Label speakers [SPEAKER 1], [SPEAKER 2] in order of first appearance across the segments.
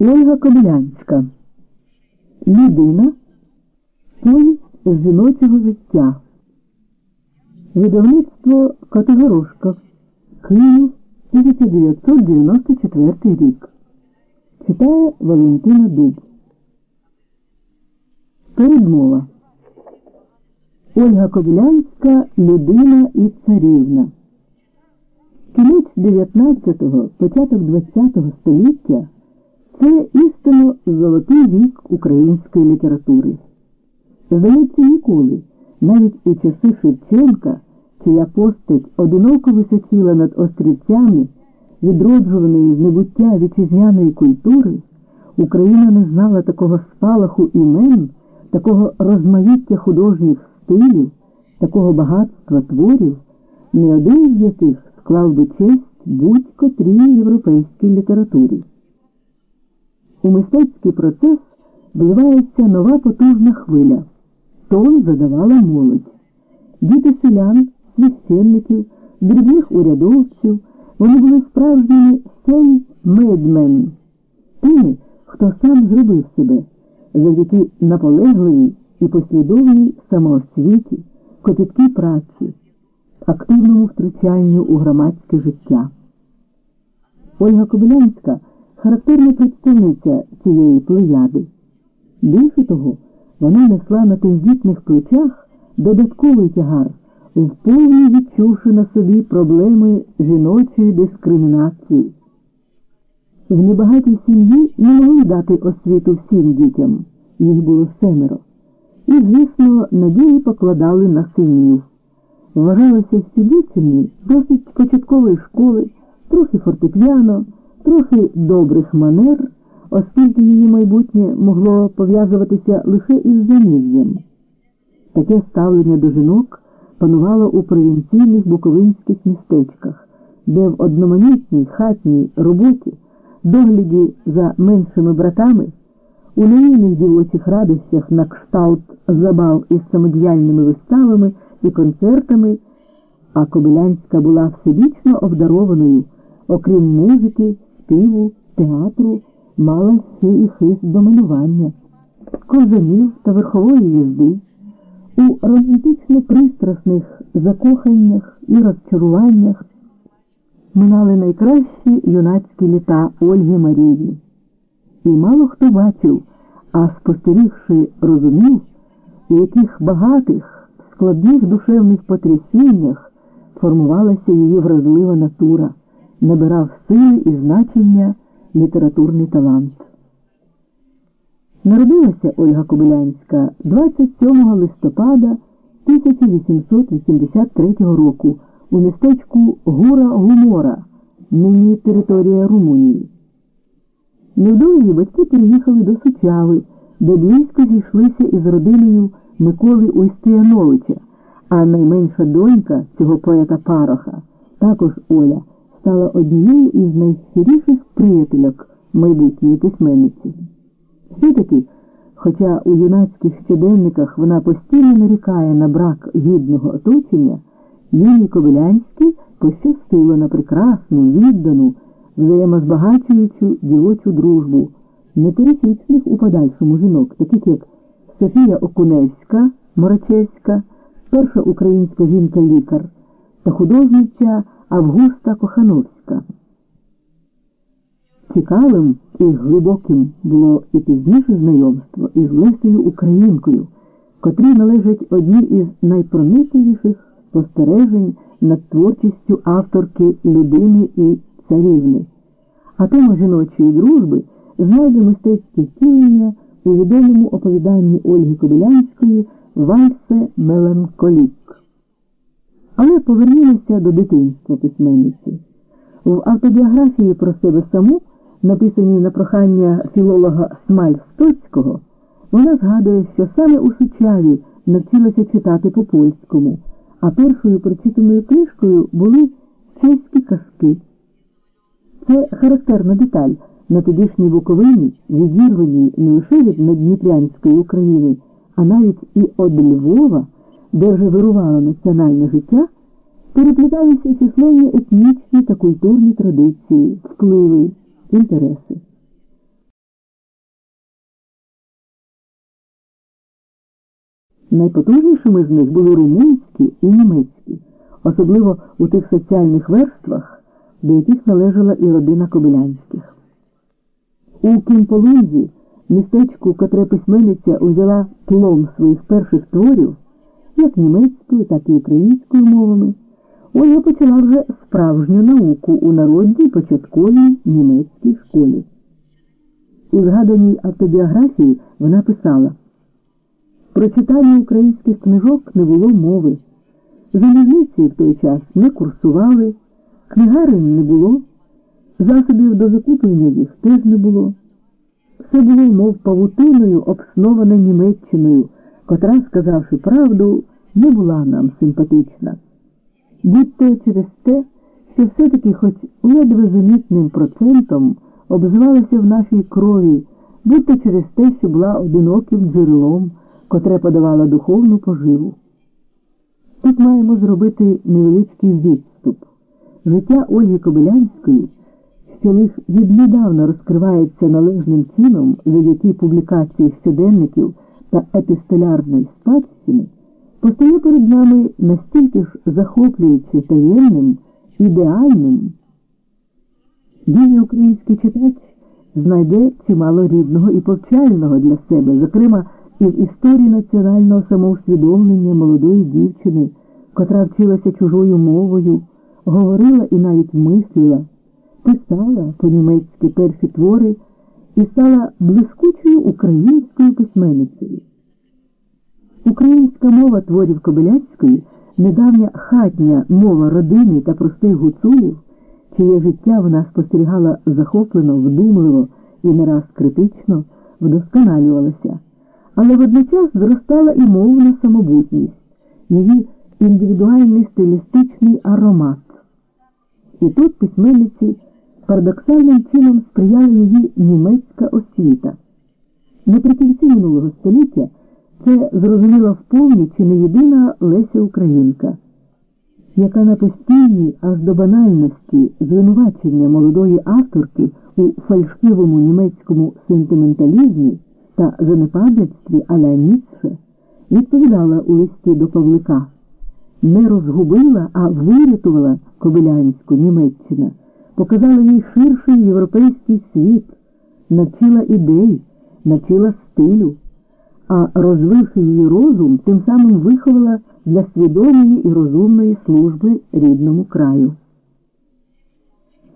[SPEAKER 1] Ольга Кобилянська Людина з жіночого життя. Видавництво Категорошка. Київ 1994 рік. Читає Валентина Дуб. Передмова. Ольга Кобилянська Людина і царівна. Кінець 19-го, початок 20-го століття це істинно золотий вік української літератури. Здається, ніколи, навіть у часи Шевченка, чия постать одиноко височила над острівцями, відроджуваної з небуття вітчизняної культури, Україна не знала такого спалаху імен, такого розмаїття художніх стилів, такого багатства творів, не один з яких склав би честь будь-котрій європейській літературі. У мистецький процес вливається нова потужна хвиля. Тон задавала молодь. Діти селян, священників, дрібних урядовців, вони були справжніми сей-медмен, тими, хто сам зробив себе, завдяки наполегливій і послідовній самоосвіті, копіткій праці, активному втручанню у громадське життя. Ольга Кобилянська характерна представниця цієї плеяди. Більше того, вона несла на тендітних плечах додатковий тягар, вповні відчувши на собі проблеми жіночої дискримінації. В небагатій сім'ї не могли дати освіту всім дітям, їх було семеро. І, звісно, надії покладали на синів. Вважалося всі дівчині досить початкової школи, трохи фортепіано, трохи добрих манер оскільки її майбутнє могло пов'язуватися лише із заміжжям. Таке ставлення до жінок панувало у провінційних буковинських містечках, де в одноманітній хатній роботі, догляді за меншими братами, у наївних дівочих радощах на кшталт забав із самодіяльними виставами і концертами, а Кобилянська була всебічно обдарованою, окрім музики, співу, театру мала ще і хист доминування, ковзанів та верхової їзди, у романтично пристрасних закоханнях і розчаруваннях минали найкращі юнацькі літа Ольги Марії. І мало хто бачив, а спостерігши, розумів, у яких багатих, складних душевних потрясіннях формувалася її вразлива натура, набирав сили і значення літературний талант. Народилася Ольга Кобилянська 27 листопада 1883 року у містечку Гура Гумора, нині територія Румунії. Невдовзі батьки переїхали до Сучави, де близько зійшлися із родиною Миколи Ойстияновича, а найменша донька цього поета Пароха, також Оля стала однією із найщиріших приятельок майбутньої письменниці. Все-таки, хоча у юнацьких щоденниках вона постійно нарікає на брак гідного оточення, Юлії Кобилянській пощастило на прекрасну, віддану, взаємозбагачуючу дівочу дружбу, непересічних у подальшому жінок, таких як Софія Окуневська, Морачевська, перша українська жінка-лікар та художниця Августа Кохановська. Цікавим і глибоким було і пізніше знайомство із Лесею Українкою, котрі належать одні із найпроникливіших спостережень над творчістю авторки людини і царівни. А тема жіночої дружби знайде мистецьке втілення у відомому оповіданні Ольги Кобилянської Вальсе Меланколік. Але повернімося до дитинства письменниці. В автобіографії про себе саму, написаній на прохання філолога Смаль Стоцького, вона згадує, що саме у Сучаві навчилася читати по польському, а першою прочитаною книжкою були чеські казки. Це характерна деталь на тодішній Буковині, відірваній не лише від Надніпрянської України, а навіть і од Львова де вже вирувало національне життя, переплітаються численні етнічні та культурні традиції, впливи, інтереси. Найпотужнішими з них були румунські і німецькі, особливо у тих соціальних верствах, до яких належала і родина Кобилянських. У Кімполунзі, містечку, котре письменниця узяла тлом своїх перших творів як німецькою, так і українською мовами, Ольга почала вже справжню науку у народній початковій німецькій школі. У згаданій автобіографії вона писала про читання українських книжок не було мови. Залізниці в той час не курсували, книгарень не було, засобів до закуплення їх теж не було. Все було, мов павутиною, обсноване Німеччиною, котра, сказавши правду, не була нам симпатична. Будь то через те, що все-таки хоч ледве замітним процентом обзивалася в нашій крові, будь то через те, що була одиноким джерелом, котре подавала духовну поживу. Тут маємо зробити невеличкий відступ. Життя Ольги Кобилянської, що лише віднедавна розкривається належним чином завдяки публікації щоденників та епістолярної спадщини, постає перед нами настільки ж захоплюючи таємним, ідеальним. Її український читач знайде чимало рідного і повчального для себе, зокрема, і в історії національного самоусвідомлення молодої дівчини, котра вчилася чужою мовою, говорила і навіть мислила, писала по-німецьки перші твори і стала блискучою українською письменницею. Українська мова творів Кобиляцької, недавня хатня мова родини та простих гуцулів, чиє життя вона спостерігала захоплено, вдумливо і не раз критично, вдосконалювалася але водночас зростала і мовна самобутність, її індивідуальний стилістичний аромат. І тут письменниці парадоксальним чином сприяла її німецька освіта. Наприкінці минулого століття це зрозуміла вповні чи не єдина Леся Українка, яка на постійній аж до банальності звинувачення молодої авторки у фальшивому німецькому сентименталізмі та занепадництві аля Ніцше відповідала у листі до Павлика. Не розгубила, а вирятувала Кобилянську Німеччина, показала їй ширший європейський світ, навчила ідей, навчила стилю, а розвивши її розум, тим самим виховала для свідомої і розумної служби рідному краю.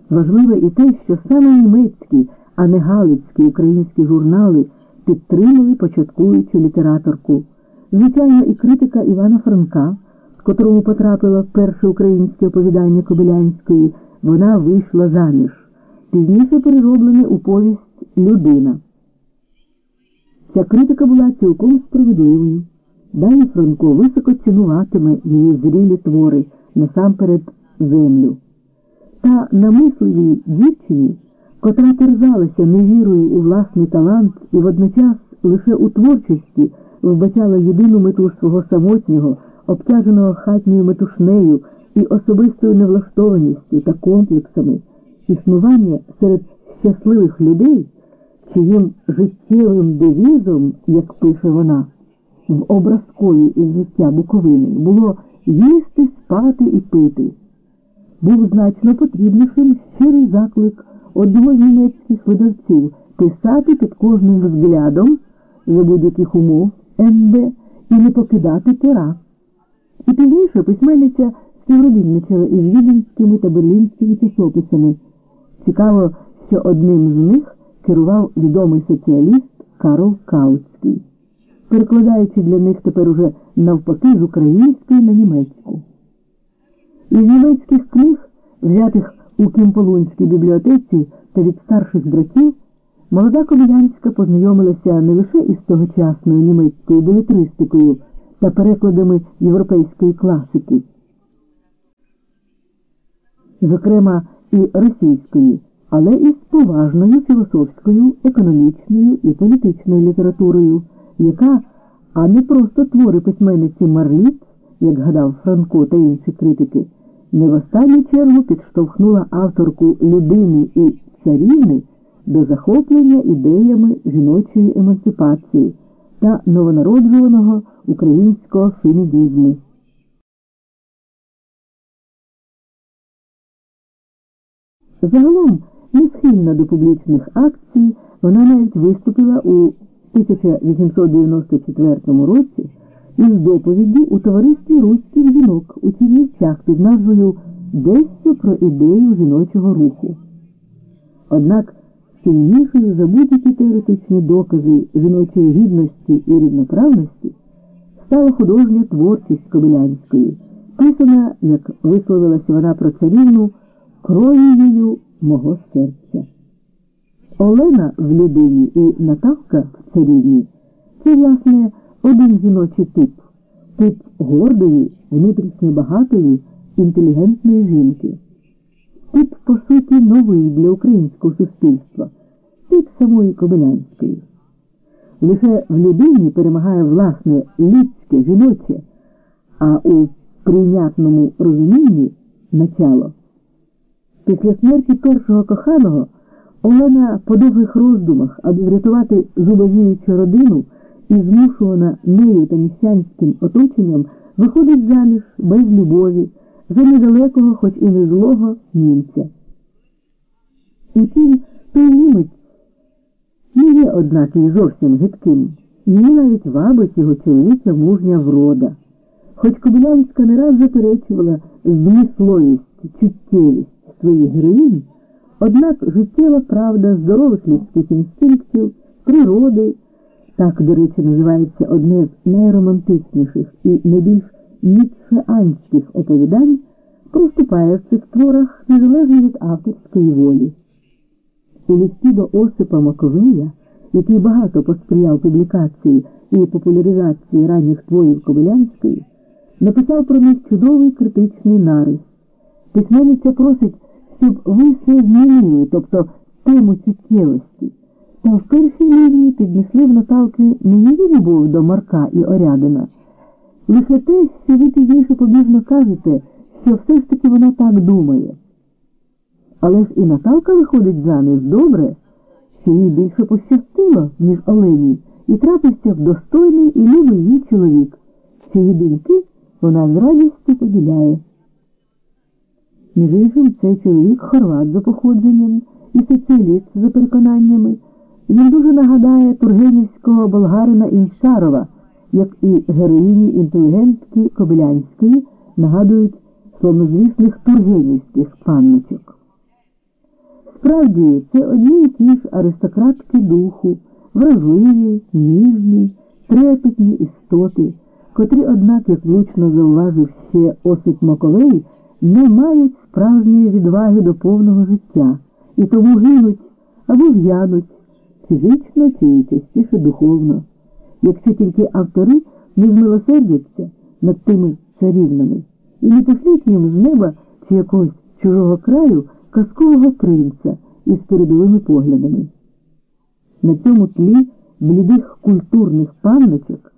[SPEAKER 1] Важливе і те, що саме німецькі, а не галицькі українські журнали підтримали початкуючу літераторку. Звичайно, і критика Івана Франка, з котрому потрапило перше українське оповідання Кобилянської, вона вийшла заміж, пізніше перероблене у повість Людина. Ця критика була цілком справедливою. Далі Франко високо цінуватиме її зрілі твори насамперед землю. Та намисливій дівчині котра терзалася невірою у власний талант і водночас лише у творчості вбачала єдину мету свого самотнього, обтяженого хатньою метушнею і особистою невлаштованістю та комплексами, існування серед щасливих людей, чиїм життєвим девізом, як пише вона, в образкові із життя Буковини було їсти, спати і пити. Був значно потрібнішим щирий заклик одного з німецьких видавців писати під кожним взглядом за будь-яких умов МБ і не покидати пера. І пізніше письменниця співробітничала із віденськими та берлінськими часописами. Цікаво, що одним з них керував відомий соціаліст Карл Каутський, перекладаючи для них тепер уже навпаки з української на німецьку. Із німецьких книг, взятих у Кімполунській бібліотеці та від старших братів молода Комілянська познайомилася не лише із тогочасною німецькою белетристикою та перекладами європейської класики, зокрема і російської, але і з поважною філософською, економічною і політичною літературою, яка, а не просто твори письменниці Марліт, як гадав Франко та інші критики не в останню чергу підштовхнула авторку людини і царівни до захоплення ідеями жіночої емансипації та новонароджуваного українського фемінізму. Загалом не схильна до публічних акцій, вона навіть виступила у 1894 році із доповіддю у товаристві руських жінок у Чернівцях під назвою Дещо про ідею жіночого руху. Однак сильнішою за будь-які теоретичні докази жіночої гідності і рівноправності стала художня творчість Кобилянської, писана, як висловилася вона про царівну, кров'єю мого серця. Олена в людині і Наталка в царівні це, власне, один жіночий тип, тип гордої, внутрішньо багатої, інтелігентної жінки. Тип, по суті, новий для українського суспільства, тип самої Кобилянської. Лише в людині перемагає власне людське, жіноче, а у прийнятному розумінні начало. Після смерті першого коханого Олена по довгих роздумах, аби врятувати зубовіючу родину і змушувана нею та міщанським оточенням, виходить заміж без любові, за недалекого, хоч і не злого німця. Утім, той німець не є, однак, і зовсім гидким, її навіть вабить його чоловіча мужня врода. Хоч Кобилянська не раз заперечувала змисловість, чуттєвість своїх героїнь, однак життєва правда здорових людських інстинктів, природи, так, до речі, називається одне з найромантичніших і найбільш ніцшеанських оповідань, проступає в цих творах незалежно від авторської волі. У листі до Осипа Маковея, який багато посприяв публікації і популяризації ранніх творів Кобилянської, написав про них чудовий критичний нарис. Письменниця просить, щоб ви все змінили, тобто тему чуттєвості, та в першій лінії піднесли в Наталки не її любов до Марка і Орядина, лише те, що ви пізніше побіжно кажете, що все ж таки вона так думає. Але ж і Наталка виходить заміж добре, що їй більше пощастило, ніж Олені, і трапився в достойний і любий її чоловік, її думки вона з радістю поділяє. Між іншим, цей чоловік хорват за походженням і соціаліст за переконаннями. Він дуже нагадає тургенівського болгарина Іншарова, як і героїні інтелігентки Кобилянської нагадують славнозвісних тургенівських панночок. Справді, це одні і ті ж аристократки духу, вразливі, ніжні, трепетні істоти, котрі, однак, як влучно зауважив ще Осип Маковей, не мають справжньої відваги до повного життя і тому гинуть або в'януть фізично чи частіше духовно, якщо тільки автори не змилосердяться над тими царівнами і не пошлють їм з неба чи якогось чужого краю казкового принца із передовими поглядами. На цьому тлі блідих культурних панночок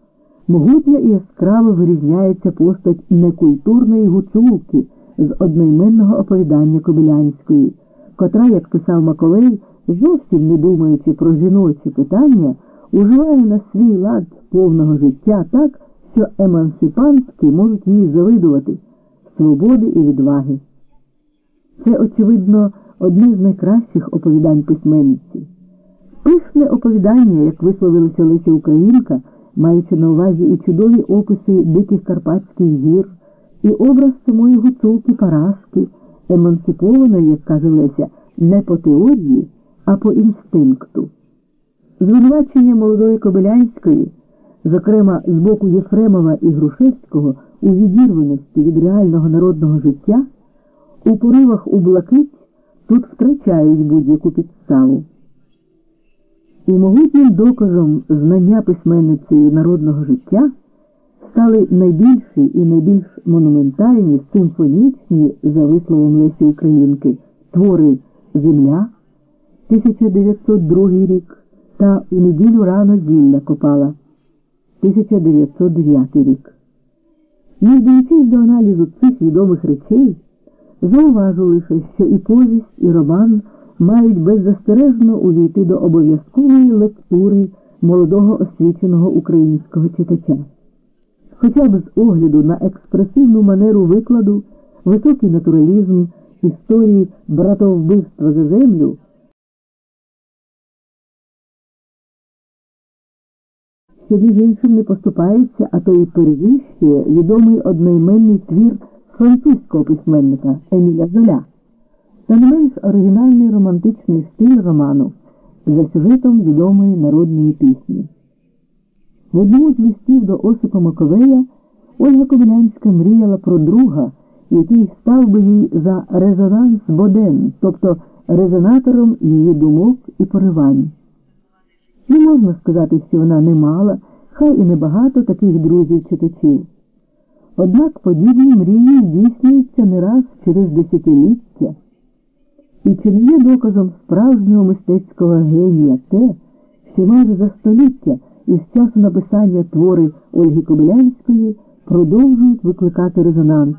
[SPEAKER 1] могутня і яскраво вирізняється постать некультурної гуцулки з одноіменного оповідання Кобилянської, котра, як писав Маковей, зовсім не думаючи про жіночі питання, уживає на свій лад повного життя так, що емансипантські можуть їй завидувати свободи і відваги. Це, очевидно, одне з найкращих оповідань письменниці. Пишне оповідання, як висловилася Леся Українка, маючи на увазі і чудові описи диких Карпатських гір, і образ самої гуцулки Параски, емансипованої, як каже Леся, не по теорії, а по інстинкту. Звинувачення молодої Кобилянської, зокрема з боку Єфремова і Грушевського, у відірваності від реального народного життя, у поривах у блакить тут втрачають будь-яку підставу. І могутнім доказом знання письменницею народного життя стали найбільші і найбільш монументальні симфонічні, за висловом Лесі Українки, твори Земля 1902 рік та у неділю рано зілля Копала 1909 рік. Не вдаючись до аналізу цих відомих речей, зауважу лише, що і повість, і роман мають беззастережно увійти до обов'язкової лектури молодого освіченого українського читача. Хоча б з огляду на експресивну манеру викладу, високий натуралізм історії братовбивства за землю. що між іншим не поступається, а то й перевищує відомий одноіменний твір французького письменника Еміля Золя, та не менш оригінальний романтичний стиль роману за сюжетом відомої народної пісні. В одному з листів до Осипа Маковея Ольга Кобилянська мріяла про друга, який став би їй за резонанс боден, тобто резонатором її думок і поривань. Не можна сказати, що вона не мала, хай і небагато таких друзів-читачів. Однак подібні мрії здійснюються не раз через десятиліття. І чи не є доказом справжнього мистецького генія те, що майже за століття із часу написання твори Ольги Кобилянської продовжують викликати резонанс,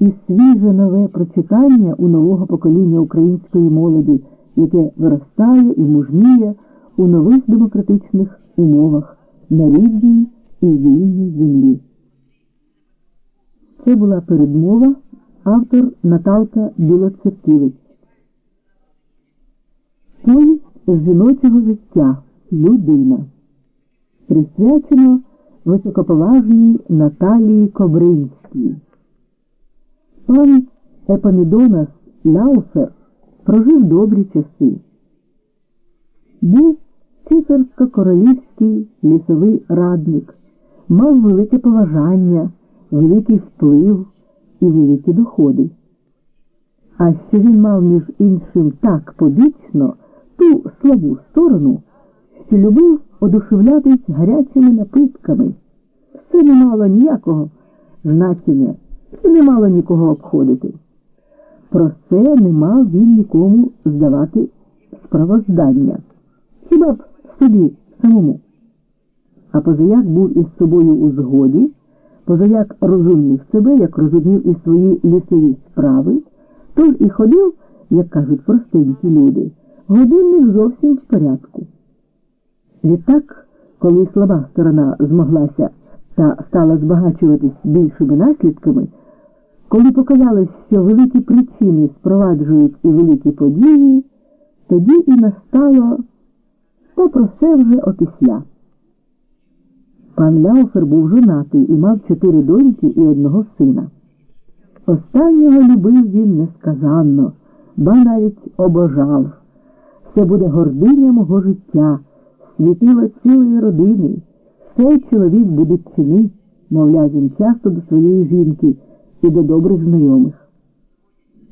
[SPEAKER 1] і свіже нове прочитання у нового покоління української молоді, яке виростає і мужніє у нових демократичних умовах на рідній і вільній землі. Це була передмова автор Наталка Білоцерківець. Повість з жіночого життя людина присвячено високоповажній Наталії Кобринській. Пан Епамідонас Ляуфер прожив добрі часи. Був цісарсько-королівський лісовий радник, мав велике поважання, великий вплив і великі доходи. А що він мав між іншим так побічно ту слабу сторону, що любив одушевлятись гарячими напитками. Це не мало ніякого значення і не мало нікого обходити. Про це не мав він нікому здавати справоздання. Хіба б собі самому. А позаяк був із собою у згоді, позаяк розумів себе, як розумів і свої лісові справи, тож і ходив, як кажуть простенькі люди, годинник зовсім в порядку. Відтак, коли слаба сторона змоглася та стала збагачуватись більшими наслідками, коли показалось, що великі причини спроваджують і великі події, тоді і настало та про все вже опісля. Пан Ляуфер був женатий і мав чотири доньки і одного сина. Останнього любив він несказанно, ба навіть обожав. Це буде гординя мого життя, світила цілої родини. Цей чоловік буде чини, мовляв він часто до своєї жінки і до добрих знайомих.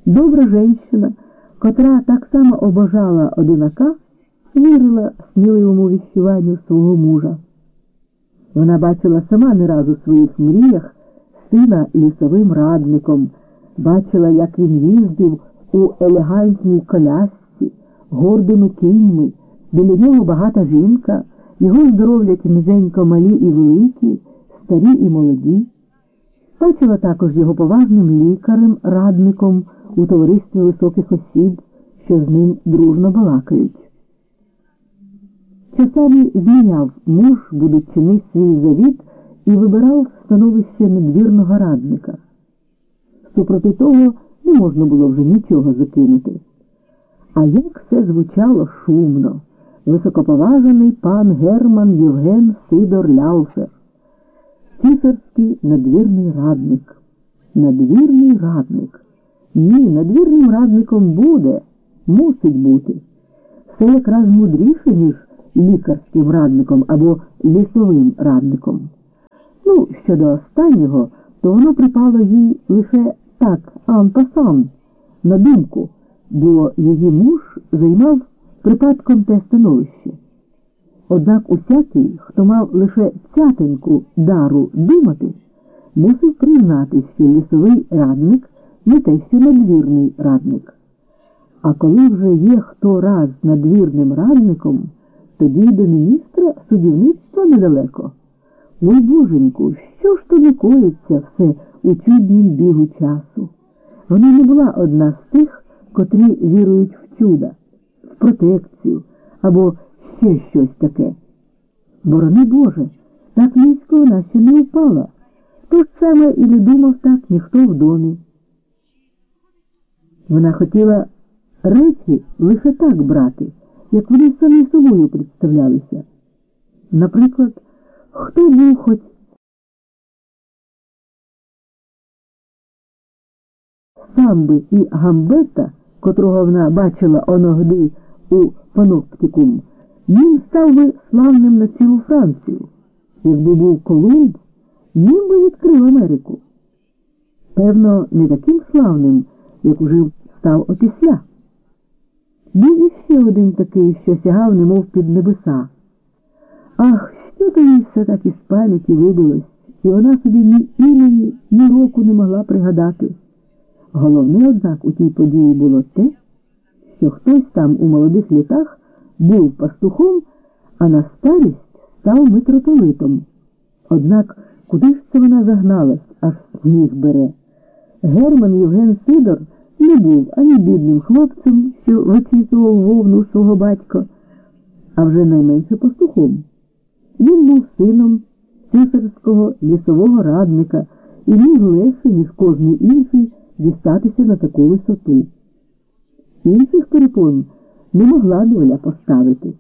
[SPEAKER 1] Добра жінка, котра так само обожала одинака, вірила сміливому віщуванню свого мужа. Вона бачила сама не раз у своїх мріях сина лісовим радником, бачила, як він їздив у елегантній колясці, гордими кіньми, біля нього багата жінка, його здоровлять низенько малі і великі, старі і молоді. Бачила також його поважним лікарем, радником у товаристві високих осіб, що з ним дружно балакають. Часами зміняв муж, будучи свій завіт, і вибирав становище надвірного радника. Супроти того не можна було вже нічого закинути. А як все звучало шумно, високоповажений пан Герман Євген Сидор Ляуфер, цісарський надвірний радник. Надвірний радник. Ні, надвірним радником буде, мусить бути. Це якраз мудріше, ніж лікарським радником або лісовим радником. Ну, щодо останнього, то воно припало їй лише так, анпасан, на думку, бо її муж займав припадком те становище. Однак усякий, хто мав лише цятинку дару думати, мусив признати, що лісовий радник не те, що надвірний радник. А коли вже є хто раз надвірним радником, тоді до міністра судівництва недалеко. Ой, боженьку, що ж то не коїться все у чуднім бігу часу? Вона не була одна з тих, котрі вірують в чуда, протекцію або ще щось таке. Борони Боже, так низько вона ще не впала. То саме і не думав так ніхто в домі. Вона хотіла речі лише так брати, як вони самі собою представлялися. Наприклад, хто був хоч самби і гамбета, котрого вона бачила оногди у паноптикум, він став би славним на цілу Францію. Якби був Колумб, він би відкрив Америку. Певно, не таким славним, як уже став опісля. Був іще один такий, що сягав, немов під небеса. Ах, що то їй все так із пам'яті вибилось, і вона собі ні імені, ні року не могла пригадати. Головне, однак, у тій події було те, що хтось там у молодих літах був пастухом, а на старість став митрополитом. Однак куди ж це вона загналась, аж сніг бере? Герман Євген Сидор не був ані бідним хлопцем, що вичісував вовну свого батька, а вже найменше пастухом. Він був сином цисарського лісового радника і міг легше, ніж кожний інший, дістатися на таку висоту. Інших перепон не могла доля поставити.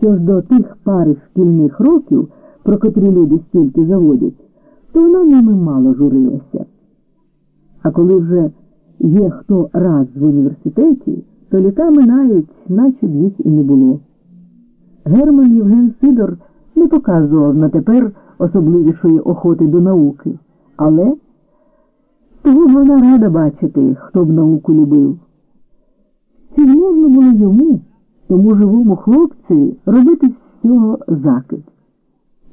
[SPEAKER 1] Що ж до тих пари шкільних років, про котрі люди стільки заводять, то вона ними мало журилася. А коли вже є хто раз в університеті, то літа минають, наче б їх і не було. Герман Євген Сидор не показував на тепер особливішої охоти до науки, але того вона рада бачити, хто б науку любив. Чи можна було йому, тому живому хлопцеві, робити з цього закид?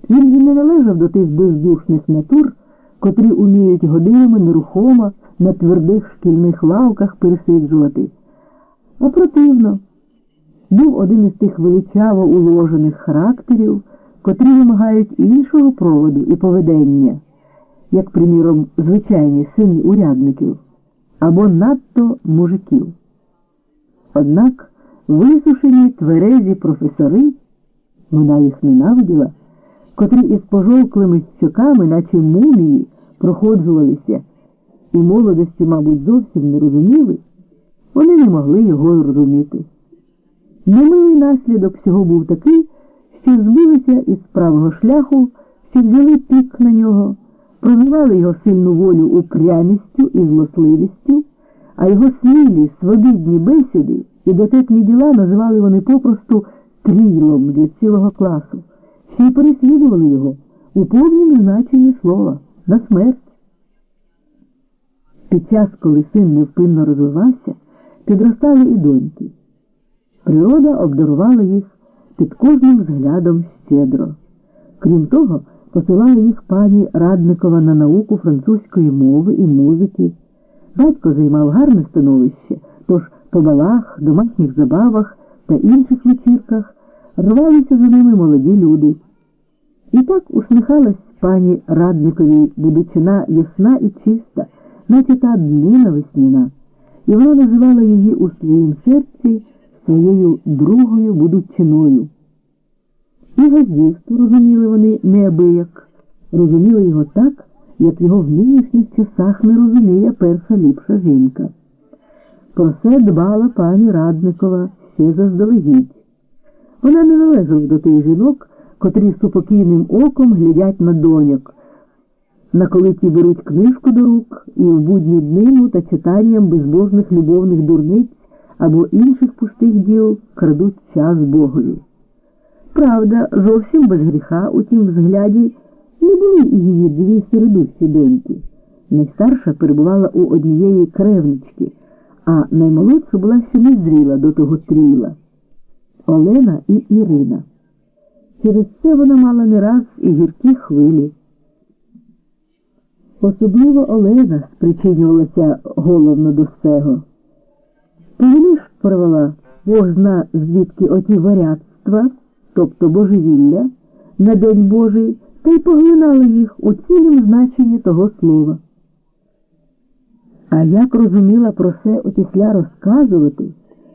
[SPEAKER 1] Він же не належав до тих бездушних натур, котрі уміють годинами нерухомо на твердих шкільних лавках пересиджувати. А противно, був один із тих величаво уложених характерів, котрі вимагають іншого проводу і поведення, як, приміром, звичайні сини урядників або надто мужиків. Однак висушені тверезі професори, вона їх ненавиділа, котрі із пожовклими щоками, наче мумії, проходжувалися і молодості, мабуть, зовсім не розуміли, вони не могли його розуміти. Немилий наслідок всього був такий, що збилися із правого шляху, що взяли пік на нього, прозвивали його сильну волю упрямістю і злосливістю, а його смілі, свобідні бесіди і дотепні діла називали вони попросту трілом для цілого класу, що й переслідували його у повному значенні слова на смерть. Під час, коли син невпинно розвивався, підростали і доньки. Природа обдарувала їх під кожним взглядом щедро. Крім того, посилала їх пані Радникова на науку французької мови і музики. Батько займав гарне становище, тож по балах, домашніх забавах та інших вечірках рвалися за ними молоді люди. І так усміхалась пані Радниковій будучина ясна і чиста, наче та днина весняна, і вона називала її у своїм серці своєю другою будучиною. І газдівство розуміли вони неабияк, розуміли його так, як його в нинішніх часах не розуміє перша ліпша жінка. Про це дбала пані Радникова ще заздалегідь. Вона не належала до тих жінок, котрі супокійним оком глядять на доньок, на коли ті беруть книжку до рук і в будні днину та читанням безбожних любовних дурниць або інших пустих діл крадуть час Богові. Правда, зовсім без гріха у тім взгляді не були і її дві середущі доньки. Найстарша перебувала у однієї кревнички, а наймолодша була ще не зріла до того тріла Олена і Ірина. Через це вона мала не раз і гіркі хвилі. Особливо Олена спричинювалася головно до всього. Повели ж провела Бог зна звідки оті варятства, тобто божевілля, на День Божий, та й поглинали їх у цілім значенні того слова. А як розуміла про це опісля розказувати,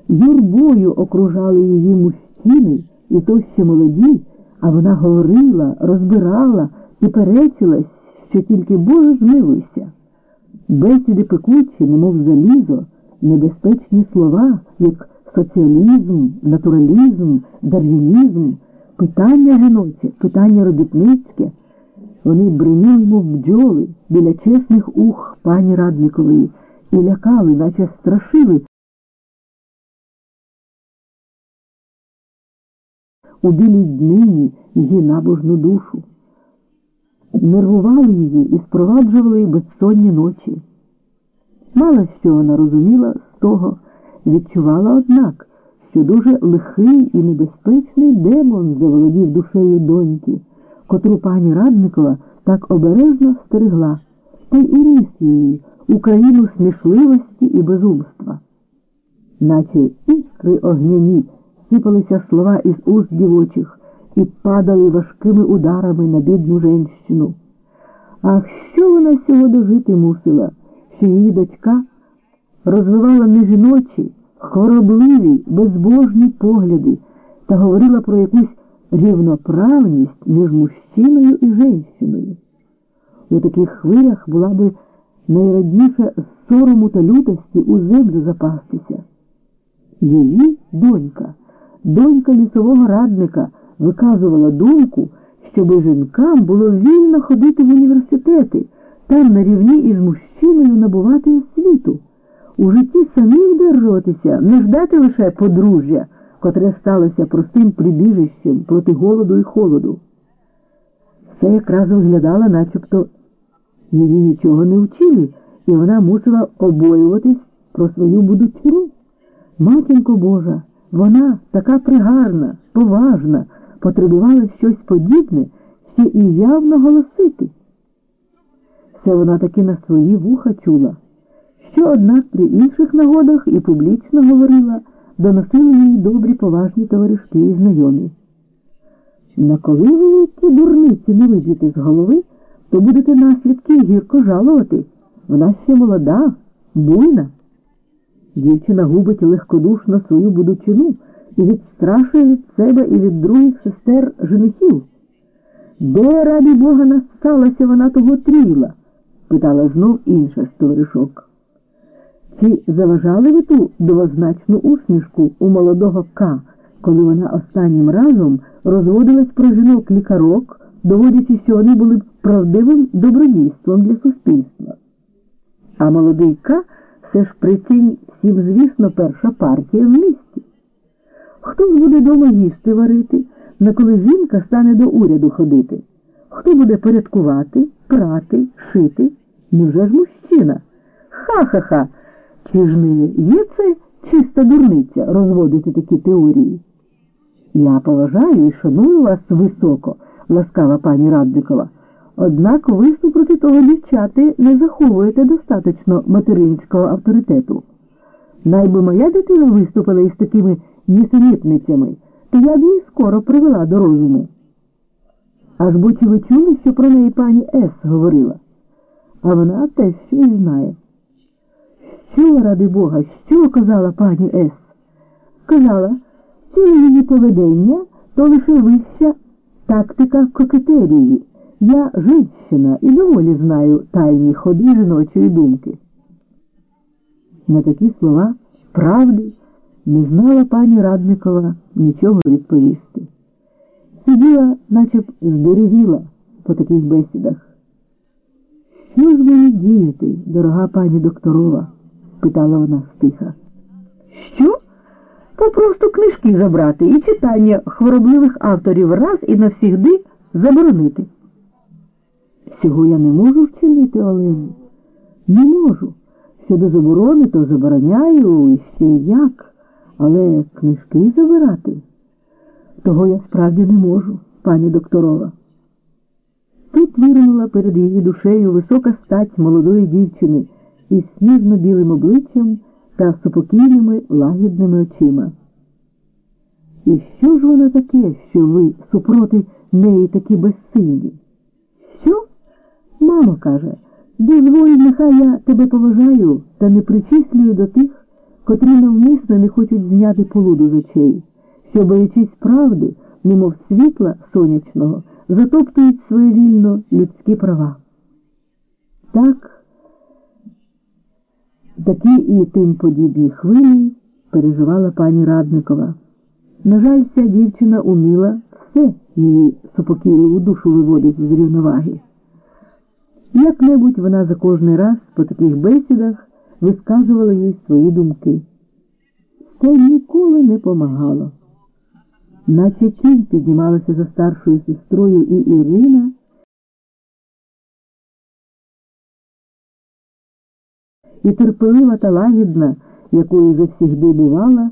[SPEAKER 1] юрбою окружали її мужчини і то ще молоді, а вона говорила, розбирала і перечилась, що тільки Боже змилуйся. Бесіди пекучі, немов залізо, небезпечні слова, як соціалізм, натуралізм, дарвінізм, питання жіноче, питання робітницьке. Вони бриніли, мов бджоли біля чесних ух пані Радникової і лякали, наче страшили. У білій днині її набожну душу. Нервували її і спроваджували безсонні ночі. Мало що вона розуміла з того, відчувала, однак, що дуже лихий і небезпечний демон заволодів душею доньки, котру пані Радникова так обережно стерегла, та й уніс її у країну смішливості і безумства. Наче іскри огняні сипалися слова із уст дівочих і падали важкими ударами на бідну женщину. Ах, що вона всього дожити мусила, що її дочка розвивала нежіночі, хоробливі, безбожні погляди та говорила про якусь рівноправність між мужчиною і женщиною. У таких хвилях була би найрадніша з сорому та лютості у землю запастися. Її донька, донька лісового радника, виказувала думку, щоби жінкам було вільно ходити в університети, там на рівні із мужчиною набувати освіту. У житті самі вдержуватися, не ждати лише подружжя, котре сталося простим прибіжищем проти голоду і холоду. Все якраз виглядало, начебто її нічого не вчили, і вона мусила обоюватись про свою будучину. Матінко Божа, вона така пригарна, поважна, потребувала щось подібне ще і явно голосити. Це вона таки на свої вуха чула, що, однак, при інших нагодах і публічно говорила, доносили їй добрі поважні товаришки і знайомі. На коли ви ті дурниці не виб'єте з голови, то будете наслідки гірко жалувати. Вона ще молода, буйна. Дівчина губить легкодушно свою будучину і відстрашує від себе і від других сестер женихів. Де, ради Бога, насталася вона того тріла? питала знов інша з товаришок. Чи заважали ви ту двозначну усмішку у молодого К, коли вона останнім разом розводилась про жінок лікарок, доводячи, що вони були б правдивим добродійством для суспільства? А молодий К все ж прицінь всім, звісно, перша партія в місті. Хто буде дома їсти варити, на коли жінка стане до уряду ходити? Хто буде порядкувати, прати, шити? Невже ж мужчина? Ха-ха-ха! Чи ж не є це чиста дурниця розводити такі теорії? Я поважаю і шаную вас високо, ласкава пані Радникова. Однак ви супроти того дівчати не заховуєте достаточно материнського авторитету. Найби моя дитина виступила із такими нісенітницями, то я б її скоро привела до розуму. Аж бучі ви чули, що про неї пані С. говорила, а вона теж що і знає. Що, ради Бога, що казала пані С? Казала, що її поведення то лише вища тактика кокетерії. Я женщина і доволі знаю тайні ходи жіночої думки. На такі слова правди не знала пані Радникова нічого відповісти. Сиділа, наче б здорівіла по таких бесідах. Що ж мені діяти, дорога пані докторова? Питала вона стиха. Що? Попросту книжки забрати і читання хворобливих авторів раз і навсігди заборонити. Цього я не можу вчинити, Олені. Не можу. Щодо заборони, то забороняю і ще як, але книжки забирати. Того я справді не можу, пані докторова. Тут виринула перед її душею висока стать молодої дівчини із сніжно-білим обличчям та супокійними лагідними очима. І що ж воно таке, що ви супроти неї такі безсильні? Що? Мамо каже, дозволь, нехай я тебе поважаю та не причислюю до тих, котрі навмисно не хочуть зняти полуду з очей, що, боячись правди, немов світла сонячного, затоптують своєвільно людські права. так, такі і тим подібні хвилі переживала пані Радникова. На жаль, ця дівчина уміла все її супокійливу душу виводить з рівноваги. Як-небудь вона за кожний раз по таких бесідах висказувала їй свої думки. Це ніколи не помагало. Наче тінь піднімалася за старшою сестрою і Ірина. І терпелива та лагідна, якою завсігди бувала,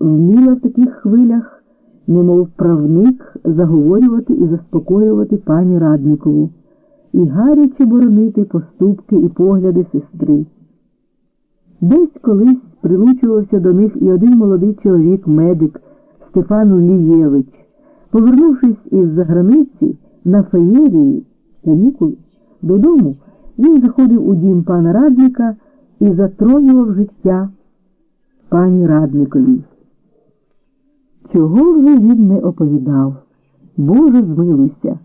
[SPEAKER 1] вміла в таких хвилях, немов правник, заговорювати і заспокоювати пані Радникову і гаряче боронити поступки і погляди сестри. Десь колись прилучувався до них і один молодий чоловік, медик Стефан Лієвич. Повернувшись із заграниці на феєрії канікули додому, він заходив у дім пана радника і затроював життя пані Радникові. Чого вже він не оповідав? Боже змилуйся!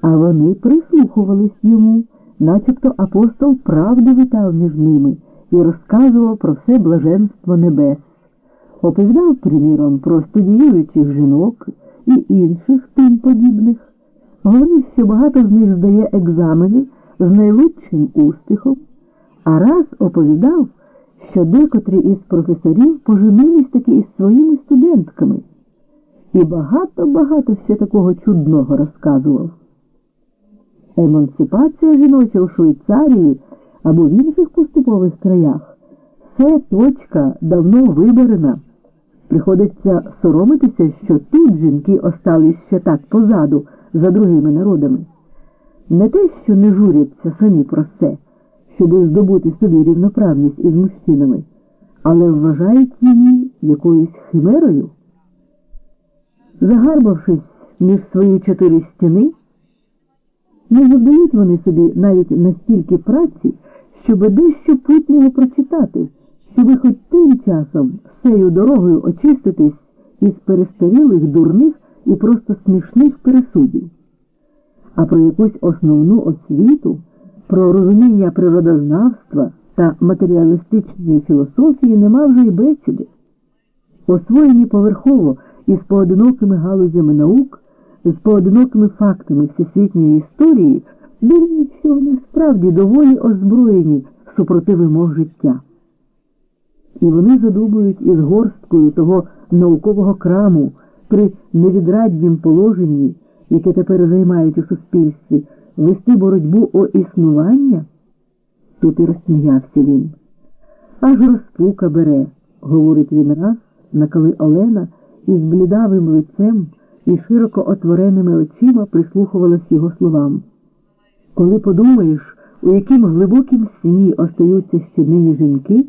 [SPEAKER 1] А вони прислухувались йому, начебто апостол правду витав між ними і розказував про все блаженство небес. Оповідав, приміром, про студіюючих жінок і інших тим подібних. Говорив, що багато з них здає екзамени з найлучшим успіхом, а раз оповідав, що декотрі із професорів поженились таки із своїми студентками. І багато-багато ще такого чудного розказував. Емансипація жіноча у Швейцарії або в інших поступових краях це точка давно виборена. Приходиться соромитися, що тут жінки остались ще так позаду за другими народами. Не те, що не журяться самі про це, щоб здобути собі рівноправність із мужчинами, але вважають її якоюсь химерою. Загарбавшись між свої чотири стіни, не завдають вони собі навіть настільки праці, щоб дещо путнього прочитати, щоб хоч тим часом всею дорогою очиститись із перестарілих, дурних і просто смішних пересудів. А про якусь основну освіту, про розуміння природознавства та матеріалістичної філософії нема вже й бесіди. Освоєні поверхово із поодинокими галузями наук з поодинокими фактами всесвітньої історії думають, що вони справді доволі озброєні супроти вимог життя. І вони задумують із горсткою того наукового краму при невідраднім положенні, яке тепер займають у суспільстві, вести боротьбу о існування. Тут і розсміявся він. Аж розпука бере, говорить він раз, на коли Олена із блідавим лицем і широко отвореними очима прислухувалась його словам. Коли подумаєш, у яким глибокім сні остаються ще нині жінки,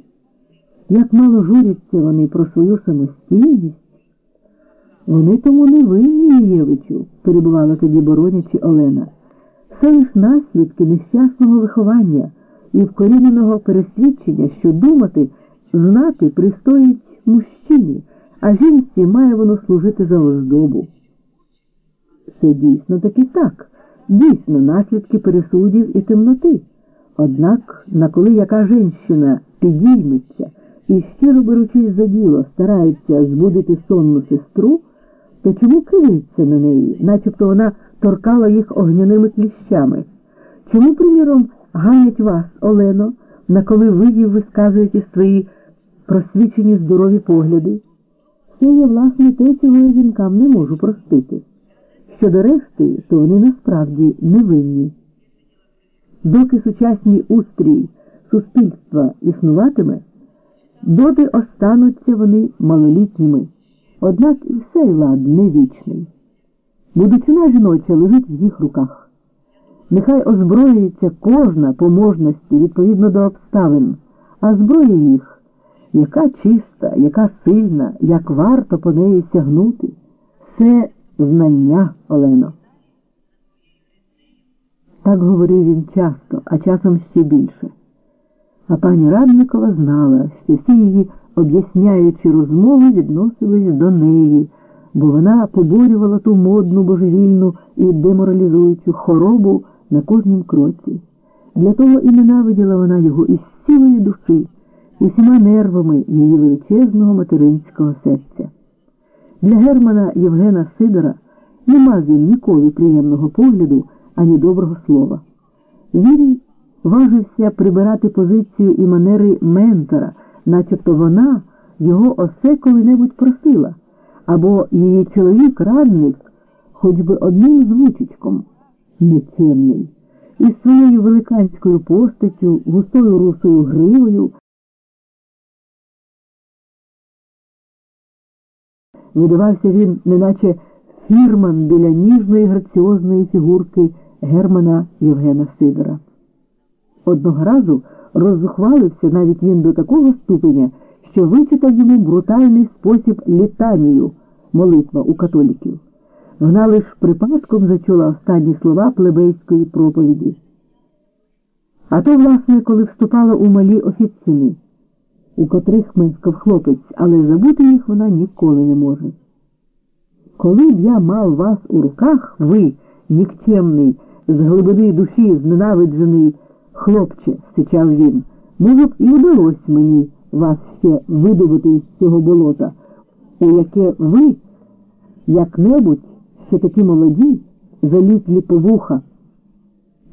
[SPEAKER 1] як мало журяться вони про свою самостійність, вони тому не винні Євичу, перебувала тоді боронячи Олена. Це лиш наслідки нещасного виховання і вкоріненого пересвідчення, що думати, знати пристоїть мужчині, а жінці має воно служити за оздобу. Це дійсно таки так, дійсно наслідки пересудів і темноти. Однак, на коли яка жінщина підійметься і щиро беручись за діло, старається збудити сонну сестру, то чому кривиться на неї, начебто вона торкала їх огняними кліщами? Чому, приміром, ганять вас, Олено, на коли ви висказуєте свої просвічені здорові погляди? Це є, власне, те, чого я жінкам не можу простити. Щодо решти, то вони насправді невинні. Доки сучасний устрій суспільства існуватиме, доти остануться вони малолітніми, однак і цей лад не вічний. Будучина жіноча лежить в їх руках. Нехай озброюється кожна по можності відповідно до обставин, а зброя їх, яка чиста, яка сильна, як варто по неї сягнути, це знання, Олено. Так говорив він часто, а часом ще більше. А пані Радникова знала, що всі її об'ясняючі розмови відносились до неї, бо вона поборювала ту модну божевільну і деморалізуючу хоробу на кожнім кроці. Для того і ненавиділа вона його із цілої душі, усіма нервами її величезного материнського серця. Для Германа Євгена Сидора не мав він ніколи приємного погляду ані доброго слова. Він важився прибирати позицію і манери ментора, начебто вона його осе коли-небудь просила, або її чоловік-радник хоч би одним звучечком нечемний, із своєю великанською постаттю, густою русою гривою. Видавався він, неначе фірман біля ніжної граціозної фігурки Германа Євгена Сидора. Одного разу роззухвалився навіть він до такого ступеня, що вичитав йому брутальний спосіб літанію, молитва у католіків. Вона лиш припадком зачула останні слова плебейської проповіді. А то, власне, коли вступала у малі офіцини, у котрих мискав хлопець, але забути їх вона ніколи не може. Коли б я мав вас у руках, ви, нікчемний, з глибини душі зненавиджений хлопче, сичав він, може б і вдалося мені вас ще видобути із цього болота, у яке ви як-небудь ще такі молоді, заліплі по вуха.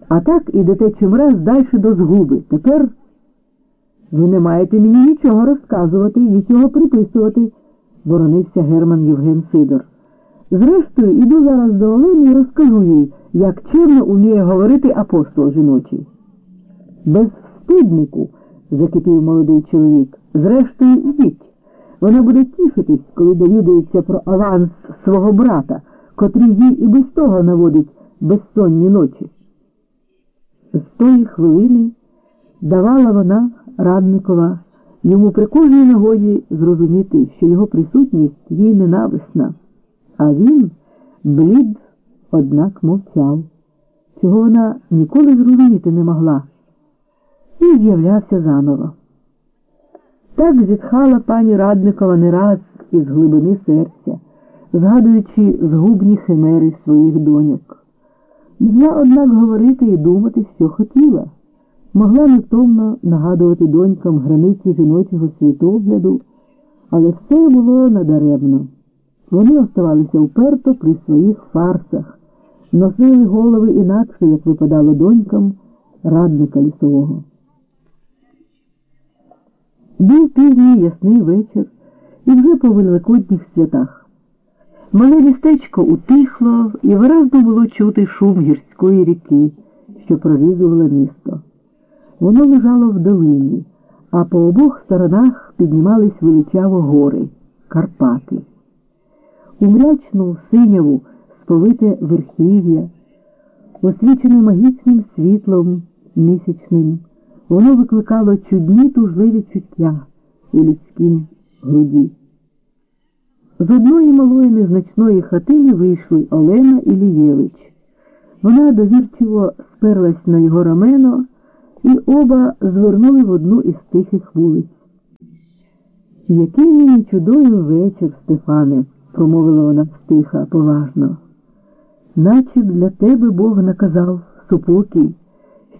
[SPEAKER 1] А так ідете чимраз далі до згуби. Тепер ви не маєте мені нічого розказувати, нічого приписувати, боронився Герман Євген Сидор. Зрештою, іду зараз до Олени і розкажу їй, як чимно уміє говорити апостол жіночий. Безвстиднику, закипів молодий чоловік, зрештою ідіть. Вона буде тішитись, коли довідається про аванс свого брата, котрий їй і без того наводить безсонні ночі. З тої хвилини давала вона радникова йому при кожній нагоді зрозуміти, що його присутність їй ненависна, а він, блід, однак мовчав, чого вона ніколи зрозуміти не могла, і з'являвся заново. Так зітхала пані Радникова не раз із глибини серця, згадуючи згубні химери своїх доньок. Могла, однак, говорити і думати, що хотіла, могла невтомно нагадувати донькам границі жіночого світогляду, але все було надаремно. Вони оставалися вперто при своїх фарсах, носили голови інакше, як випадало донькам радника лісового. Був пізній ясний вечір і вже по великодніх святах. Мале містечко утихло і виразно було чути шум гірської ріки, що прорізувала місто. Воно лежало в долині, а по обох сторонах піднімались величаво гори Карпати. У мрячну синяву сповите верхів'я, освічене магічним світлом місячним. Воно викликало чудні тужливі чуття у людськім груді. З одної малої незначної хатини вийшли Олена і Лієвич. Вона довірчиво сперлась на його рамено, і оба звернули в одну із тихих вулиць. Який мені чудовий вечір, Стефане, промовила вона стиха, поважно. Наче для тебе Бог наказав супокій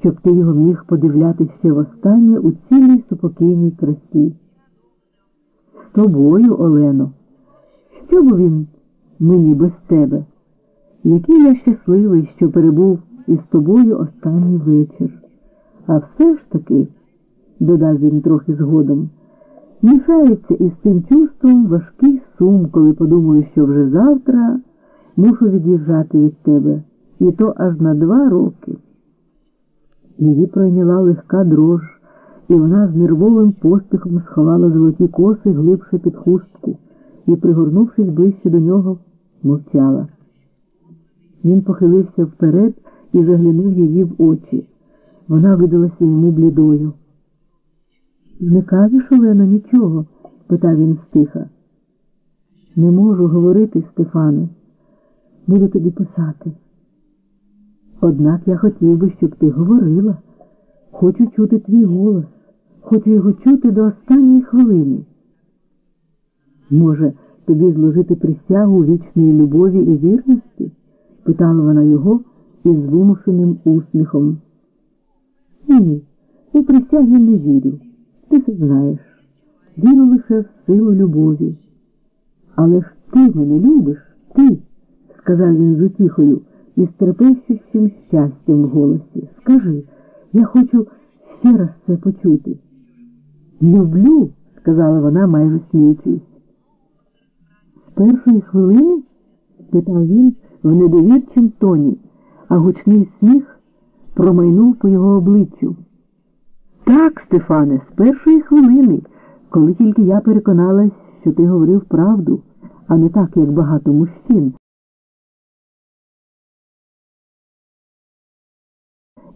[SPEAKER 1] щоб ти його міг подивлятися востаннє у цілій супокійній красі. З тобою, Олено, що б він мені без тебе? Який я щасливий, що перебув із тобою останній вечір. А все ж таки, додав він трохи згодом, мішається із цим чувством важкий сум, коли подумаю, що вже завтра мушу від'їжджати від тебе, і то аж на два роки. Її пройняла легка дрож, і вона з нервовим поспіхом сховала золоті коси глибше під хустку і, пригорнувшись ближче до нього, мовчала. Він похилився вперед і заглянув її в очі. Вона видалася йому блідою. Не кажеш, Олена, нічого? питав він стиха. Не можу говорити, Стефане. Буду тобі писати. Однак я хотів би, щоб ти говорила. Хочу чути твій голос, хочу його чути до останньої хвилини. Може, тобі зложити присягу вічної любові і вірності? питала вона його із вимушеним усміхом. Ні, у присяги не вірю. Ти це знаєш. Вірю лише в силу любові. Але ж ти мене любиш, ти, сказав він з утіхою і з терпещущим щастям в голосі. Скажи, я хочу ще раз це почути. Люблю, сказала вона, майже сміючись. З першої хвилини? питав він в недовірчим тоні, а гучний сміх промайнув по його обличчю. Так, Стефане, з першої хвилини, коли тільки я переконалась, що ти говорив правду, а не так, як багато мужчин.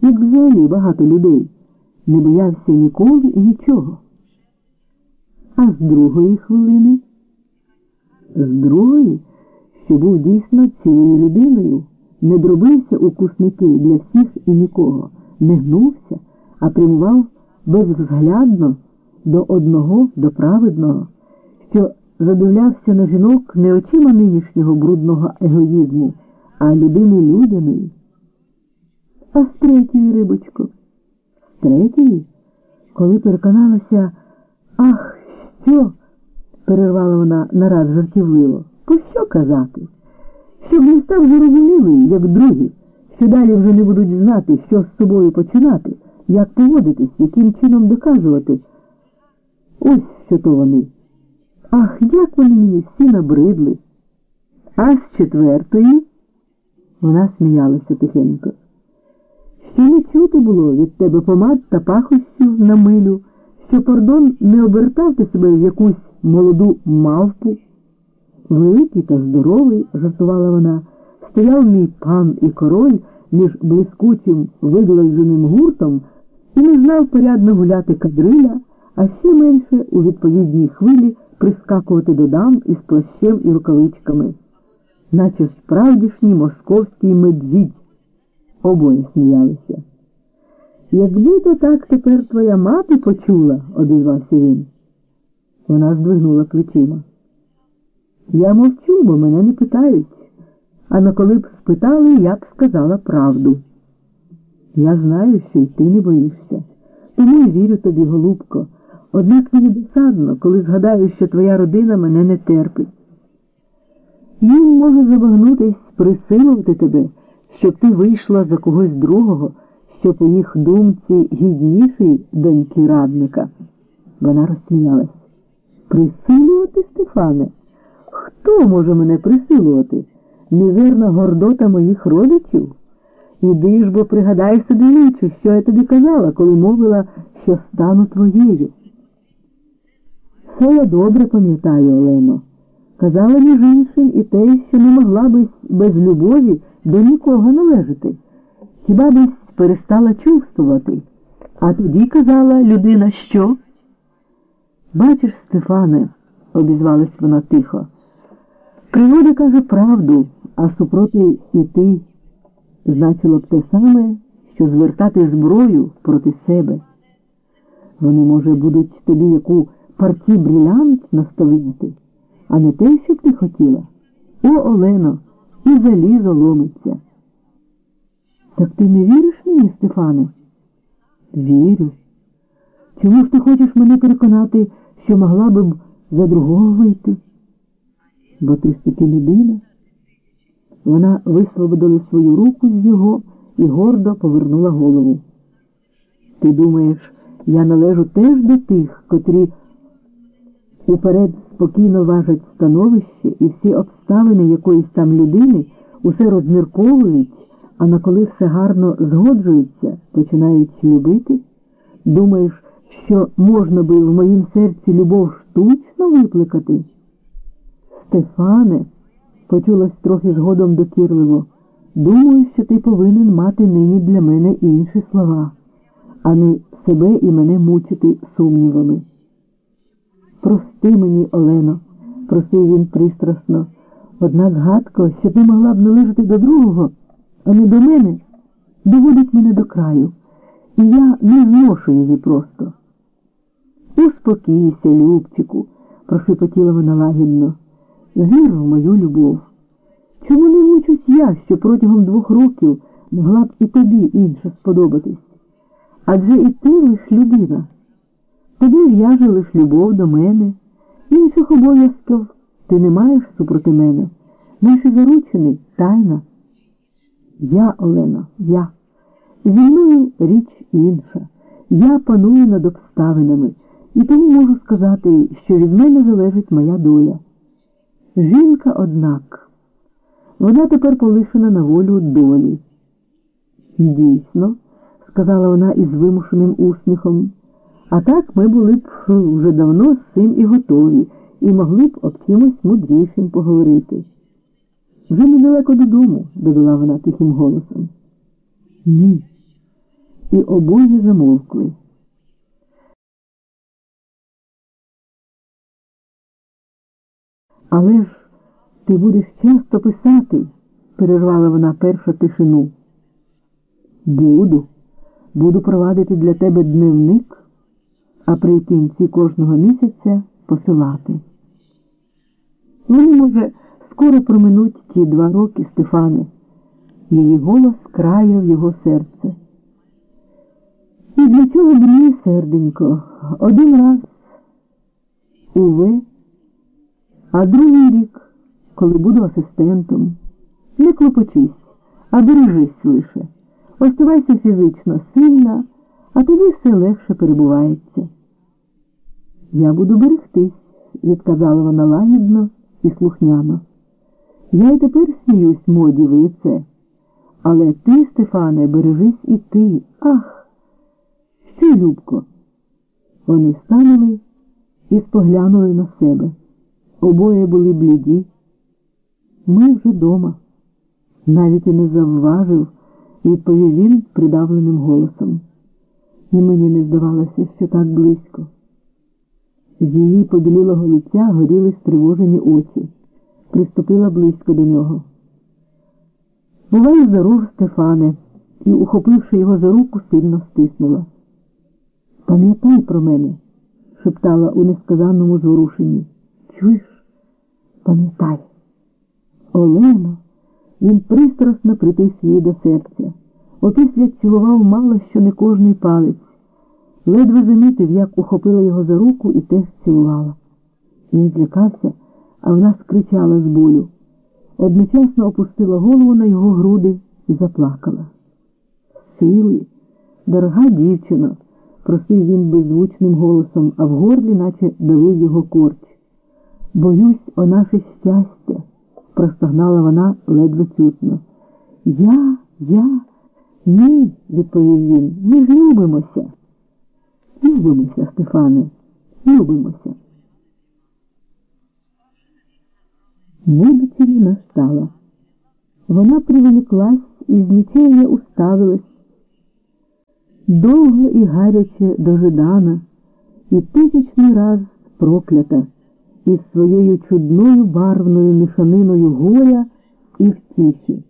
[SPEAKER 1] Як взагалі багато людей не боявся ніколи і нічого. А з другої хвилини, з другої, що був дійсно цією людиною, не дробився у кусники для всіх і нікого, не гнувся, а прямував безвзглядно до одного, до праведного, що задивлявся на жінок не очима нинішнього брудного егоїзму, а людини людяної. А з третьої, рибочко, з третьої, коли переконалася, ах, що? перервала вона нараз жартівливо. Пощо казати? Щоб не став зрозумілий, як другі, що далі вже не будуть знати, що з собою починати, як поводитись, яким чином доказувати. Ось що то вони. Ах, як вони мені всі набридли. А з четвертої вона сміялася тихенько. Ще не чути було від тебе помад та пахощів на милю, що кордон не обертав ти себе в якусь молоду мавпу. Великий та здоровий, жартувала вона, стояв мій пан і король між блискучим виглаженим гуртом і не знав порядно гуляти кадриля, а ще менше у відповідній хвилі прискакувати до дам із плащем і рукавичками, наче справдішній московський медвідь. Обоє сміялися. Якби то так тепер твоя мати почула, одізвався він. Вона здвигнула плечима. Я мовчу, бо мене не питають, а на коли б спитали, я б сказала правду. Я знаю, що й ти не боїшся, тому й вірю тобі, голубко. Однак мені досадно, коли згадаю, що твоя родина мене не терпить. Їм може забагнутись присилувати тебе, щоб ти вийшла за когось другого, що по їх думці гідніший доньки радника. Вона розсміялась. Присилувати, Стефане? Хто може мене присилувати? Мізерна гордота моїх родичів? Іди ж бо пригадай собі річі, що я тобі казала, коли мовила, що стану твоєю. Все я добре пам'ятаю, Олено. Казала між іншим і те, що не могла би без любові до нікого належати. Хіба десь перестала чувствувати. А тоді казала людина, що? Бачиш, Стефане, обізвалась вона тихо. Природа каже правду, а супроти і ти значило б те саме, що звертати зброю проти себе. Вони, може, будуть тобі яку парті брилянт наставляти, а не те, що б ти хотіла. О, Олено, і залізо ломиться. Так ти не віриш мені, Стефане? Вірю. Чому ж ти хочеш мене переконати, що могла б за другого вийти? Бо ти ж таки людина. Вона висвободила свою руку з його і гордо повернула голову. Ти думаєш, я належу теж до тих, котрі уперед спокійно важать становище і всі обставини якоїсь там людини усе розмірковують, а на коли все гарно згоджуються, починають любити? Думаєш, що можна би в моїм серці любов штучно випликати? Стефане, почулась трохи згодом докірливо, думаю, що ти повинен мати нині для мене інші слова, а не себе і мене мучити сумнівами. Прости мені, Олено, просив він пристрасно, однак гадко, що ти могла б належати до другого, а не до мене, доводить мене до краю, і я не зношу її просто. Успокійся, Любчику, прошепотіла вона лагідно. Вір в мою любов. Чому не мучусь я, що протягом двох років могла б і тобі інше сподобатись? Адже і ти лиш людина. Тобі в'яже лиш любов до мене, інших обов'язків ти не маєш супроти мене. Наші заручений тайна. Я, Олена, я. Зі мною річ інша. Я паную над обставинами і тому можу сказати, що від мене залежить моя доля. Жінка, однак, вона тепер полишена на волю долі. Дійсно, сказала вона із вимушеним усміхом, а так ми були б вже давно з цим і готові, і могли б об чимось мудрішим поговорити. Вже недалеко додому, додала вона тихим голосом. Ні. І обоє замовкли. Але ж ти будеш часто писати, перервала вона перша тишину. Буду, буду провадити для тебе дневник, а при кінці кожного місяця посилати. Вони, може, скоро проминуть ті два роки, Стефане. Її голос краяв його серце. І для чого б мені, серденько, один раз уве, а другий рік, коли буду асистентом, не клопочись, а бережись лише. Оставайся фізично сильна, а тоді все легше перебувається. Я буду берегтись, відказала вона лагідно і слухняно. Я й тепер сміюсь моді лице. Але ти, Стефане, бережись і ти. Ах, що, Любко? Вони станули і споглянули на себе. Обоє були бліді. Ми вже дома. Навіть і не завважив, відповів він придавленим голосом. І мені не здавалося, що так близько. З її побілілого лиця горіли стривожені очі. Приступила близько до нього. Бувай здоров, Стефане, і, ухопивши його за руку, сильно стиснула. Пам'ятай про мене, шептала у несказанному зворушенні. Чуєш? Пам'ятай. Олено, він пристрасно притис її до серця. Опісля цілував мало що не кожний палець. Ледве замітив, як ухопила його за руку і теж цілувала. Він злякався, а вона скричала з болю. Одночасно опустила голову на його груди і заплакала. Сили, дорога дівчино, просив він беззвучним голосом, а в горлі наче давив його корч. Боюсь о наше щастя, простогнала вона ледве чутно. Я, я, ні, відповів він, ми ж любимося. Любимося, Стефане, любимося. Мудицею настала. Вона привлеклась і з нічею уставилась. Довго і гаряче дожидана, і тисячний раз проклята із своєю чудною барвною мішаниною горя і втіхи.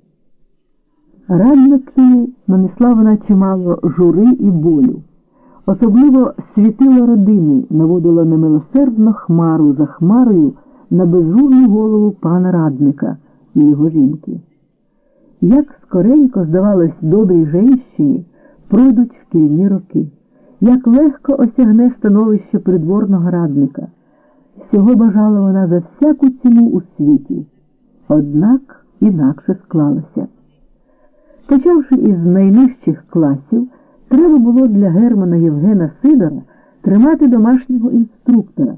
[SPEAKER 1] Радницею нанесла вона чимало жури і болю. Особливо світило родини, наводила немилосердно хмару за хмарою на безжурну голову пана радника і його жінки. Як скоренько, здавалось, добрій женщині пройдуть шкільні роки, як легко осягне становище придворного радника. Всього бажала вона за всяку ціну у світі, однак інакше склалося. Почавши із найнижчих класів, треба було для Германа Євгена Сидора тримати домашнього інструктора.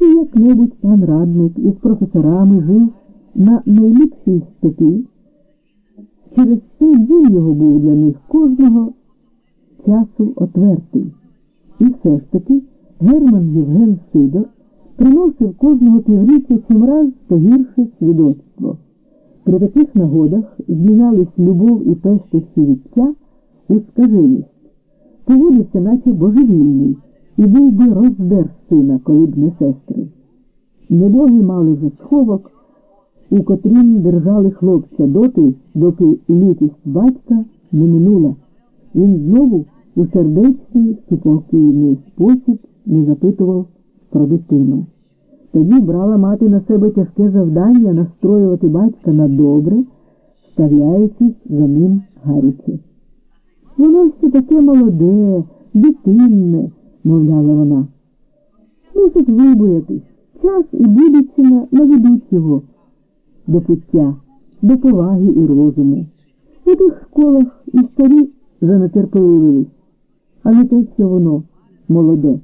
[SPEAKER 1] І як-небудь пан радник із професорами жив на найліпшій степі. Через цей день його був для них кожного часу отвертий. І все ж таки Герман Євген Сидор приносив кожного півріччя чимраз погірше свідоцтво. При таких нагодах змінялись любов і пестощі відця у скаженість. Поводився, наче божевільний і був би роздер сина, коли б не сестри. Недовгі мали вже сховок, у котрім держали хлопця доти, доки лютість батька не минула. Він знову у сердечний, супокійний спосіб не запитував про дитину. Тоді брала мати на себе тяжке завдання настроювати батька на добре, ставляючись за ним гаряче. Воно ще таке молоде, дитинне, мовляла вона. Мусить вибоятись. Час і будучина наведуть його до пуття, до поваги і розуму. У тих школах і старі занетерпеливились, а не те, що воно молоде.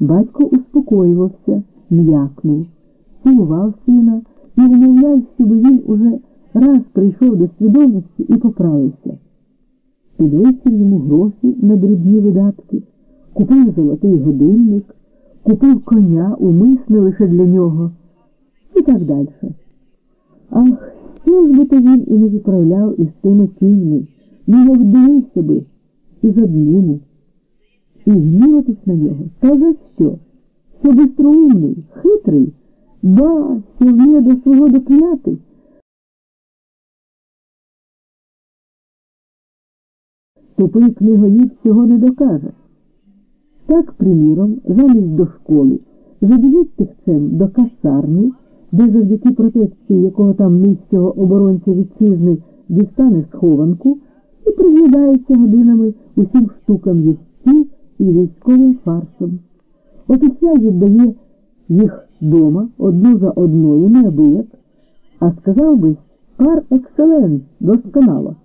[SPEAKER 1] Батько успокоювався, м'якнув, цілував сина і умовляв, щоб він уже раз прийшов до свідомості і поправився. Підвищив йому гроші на дрібні видатки, купив золотий годинник, купив коня умисне лише для нього і так далі. Ах, ж би то він і не відправляв із тими кіньми, не вдивився би із однину. І гніватись на нього. Та за що? Що бистроумний, хитрий, ба, що вміє до свого докляти. Тупий книгоїд цього не докаже. Так, приміром, замість до школи, заведіть тихцем до касарні, де завдяки протекції якого там низького оборонця вітчизни дістане схованку і приглядається годинами усім штукам їстів і військовим фарсом. Опісля віддає їх дома одну за одною неабияк, а сказав би пар екселенс досконало.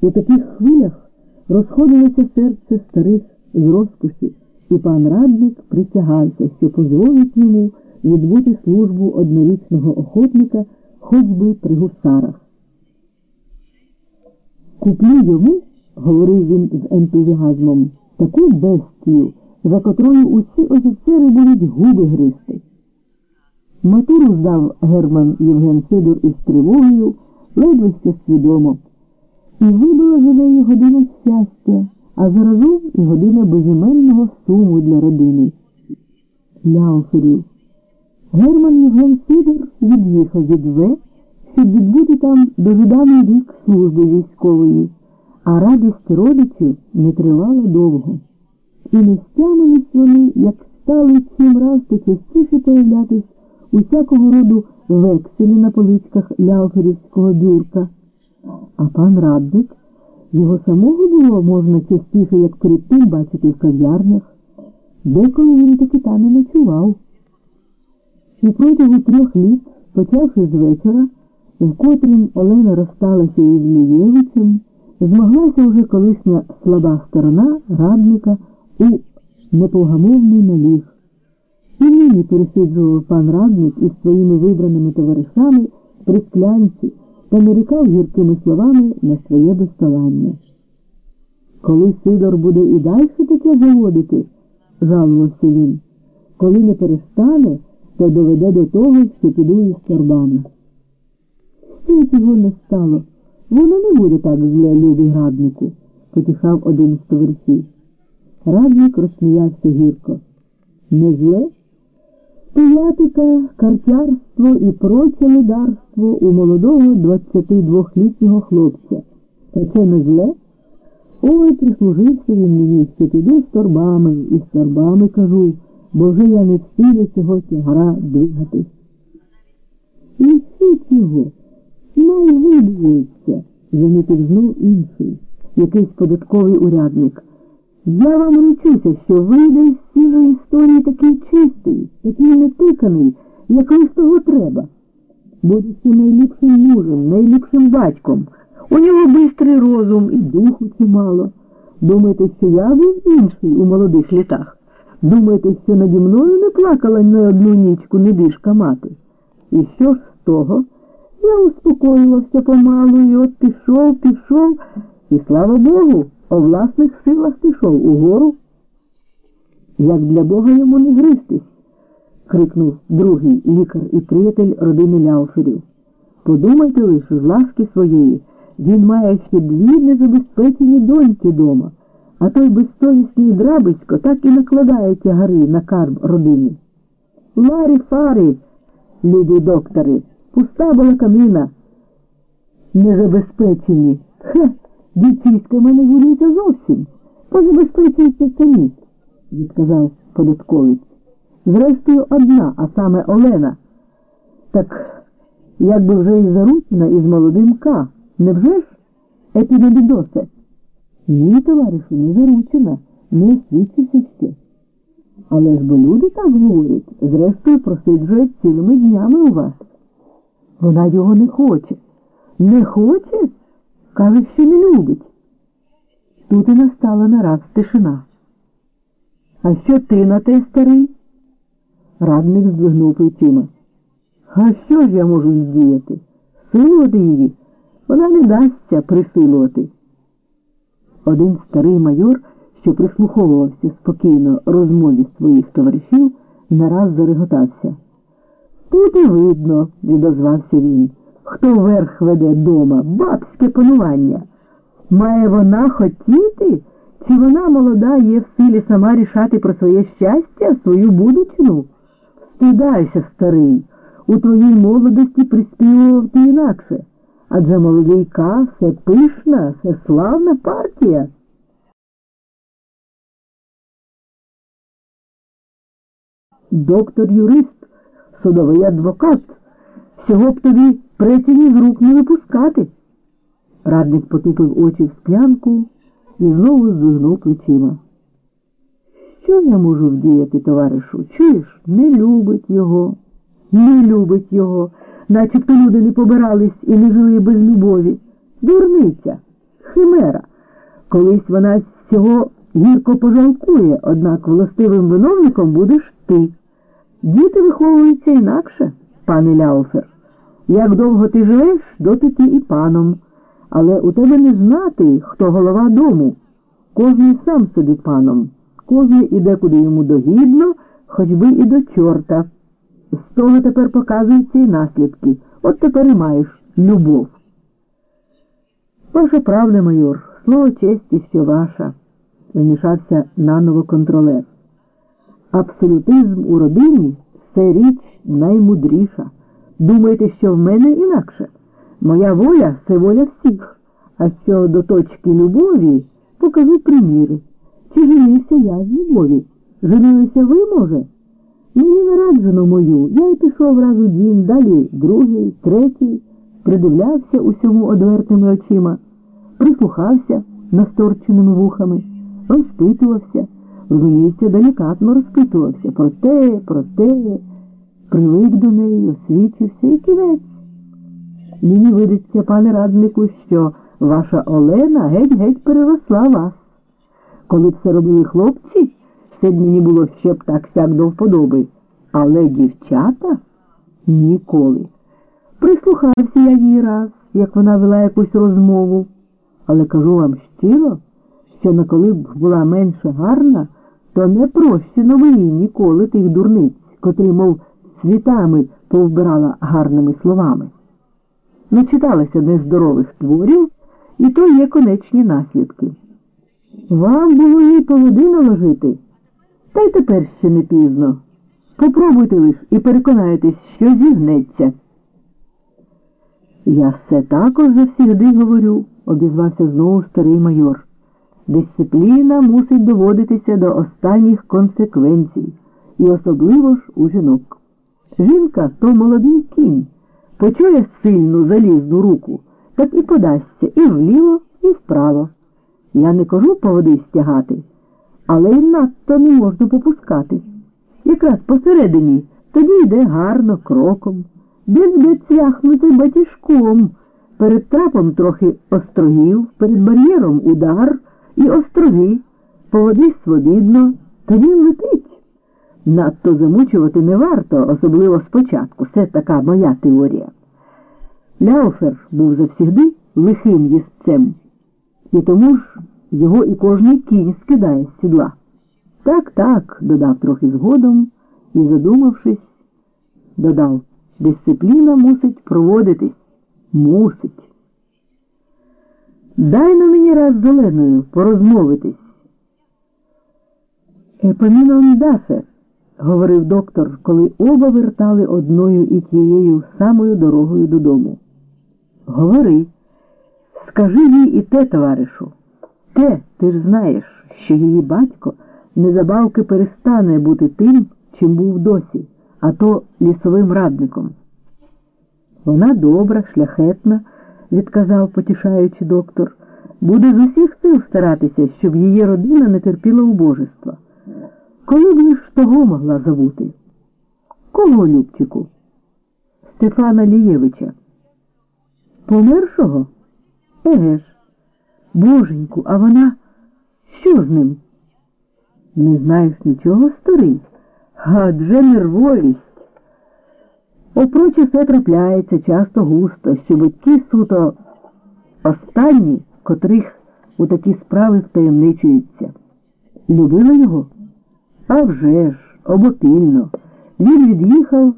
[SPEAKER 1] У таких хвилях розходилося серце старих з розкоші, і пан радник присягався, що дозволить йому відбути службу однорічного охотника хоч би при гусарах. Куплю йому, говорив він з ентузіазмом, таку бестію, за котрою усі офіцери будуть губи гристи. Матуру здав Герман Євген Сидор із тривогою, ледве ще свідомо. І вибила за неї година щастя, а заразом і година безіменного суму для родини. Ляуферів. Герман Євген Сидор від'їхав від В, щоб відбути там дожиданий рік служби військової, а радість родичів не тривала довго. І не стямились вони, як стали чим раз то частіше появлятись усякого роду векселі на поличках ляуферівського бюрка. А пан радник, його самого було можна частіше, як перед бачити в кав'ярнях, деколи він таки там і ночував. І протягом трьох літ, почавши з вечора, в котрім Олена розсталася із Лієвичем, змоглася вже колишня слаба сторона радника у неповгамовний наліг. І нині пересиджував пан радник із своїми вибраними товаришами при склянці та нарікав гіркими словами на своє безталання. Коли Сидор буде і далі таке заводити, жалувався він, коли не перестане, то доведе до того, що піду із торбами. Ще цього не стало. Воно не буде так зле, любий раднику, потішав один з товаришів. Радник розсміявся гірко. Не зле? Пиятика, картярство і проче ледарство у молодого 22-літнього хлопця. Та це не зле? Ой, прислужився він мені, що піду з торбами, і з торбами кажу, бо вже я не в цього тягара двигатись. І всі цього не видується, замітив знов інший, якийсь податковий урядник. Я вам речуся, що вийде з цієї історії такий чистий, такий нетиканий, як того треба. Будете найліпшим мужем, найліпшим батьком. У нього бистрий розум і духу чимало. Думаєте, що я був інший у молодих літах? Думаєте, що наді мною не плакала ні одну нічку недишка мати? І що ж з того? Я успокоювався помалу і от пішов, пішов, і слава Богу о власних силах пішов угору. Як для Бога йому не гристись, крикнув другий лікар і приятель родини Ляуферів. Подумайте лише з ласки своєї, він має ще дві незабезпечені доньки дома, а той безсовісний драбисько так і накладає тягари на карб родини. Ларі фари, любі доктори, пуста була каміна. Незабезпечені. Хе! Дівчиська мене гулюється зовсім. Позабезпечується самі, відказав податковець. Зрештою, одна, а саме Олена. Так якби вже і заручена із молодим К. Невже ж? епідемідосе. Ні, товаришу, не заручена, не освічився ще. Але ж бо люди так говорять, зрештою просиджують цілими днями у вас. Вона його не хоче. Не хоче? Каже, що не любить. Тут і настала нараз тишина. А що ти на те старий? Радник здвигнув плечима. А що ж я можу здіяти? Силувати її? Вона не дасться присилувати. Один старий майор, що прислуховувався спокійно розмові своїх товаришів, нараз зареготався. Тут і видно, відозвався він, хто верх веде дома, бабське панування. Має вона хотіти, чи вона молода є в силі сама рішати про своє щастя, свою будучину? Стидайся, старий, у твоїй молодості приспівував ти інакше. Адже молодий Ка – це пишна, це славна партія. Доктор юрист, судовий адвокат, всього б тобі прецені з рук не випускати. Радник потупив очі в склянку і знову здвигнув плечима. Що я можу вдіяти, товаришу? Чуєш, не любить його, не любить його, начебто люди не побирались і не жили без любові. Дурниця, химера. Колись вона з цього гірко пожалкує, однак властивим виновником будеш ти. Діти виховуються інакше, пане Ляуфер. Як довго ти живеш, доти ти і паном. Але у тебе не знати, хто голова дому. Кожний сам собі паном, кожний іде куди йому догідно, хоч би і до чорта. З того тепер показуються і наслідки. От тепер і маєш любов. Ваша правда, майор, слово честі, що ваша, вимішався наново контролер. Абсолютизм у родині це річ наймудріша. Думаєте, що в мене інакше? Моя воля це воля всіх, а що до точки любові покажу приміри. Чи женився я з любові? Женилися ви, може? Мені не раджено мою. Я й пішов раз у дім, далі другий, третій, придивлявся усьому одвертими очима, прислухався насторченими вухами, розпитувався, розуміється, делікатно розпитувався про те, про те, привик до неї, освічився і кінець. Мені видиться, пане раднику, що ваша Олена геть-геть переросла вас. Коли б це робили хлопці, все б мені було ще б так сяк до вподоби. Але дівчата ніколи. Прислухався я їй раз, як вона вела якусь розмову, але кажу вам щиро, що на коли б була менше гарна, то не прощено ви їй ніколи тих дурниць, котрі, мов, світами повбирала гарними словами начиталася нездорових творів, і то є конечні наслідки. Вам було їй поводи наложити, та й тепер ще не пізно. Попробуйте лиш і переконаєтесь, що зігнеться. Я все також завсігди говорю, обізвався знову старий майор. Дисципліна мусить доводитися до останніх консеквенцій, і особливо ж у жінок. Жінка то молодий кінь. Почує сильну залізну руку, так і подасться і вліво, і вправо. Я не кажу по води стягати, але й надто не можна попускати. Якраз посередині тоді йде гарно кроком, десь де цвяхнути батіжком, перед трапом трохи острогів, перед бар'єром удар і остроги, по води свобідно, тоді летить. Надто замучувати не варто, особливо спочатку. Це така моя теорія. Ляуфер був завсігди лихим їстцем, і тому ж його і кожний кінь скидає з сідла. Так, так, додав трохи згодом і, задумавшись, додав, дисципліна мусить проводитись. Мусить. Дай на мені раз з Оленою порозмовитись. Епомінон дафер говорив доктор, коли оба вертали одною і тією самою дорогою додому. Говори, скажи їй і те, товаришу. Те, ти ж знаєш, що її батько незабавки перестане бути тим, чим був досі, а то лісовим радником. Вона добра, шляхетна, відказав, потішаючи доктор. Буде з усіх сил старатися, щоб її родина не терпіла убожества. Коли б лиш того могла забути? Кого, Любчику? Стефана Лієвича. Помершого? Еге ж. Боженьку, а вона що з ним? Не знаєш нічого, старий? Адже нервовість. Опроче все трапляється часто густо, що ті суто останні, котрих у такі справи втаємничуються. Любила його? А вже ж, обопільно. Він від'їхав,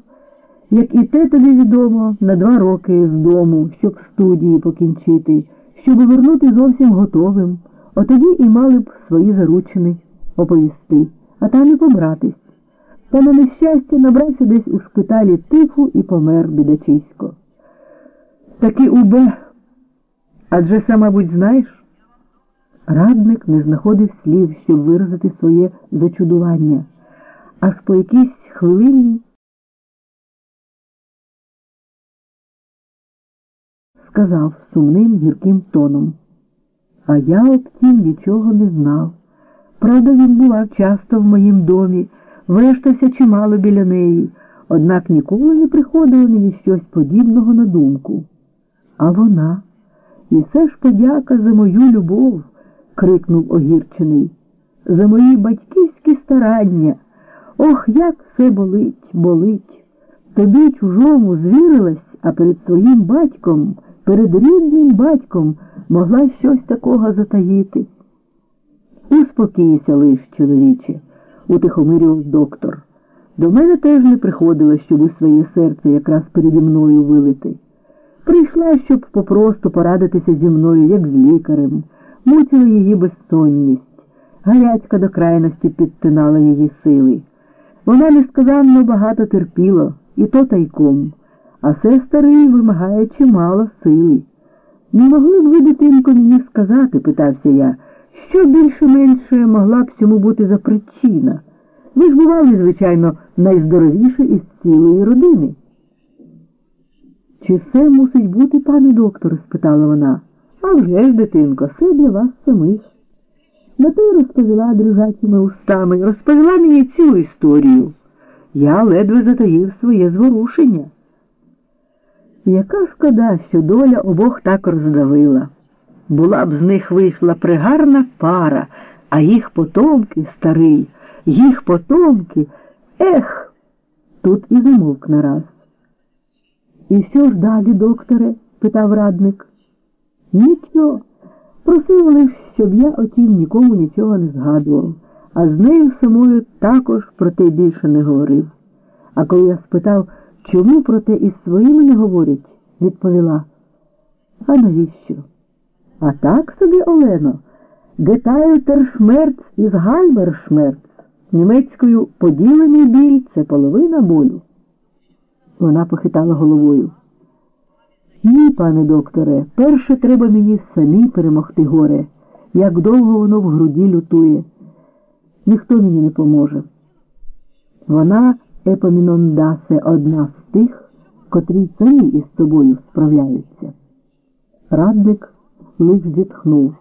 [SPEAKER 1] як і те тобі відомо, на два роки з дому, щоб студії покінчити, щоб вернути зовсім готовим. Отоді і мали б свої заручини оповісти, а там і побратись. Та на нещастя набрався десь у шпиталі тифу і помер бідачисько. Таки убе, адже сам, мабуть, знаєш, радник не знаходив слів, щоб виразити своє зачудування, аж по якійсь хвилині сказав сумним гірким тоном. А я об тім нічого не знав. Правда, він бував часто в моїм домі, вештався чимало біля неї, однак ніколи не приходило мені щось подібного на думку. А вона, і все ж подяка за мою любов, крикнув огірчений, за мої батьківські старання. Ох, як все болить, болить. Тобі чужому звірилась, а перед своїм батьком, перед рідним батьком могла щось такого затаїти. Успокійся лиш, чоловіче, утихомирював доктор. До мене теж не приходило, щоб у своє серце якраз переді мною вилити. Прийшла, щоб попросту порадитися зі мною, як з лікарем, мучила її безсонність, гарячка до крайності підтинала її сили. Вона несказанно багато терпіла, і то тайком, а все старий вимагає чимало сили. Не могли б ви, дитинко, мені сказати, питався я, що більше-менше могла б цьому бути за причина? Ви ж бували, звичайно, найздоровіші із цілої родини. Чи все мусить бути, пане доктор? спитала вона. «А вже ж, дитинко, все для вас самих. На те розповіла дрижачими устами, розповіла мені цю історію. Я ледве затаїв своє зворушення. Яка шкода, що доля обох так роздавила. Була б з них вийшла пригарна пара, а їх потомки старий, їх потомки. Ех, тут і замовк нараз. І що ж далі, докторе? питав радник. Нічого. Просив лиш, щоб я отім нікому нічого не згадував, а з нею самою також про те більше не говорив. А коли я спитав, чому про те із своїми не говорять, відповіла. А навіщо? А так собі, Олено, Гетальтер Шмерц із Гальбершмерц, німецькою поділений біль це половина болю. Вона похитала головою. Ні, пане докторе, перше треба мені самі перемогти горе, як довго воно в груді лютує. Ніхто мені не поможе. Вона Епомінондасе одна з тих, котрі самі із собою справляються. Радник лиш зітхнув.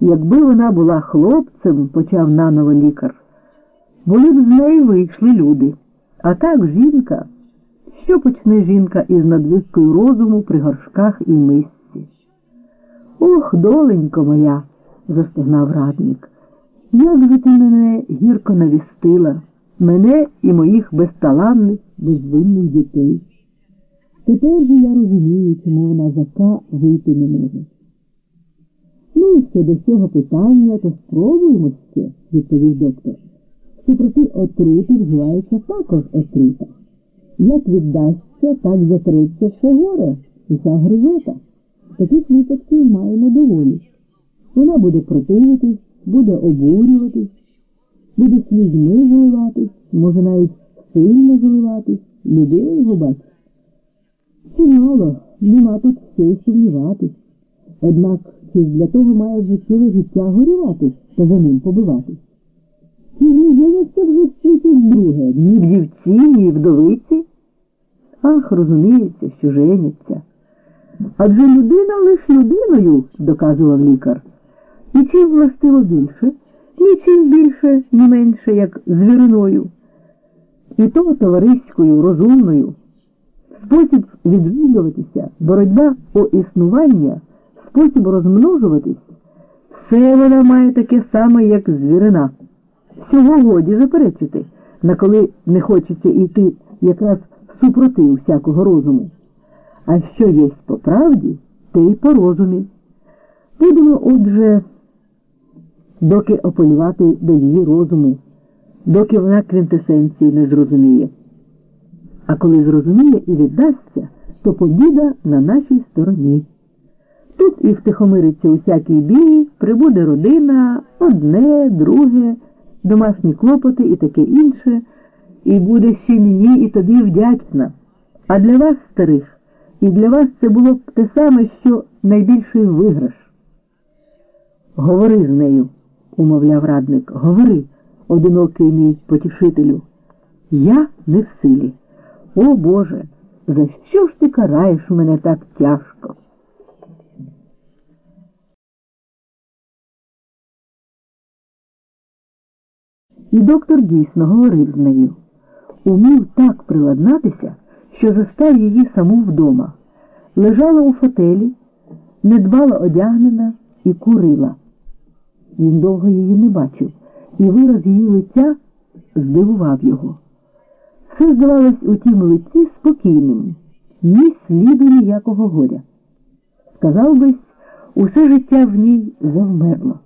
[SPEAKER 1] Якби вона була хлопцем, почав наново лікар, були б з неї вийшли люди. А так жінка. Що почне жінка із надвискою розуму при горшках і мисці? Ох, доленько моя, застогнав радник. Як же ти мене гірко навістила, мене і моїх безталанних, безвинних дітей. Тепер же я розумію, чому вона зака вийти не може. Ну і щодо цього питання, то спробуємо ще, відповів доктор. Супроти отрути вживається також отрута. Як віддасться, так затреться все горе, вся гризота. Таких випадків маємо доволі. Вона буде противитись, буде обурюватись, буде слізьми заливатись, може навіть сильно заливатись, любила його бачиш. Чимало, нема тут все сумніватись. Однак чи для того має життєве життя горювати та за ним побиватись? Чи не женяться вже в світі друге, ні вдівці, ні вдовиці? Ах, розуміється, що женяться. Адже людина лиш людиною, доказував лікар. І чим властиво більше, нічим більше, ні менше, як звіриною. І то товариською, розумною. Спосіб відвідуватися, боротьба о існування, спосіб розмножуватись, все вона має таке саме, як звірина. Всього годі заперечити, на коли не хочеться йти якраз супроти усякого розуму. А що єсть по правді, те й по розумі. Будемо, отже, доки ополювати до її розуму, доки вона квінтесенції не зрозуміє. А коли зрозуміє і віддасться, то побіда на нашій стороні. Тут і втихомириться усякий бій, прибуде родина, одне, друге, домашні клопоти і таке інше, і буде ще мені і тобі вдячна. А для вас, старих, і для вас це було б те саме, що найбільший виграш. Говори з нею, умовляв радник, говори, одинокий мій потішителю. Я не в силі. О Боже, за що ж ти караєш мене так тяжко? І доктор дійсно говорив з нею. Умів так приладнатися, що застав її саму вдома. Лежала у фотелі, недбало одягнена і курила. Він довго її не бачив, і вираз її лиця здивував його. Все здавалось у тім лиці спокійним, ні сліду ніякого горя. Сказав бись, усе життя в ній завмерло.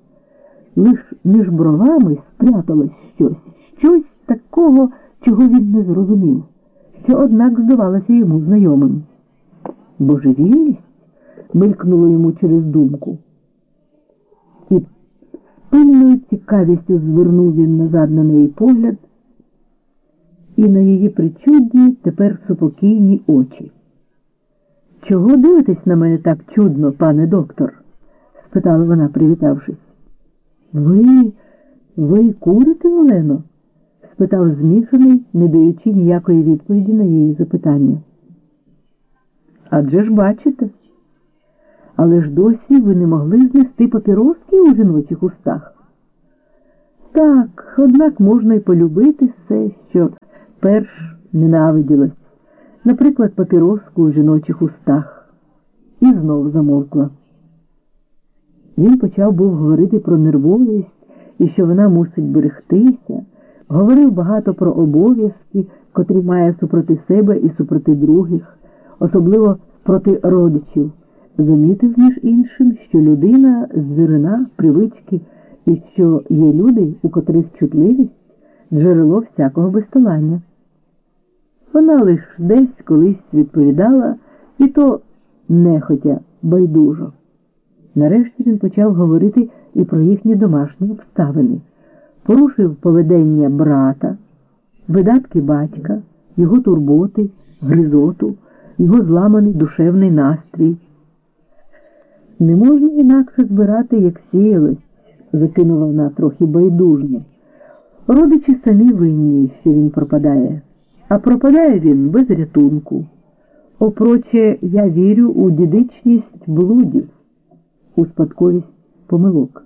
[SPEAKER 1] Лиш між бровами спряталось щось, щось такого, чого він не зрозумів, що, однак, здавалося йому знайомим. Божевільність мелькнуло йому через думку. І пильною цікавістю звернув він назад на неї погляд і на її причудні, тепер супокійні очі. Чого дивитесь на мене так чудно, пане доктор? спитала вона, привітавшись. Ви, ви курите, Олено? Спитав змішаний, не даючи ніякої відповіді на її запитання. Адже ж бачите? Але ж досі ви не могли знести папіроски у жіночих устах. Так, однак можна й полюбити все, що перш ненавиділось, наприклад, папіроску у жіночих устах, і знов замовкла. Він почав був говорити про нервовість і що вона мусить берегтися, говорив багато про обов'язки, котрі має супроти себе і супроти других, особливо проти родичів, замітив, між іншим, що людина звірина, привички і що є люди, у котрих чутливість джерело всякого безталання. Вона лиш десь колись відповідала, і то нехотя байдужо. Нарешті він почав говорити і про їхні домашні обставини, порушив поведення брата, видатки батька, його турботи, гризоту, його зламаний душевний настрій. Не можна інакше збирати, як сіялось, закинула вона трохи байдужно. Родичі самі винні, що він пропадає, а пропадає він без рятунку. Опроче, я вірю у дідичність блудів у спадковість помилок.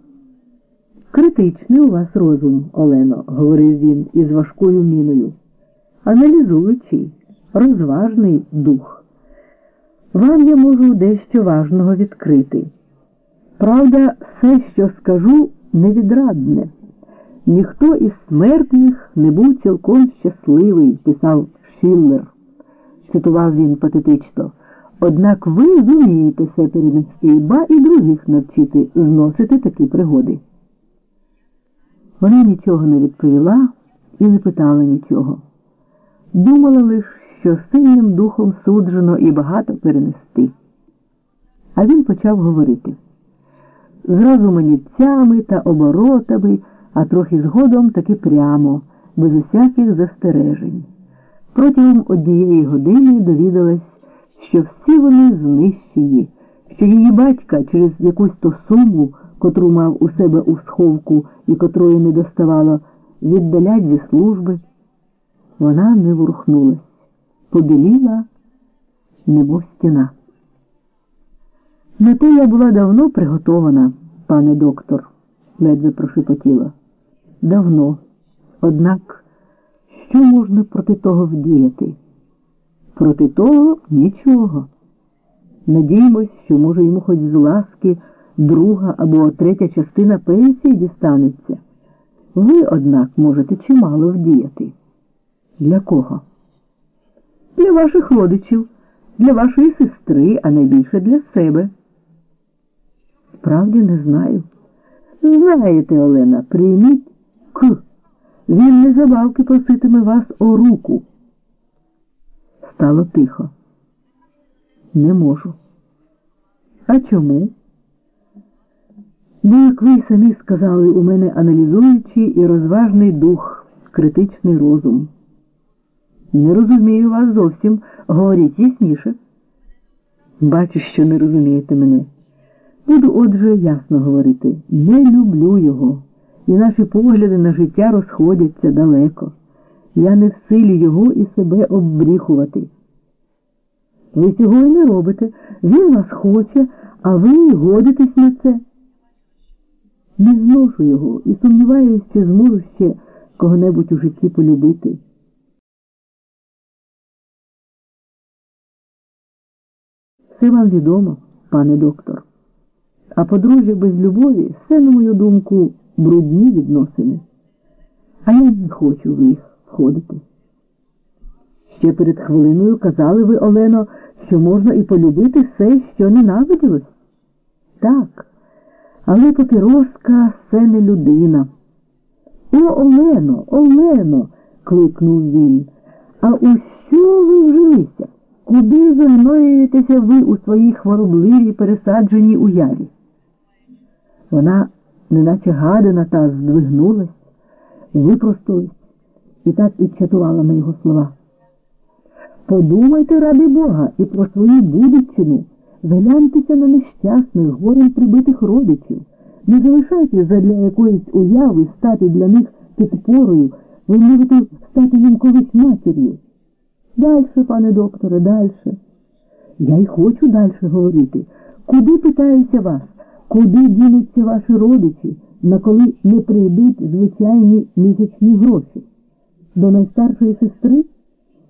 [SPEAKER 1] Критичний у вас розум, Олено, говорив він із важкою міною, аналізуючий, розважний дух. Вам я можу дещо важного відкрити. Правда, все, що скажу, невідрадне. Ніхто із смертних не був цілком щасливий, писав Шиллер. Цитував він патетично. Однак ви зумієте все перенести, ба і других навчити зносити такі пригоди. Вона нічого не відповіла і не питала нічого. Думала лише, що сильним духом суджено і багато перенести. А він почав говорити зразу манівцями та оборотами, а трохи згодом таки прямо, без усяких застережень. Протягом однієї години довідалась що всі вони знищені, що її батька через якусь то суму, котру мав у себе у сховку і котрої не доставало, віддалять зі служби. Вона не ворухнулась, побіліла, немов стіна. На те я була давно приготована, пане доктор, ледве прошепотіла. Давно. Однак, що можна проти того вдіяти? Проти того нічого. Надіємось, що, може, йому хоч з ласки друга або третя частина пенсії дістанеться. Ви, однак, можете чимало вдіяти. Для кого? Для ваших родичів, для вашої сестри, а найбільше для себе. Справді не знаю. Знаєте, Олена, прийміть К. Він незабавки проситиме вас о руку. Стало тихо. Не можу. А чому? Бо, як ви самі сказали, у мене аналізуючий і розважний дух, критичний розум. Не розумію вас зовсім, говоріть ясніше. Бачу, що не розумієте мене. Буду отже ясно говорити. Не люблю його, і наші погляди на життя розходяться далеко. Я не в силі його і себе оббріхувати. Ви цього і не робите. Він вас хоче, а ви годитесь на це. Не зношу його і сумніваюся, що зможу ще кого-небудь у житті полюбити. Все вам відомо, пане доктор. А подружжя без любові все, на мою думку, брудні відносини. А я не хочу в них входити. Ще перед хвилиною казали ви, Олено, що можна і полюбити все, що ненавиділось. Так, але папіроска це не людина. О, Олено, Олено, кликнув він. А у що ви вжилися? Куди загноюєтеся ви у своїй хворобливій пересадженій уяві? Вона, неначе гадина, та здвигнулась, випростулась і так і чатувала на його слова. Подумайте, ради Бога, і про свою будучину, згляньтеся на нещасних, горем прибитих родичів, не залишайте задля якоїсь уяви стати для них підпорою, ви можете стати їм колись матір'ю. Дальше, пане докторе, дальше. Я й хочу дальше говорити. Куди питаюся вас? Куди дінуться ваші родичі, на коли не прийдуть звичайні місячні гроші? До найстаршої сестри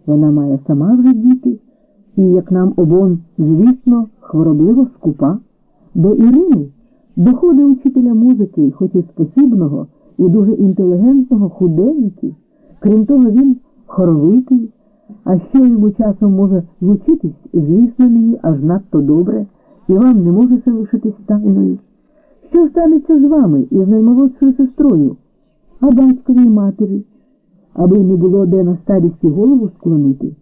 [SPEAKER 1] вона має сама вже діти, і, як нам обон, звісно, хворобливо скупа. До Ірини доходить учителя музики, хоч і спосібного, і дуже інтелігентного худенький. Крім того, він хоровитий, а що йому часом може звучитись, звісно, мені аж надто добре і вам не може залишитись тайною. Що станеться з вами і з наймолодшою сестрою, а батькові й матері, аби не було де на старісті голову склонити?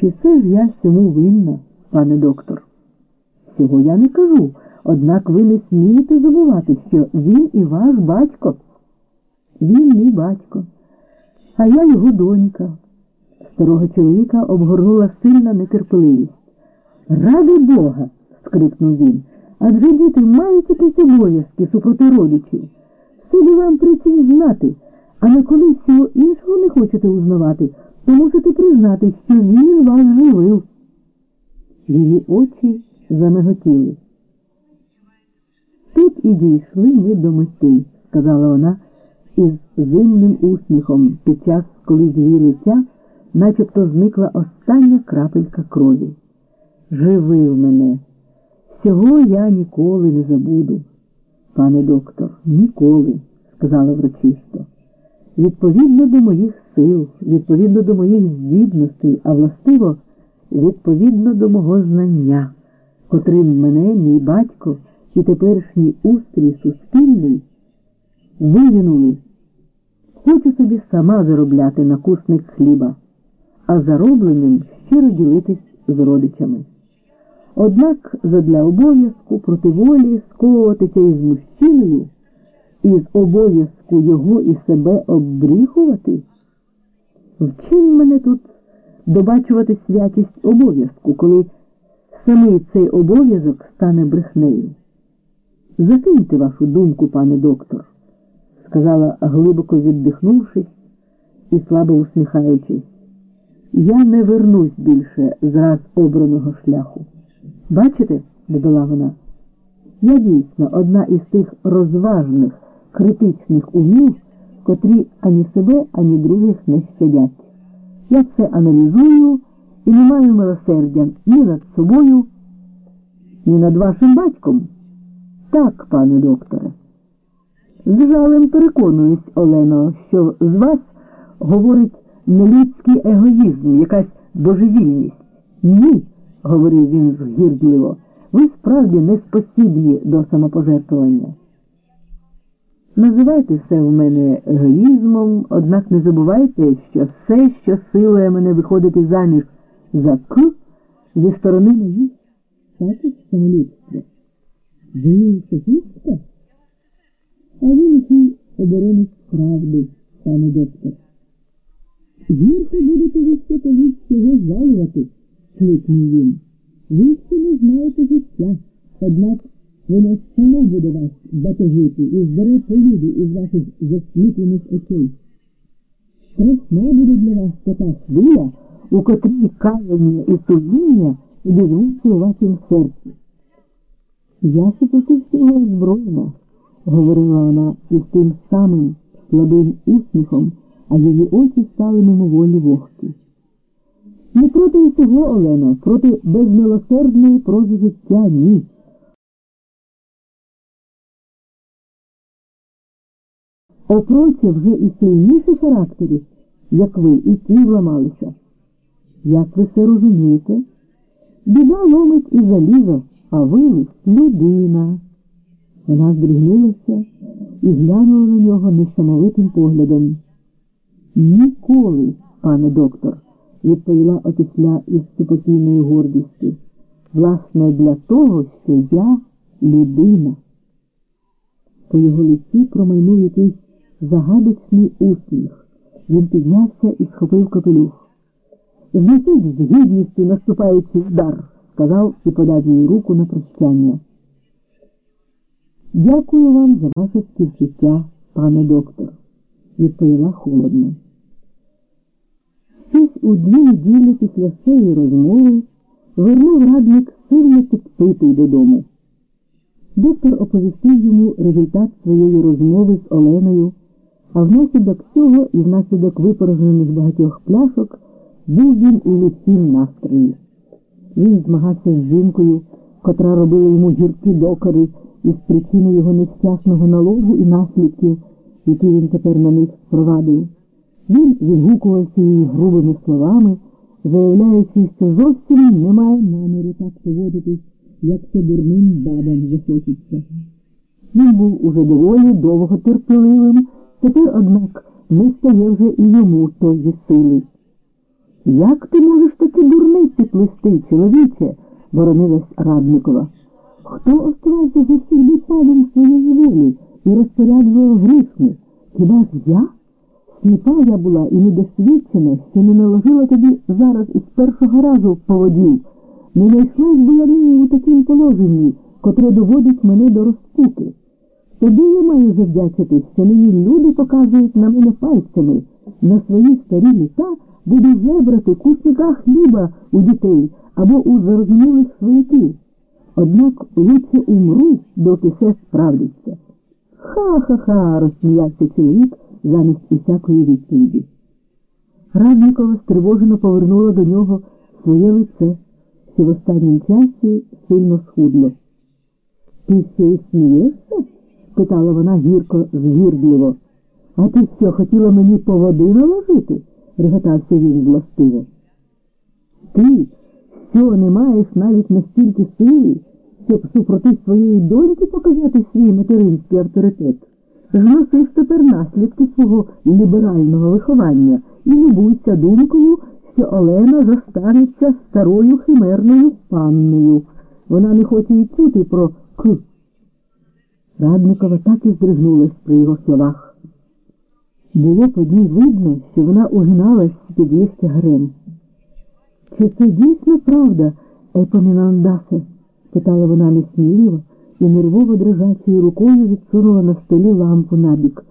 [SPEAKER 1] Чи це ж я цьому винна, пане доктор? Цього я не кажу, однак ви не смієте забувати, що він і ваш батько. Він мій батько, а я його донька. Старого чоловіка обгорнула сильна нетерпеливість. Ради Бога. скрикнув він. Адже діти мають якісь обов'язки супроти родичів. Собі вам при цим знати, а на коли всього іншого не хочете узнавати, то мусите признати, що він вас живив. Її очі замиготіли. Тут і дійшли ми до мети, сказала вона із зимним усміхом під час, коли з її лиця начебто зникла остання крапелька крові живив мене. Цього я ніколи не забуду. Пане доктор, ніколи, сказала врочисто. Відповідно до моїх сил, відповідно до моїх здібностей, а властиво, відповідно до мого знання, котрим мене, мій батько і теперішній устрій суспільний вивінули. Хочу собі сама заробляти на кусник хліба, а заробленим щиро ділитись з родичами. Однак задля обов'язку проти волі сковуватися із мужчиною, із обов'язку його і себе оббріхувати, вчим мене тут добачувати святість обов'язку, коли самий цей обов'язок стане брехнею. Закиньте вашу думку, пане доктор, сказала, глибоко віддихнувшись і слабо усміхаючись. Я не вернусь більше з раз обраного шляху. Бачите, додала вона, я дійсно одна із тих розважних, критичних умів, котрі ані себе, ані других не щадять. Я це аналізую і не маю милосердя ні над собою, ні над вашим батьком. Так, пане докторе. З жалем переконуюсь, Олено, що з вас говорить нелюдський егоїзм, якась божевільність. Ні, говорив він згірдливо, ви справді не спосібні до самопожертвування. Називайте все в мене егоїзмом, однак не забувайте, що все, що силує мене виходити заміж за К, зі сторони моїх також самолюбства. Ви софістка? А він який оборонець правди, пане доктор. Гірше будете ви ще колись цього жалувати, кликнув він. Ви ще не знаєте життя, однак воно само буде вас батожити і збере полюди із ваших засліплених очей. Страшна буде для вас така хвиля, у котрій каяння і сумління відбувся у вашому серці. Я супроти всього озброєна, говорила вона із тим самим слабим усміхом, а її очі стали мимоволі вогкі. Не проти усього, Олено, проти безмилосердної прози життя ні. Опроче вже і сильніші характері, як ви, і ті вламалися. Як ви все розумієте? Біда ломить і залізо, а ви людина. Вона здригнулася і глянула на нього несамовитим поглядом. Ніколи, пане доктор, відповіла опісля із спокійною гордістю. Власне, для того, що я людина. По його лиці промайнув якийсь загадочний усміх. Він піднявся і схопив капелюх. Знесіть з гідністю наступаючий удар, сказав і подав їй руку на прощання. Дякую вам за ваше співчуття, пане доктор, відповіла холодно. Щось у дві неділі після цієї розмови вернув радник сильно підпитий додому. Доктор оповістив йому результат своєї розмови з Оленою, а внаслідок цього і внаслідок випорожнених багатьох пляшок був він у липкім настрої. Він змагався з жінкою, котра робила йому гіркі докори із причини його нещасного налогу і наслідків, які він тепер на них впровадив. Він відгукувався її грубими словами, заявляючи, що зовсім немає наміру так поводитись, як це дурним бабам захочеться. Він був уже доволі довго терпеливим, тепер, однак, не стає вже і йому тої сили. Як ти можеш такі дурниці плести, чоловіче? боронилась Радникова. Хто оставався за всіх паном своєї волі і розпоряджував грішми? Хіба ж я? Сліпа я була і недосвідчена, що не наложила тобі зараз із першого разу поводів. Не знайшлась би я нині у такому положенні, котре доводить мене до розпуки. Тобі я маю завдячити, що нині люди показують на мене пальцями. На свої старі літа буду жебрати кусика хліба у дітей або у зарозумілих свояків. Однак лучше умру, доки все справдиться. Ха-ха-ха, розсміявся чоловік замість усякої відповіді. Радникова стривожено повернула до нього своє лице, що в останнім часі сильно схудло. Ти ще й смієшся? Питала вона гірко, згірдливо. А ти що, хотіла мені по води наложити? реготався він злостиво. Ти, що не маєш навіть настільки сили, щоб супроти своєї доньки показати свій материнський авторитет, зносиш тепер наслідки свого ліберального виховання і не будься думкою, що Олена застанеться старою химерною панною. Вона не хоче й чути про К. Радникова так і здригнулась при його словах. Було ній видно, що вона угналась під їх тягарем. Чи це дійсно правда, Епомінандасе? питала вона несміливо і нервово дрожачою рукою відсунула на столі лампу набік,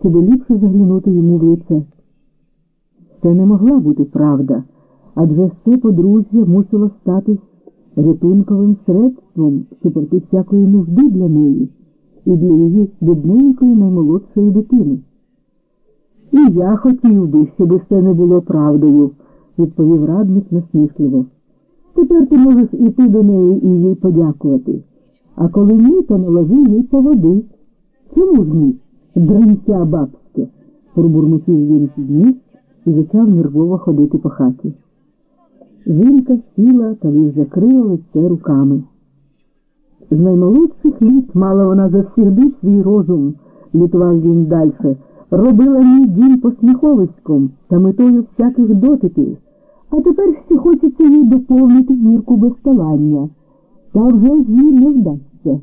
[SPEAKER 1] щоб ліпше заглянути йому в лице. Це не могла бути правда, адже все подружжя мусило статись рятунковим средством супроти всякої нужди для неї і для її бідненької наймолодшої дитини. І я хотів би, щоб це не було правдою, відповів радник насмішливо. Тепер ти можеш іти до неї і їй подякувати. А коли ні, то наложи їй по води. Чому ж ні? Дранця бабське, пробурмотів він підніс і почав нервово ходити по хаті. Жінка сіла та лиш закрила лице руками. З наймолодших літ мала вона завсігди свій розум, літував він дальше, робила мій дім посміховиськом та метою всяких дотиків, а тепер ще хочеться їй доповнити вірку безталання. Та вже їй не вдасться,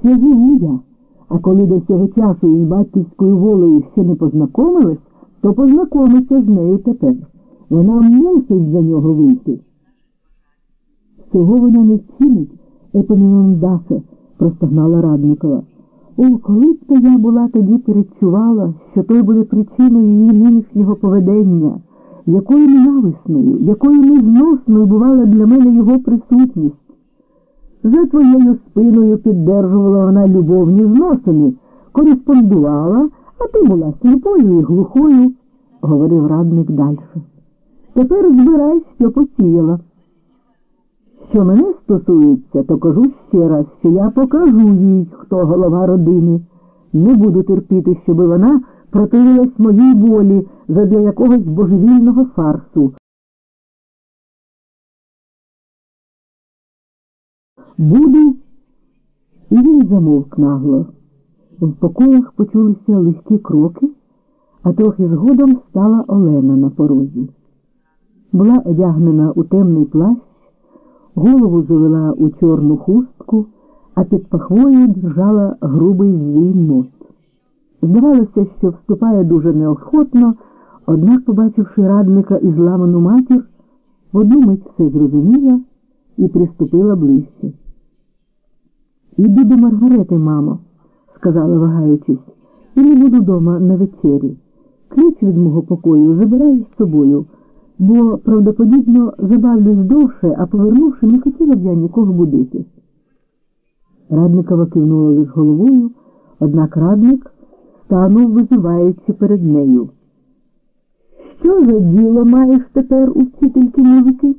[SPEAKER 1] ще живу я. А коли до цього часу із батьківською волею ще не познайомилась, то познайомиться з нею тепер. Вона мусить за нього вийти. Цього вона не вчинить, Епомінондасе, простогнала Радникова. О, коли б то я була тоді передчувала, що той буде причиною її нинішнього поведення, якою ненависною, якою незносною бувала для мене його присутність. За твоєю спиною піддержувала вона любовні зносини, кореспондувала, а ти була сліпою і глухою, говорив радник далі. Тепер збирай, що посіяла. Що мене стосується, то кажу ще раз, що я покажу їй, хто голова родини. Не буду терпіти, щоб вона противилась моїй волі задля якогось божевільного фарсу. Буду, і він замовк нагло. В покоях почулися легкі кроки, а трохи згодом стала Олена на порозі. Була одягнена у темний плащ, голову завела у чорну хустку, а під пахвою держала грубий звій нос. Здавалося, що вступає дуже неохотно, однак, побачивши радника і зламану матір, в одну мить все зрозуміла і приступила ближче. Іду до Маргарети, мамо, сказала, вагаючись, і не буду дома на вечері. Ключ від мого покою забираю з собою, бо правдоподібно забавлюсь довше, а повернувши, не хотіла б я нікого будити. Радникова кивнула лиш головою, однак радник станув, визиваючи перед нею. Що за діло маєш тепер у вчительки музики?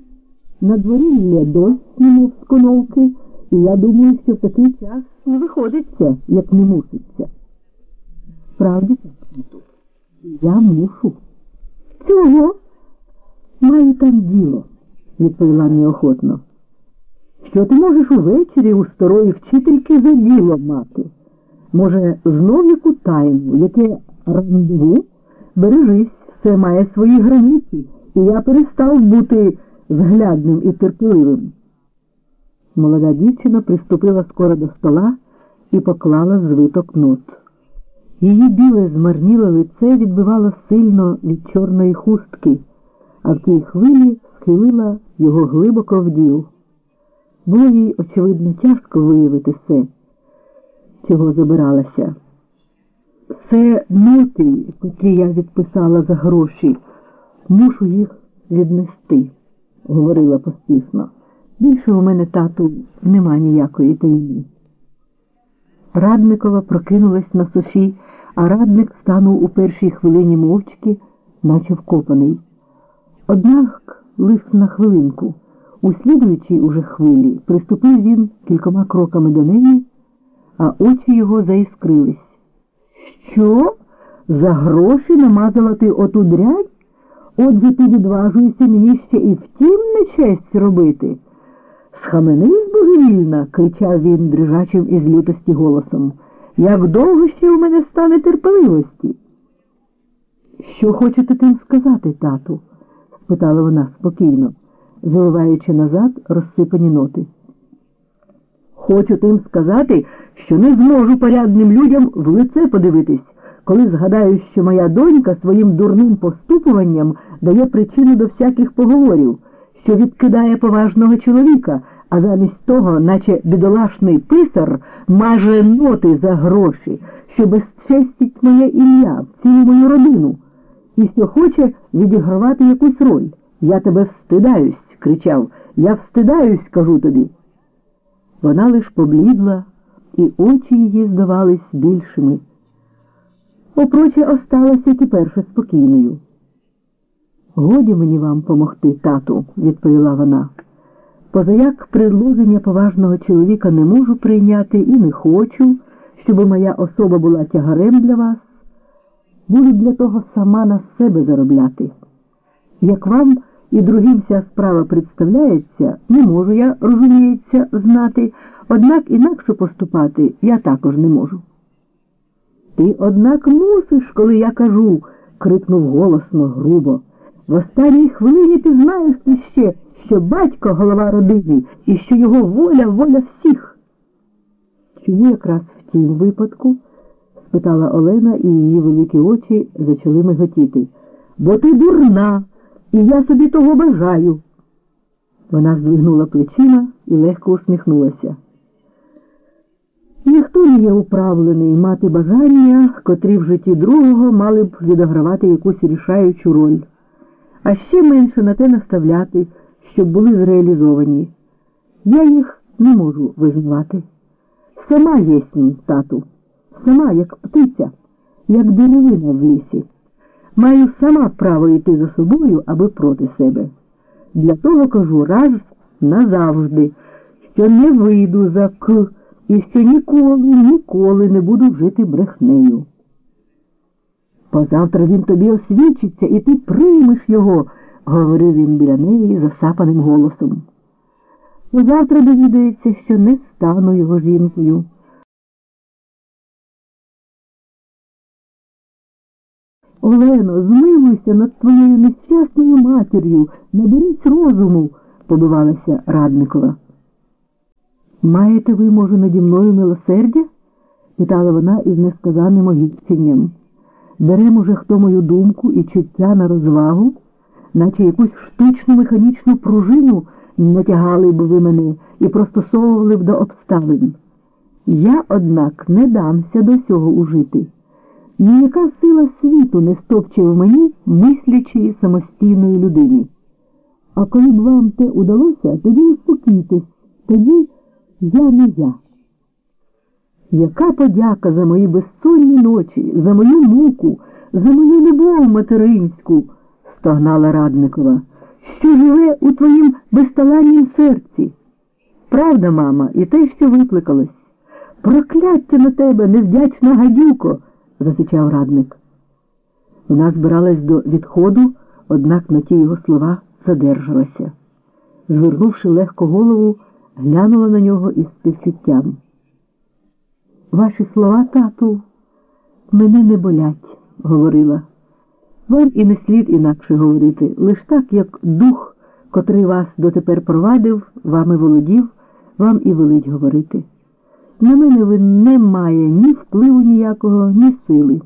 [SPEAKER 1] На дворі є дощ, немов з коновки, і я думаю, що в такий час не виходиться, як не муситься. Справді я мушу. Чого? Маю там діло, відповіла неохотно. Що ти можеш увечері у старої вчительки за діло мати? Може, знов яку тайну, яке рандеву? Бережись, все має свої границі, і я перестав бути зглядним і терпеливим. Молода дівчина приступила скоро до стола і поклала звиток нот. Її біле змарніле лице відбивало сильно від чорної хустки, а в тій хвилі схилила його глибоко в діл. Було їй, очевидно, тяжко виявити все, чого забиралася. Це ноти, котрі я відписала за гроші, мушу їх віднести, говорила поспішно. Більше у мене, тату, нема ніякої таїни. Радникова прокинулась на Софі, а радник станув у першій хвилині мовчки, наче вкопаний. Однак лише на хвилинку, у слідуючій уже хвилі, приступив він кількома кроками до неї, а очі його заіскрились. Що? За гроші намазала ти оту дрянь? Отже ти відважуєшся мені ще і втім нечесть робити. Схаменись божевільна, кричав він дрижачим із лютості голосом. Як довго ще у мене стане терпеливості? Що хочете тим сказати, тату? Спитала вона спокійно, заливаючи назад розсипані ноти. Хочу тим сказати, що не зможу порядним людям в лице подивитись, коли згадаю, що моя донька своїм дурним поступуванням дає причину до всяких поговорів, що відкидає поважного чоловіка, а замість того, наче бідолашний писар, маже ноти за гроші, що безчестить моє ім'я, цілу мою родину, і що хоче відігравати якусь роль. Я тебе встидаюсь, кричав, Я встидаюсь, кажу тобі. Вона лиш поблідла, і очі її здавались більшими. Опроче осталася тепер спокійною. Годі мені вам помогти, тату, відповіла вона. Позаяк предложення поважного чоловіка не можу прийняти і не хочу, щоб моя особа була тягарем для вас, буду для того сама на себе заробляти. Як вам і другим ця справа представляється, не можу я, розуміється, знати, однак інакше поступати я також не можу. Ти, однак, мусиш, коли я кажу, крикнув голосно, грубо. В останній хвилині ти знаєш ще, що батько голова родини і що його воля воля всіх. Чому якраз в тім випадку? Спитала Олена, і її великі очі зачали миготіти. Бо ти дурна, і я собі того бажаю. Вона здвигнула плечима і легко усміхнулася. Ніхто не є управлений мати бажання, котрі в житті другого мали б відогравати якусь рішаючу роль, а ще менше на те наставляти, щоб були зреалізовані. Я їх не можу визнавати. Сама єснім, тату, сама, як птиця, як деревина в лісі. Маю сама право йти за собою, аби проти себе. Для того кажу раз назавжди, що не вийду за к і що ніколи, ніколи не буду жити брехнею. Позавтра він тобі освічиться, і ти приймеш його, говорив він біля неї засапаним голосом. Завтра довідається, що не стану його жінкою. Олено, змилуйся над твоєю нещасною матір'ю, наберіть розуму, побивалася Радникова. Маєте ви, може, наді мною милосердя? питала вона із несказаним огідченням. Бере, може, хто мою думку і чуття на розвагу, наче якусь штучну механічну пружину натягали б ви мене і простосовували б до обставин. Я, однак, не дамся до цього ужити. Ніяка сила світу не стопче в мені мислячої самостійної людини. А коли б вам те удалося, тоді успокійтесь, тоді я не я. Яка подяка за мої безсонні ночі, за мою муку, за мою любов материнську, стогнала Радникова, що живе у твоїм безталаннім серці. Правда, мама, і те, що викликалось. Прокляття на тебе, невдячна гадюко засичав радник. Вона збиралась до відходу, однак на ті його слова задержалася. Звернувши легко голову, глянула на нього із співчуттям. Ваші слова, тату, мене не болять, говорила. Вам і не слід інакше говорити, лиш так, як дух, котрий вас дотепер провадив, вами володів, вам і велить говорити. На мене ви не має ні впливу ніякого, ні сили.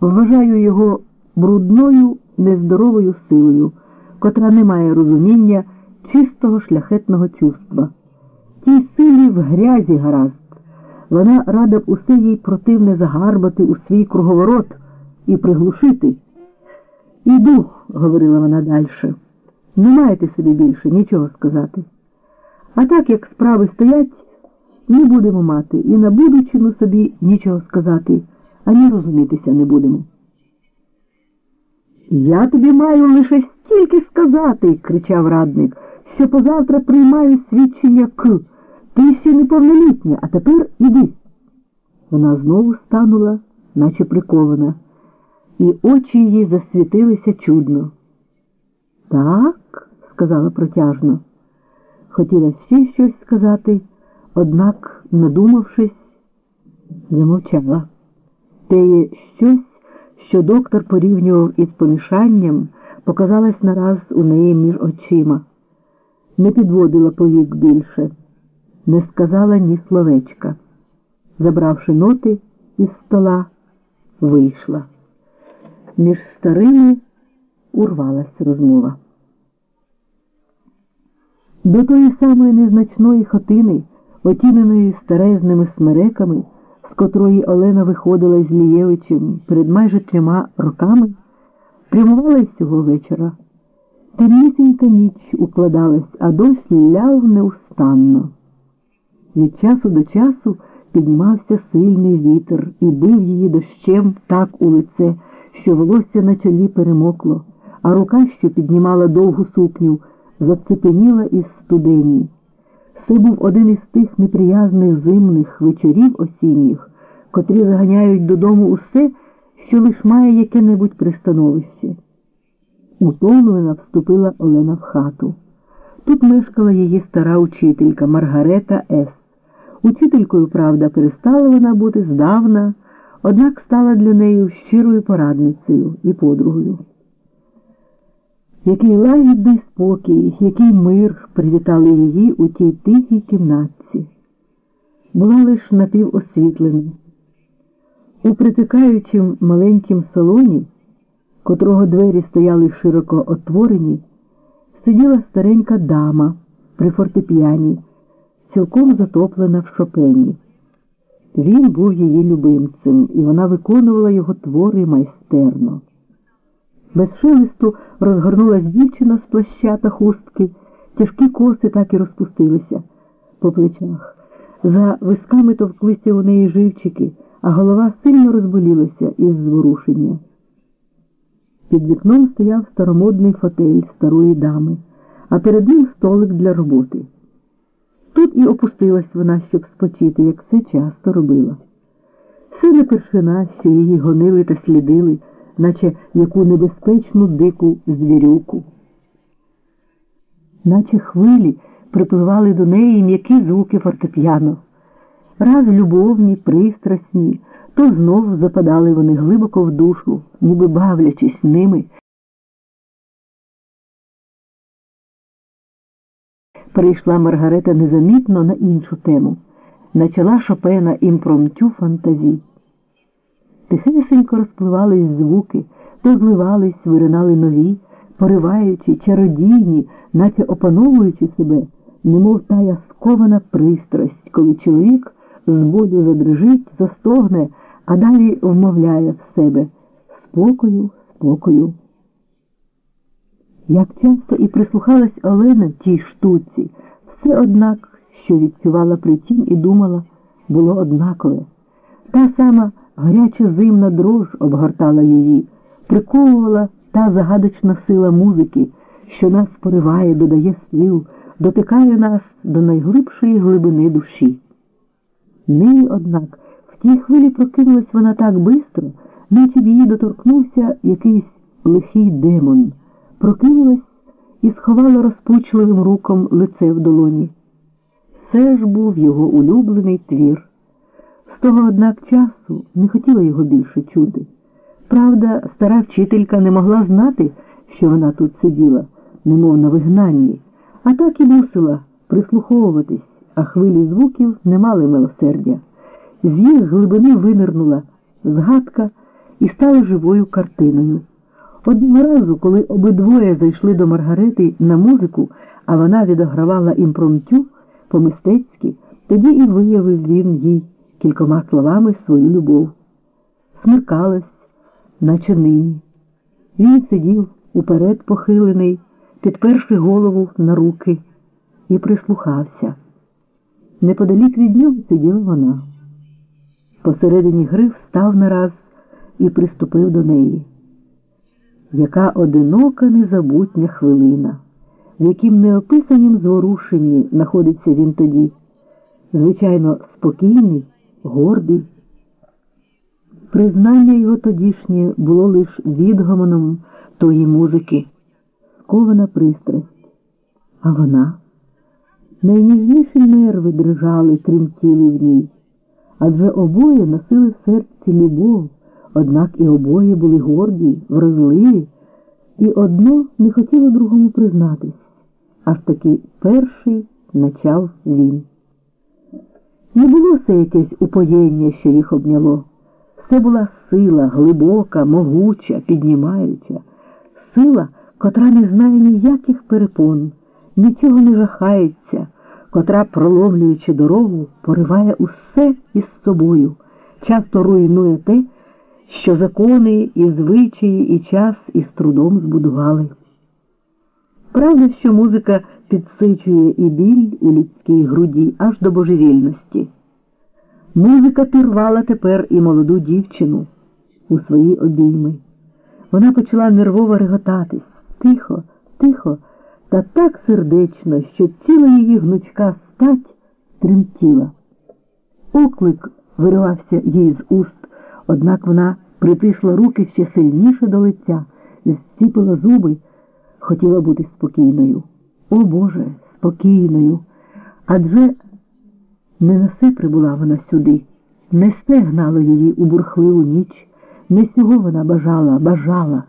[SPEAKER 1] Вважаю його брудною, нездоровою силою, котра не має розуміння чистого шляхетного чувства. Тій силі в грязі гаразд. Вона рада б усе їй противне загарбати у свій круговорот і приглушити. Іду, говорила вона далі. Не маєте собі більше нічого сказати. А так як справи стоять не будемо мати і на будучину собі нічого сказати, ані розумітися не будемо. Я тобі маю лише стільки сказати, кричав радник, що позавтра приймаю свідчення К. Ти ще неповнолітня, а тепер іди. Вона знову станула, наче прикована, і очі її засвітилися чудно. Так, сказала протяжно. Хотіла ще щось сказати однак, надумавшись, замовчала. Те є щось, що доктор порівнював із помішанням, показалось нараз у неї між очима. Не підводила повік більше, не сказала ні словечка. Забравши ноти із стола, вийшла. Між старими урвалась розмова. До тої самої незначної хатини отіненої старезними смереками, з котрої Олена виходила з Лієвичем перед майже трьома роками, прямувала й цього вечора. Темнісінька ніч укладалась, а дощ ляв неустанно. Від часу до часу піднімався сильний вітер і бив її дощем так у лице, що волосся на чолі перемокло, а рука, що піднімала довгу сукню, зацепеніла із студені. Це був один із тих неприязних зимних вечорів осінніх, котрі заганяють додому усе, що лиш має яке-небудь пристановище. Утомлена вступила Олена в хату. Тут мешкала її стара учителька Маргарета С. Учителькою, правда, перестала вона бути здавна, однак стала для неї щирою порадницею і подругою. Який лагідний спокій, який мир привітали її у тій тихій кімнатці. Була лиш напівосвітлена. У притикаючим маленькім салоні, котрого двері стояли широко отворені, сиділа старенька дама при фортепіані, цілком затоплена в шопені. Він був її любимцем, і вона виконувала його твори майстерно. Без шелесту розгорнулась дівчина з плаща та хустки, тяжкі коси так і розпустилися по плечах. За висками товклися у неї живчики, а голова сильно розболілася із зворушення. Під вікном стояв старомодний фотель старої дами, а перед ним столик для роботи. Тут і опустилась вона, щоб спочити, як це часто робила. Не першина, що її гонили та слідили наче яку небезпечну дику звірюку. Наче хвилі припливали до неї м'які звуки фортепіано. Раз любовні, пристрасні, то знов западали вони глибоко в душу, ніби бавлячись ними. Прийшла Маргарета незамітно на іншу тему. Начала Шопена імпромтю фантазій. Тихесенько розпливались звуки, то зливались, виринали нові, пориваючи, чародійні, наче опановуючи себе, немов та яскована пристрасть, коли чоловік з болю задрижить, застогне, а далі вмовляє в себе спокою, спокою. Як часто і прислухалась Олена тій штуці, все однак, що відчувала при тім і думала, було однакове. Та сама Гаряча зимна дрож обгортала її, приковувала та загадочна сила музики, що нас пориває, додає сил, дотикає нас до найглибшої глибини душі. Нині, однак, в тій хвилі прокинулась вона так бистро, наче б її доторкнувся якийсь лихий демон, прокинулась і сховала розпучливим руком лице в долоні. Це ж був його улюблений твір того, однак, часу не хотіла його більше чути. Правда, стара вчителька не могла знати, що вона тут сиділа, немов на вигнанні, а так і мусила прислуховуватись, а хвилі звуків не мали милосердя. З їх глибини винирнула згадка і стала живою картиною. Одного разу, коли обидвоє зайшли до Маргарети на музику, а вона відогравала імпромтю по мистецьки, тоді і виявив він їй кількома словами свою любов. Смеркалась, наче нині. Він сидів уперед похилений, підперши голову на руки, і прислухався. Неподалік від нього сиділа вона. Посередині гри встав нараз і приступив до неї. Яка одинока незабутня хвилина, в яким неописанім зворушенні знаходиться він тоді, звичайно, спокійний гордий. Признання його тодішнє було лише відгомоном тої музики, скована пристрасть. А вона найніжніші нерви дрижали, тремтіли в ній, адже обоє носили в серці любов, однак і обоє були горді, вразливі, і одно не хотіло другому признатись, аж таки перший начав він. Не було це якесь упоєння, що їх обняло. Це була сила глибока, могуча, піднімаюча, сила, котра не знає ніяких перепон, нічого не жахається, котра, проломлюючи дорогу, пориває усе із собою, часто руйнує те, що закони і звичаї і час із трудом збудували. Правда, що музика підсичує і біль у людській груді аж до божевільності. Музика пірвала тепер і молоду дівчину у свої обійми. Вона почала нервово реготатись, тихо, тихо, та так сердечно, що ціла її гнучка стать тремтіла. Оклик виривався їй з уст, однак вона притисла руки ще сильніше до лиця, зціпила зуби, хотіла бути спокійною. О Боже, спокійною. Адже не на все прибула вона сюди, не все гнало її у бурхливу ніч, не сього вона бажала, бажала,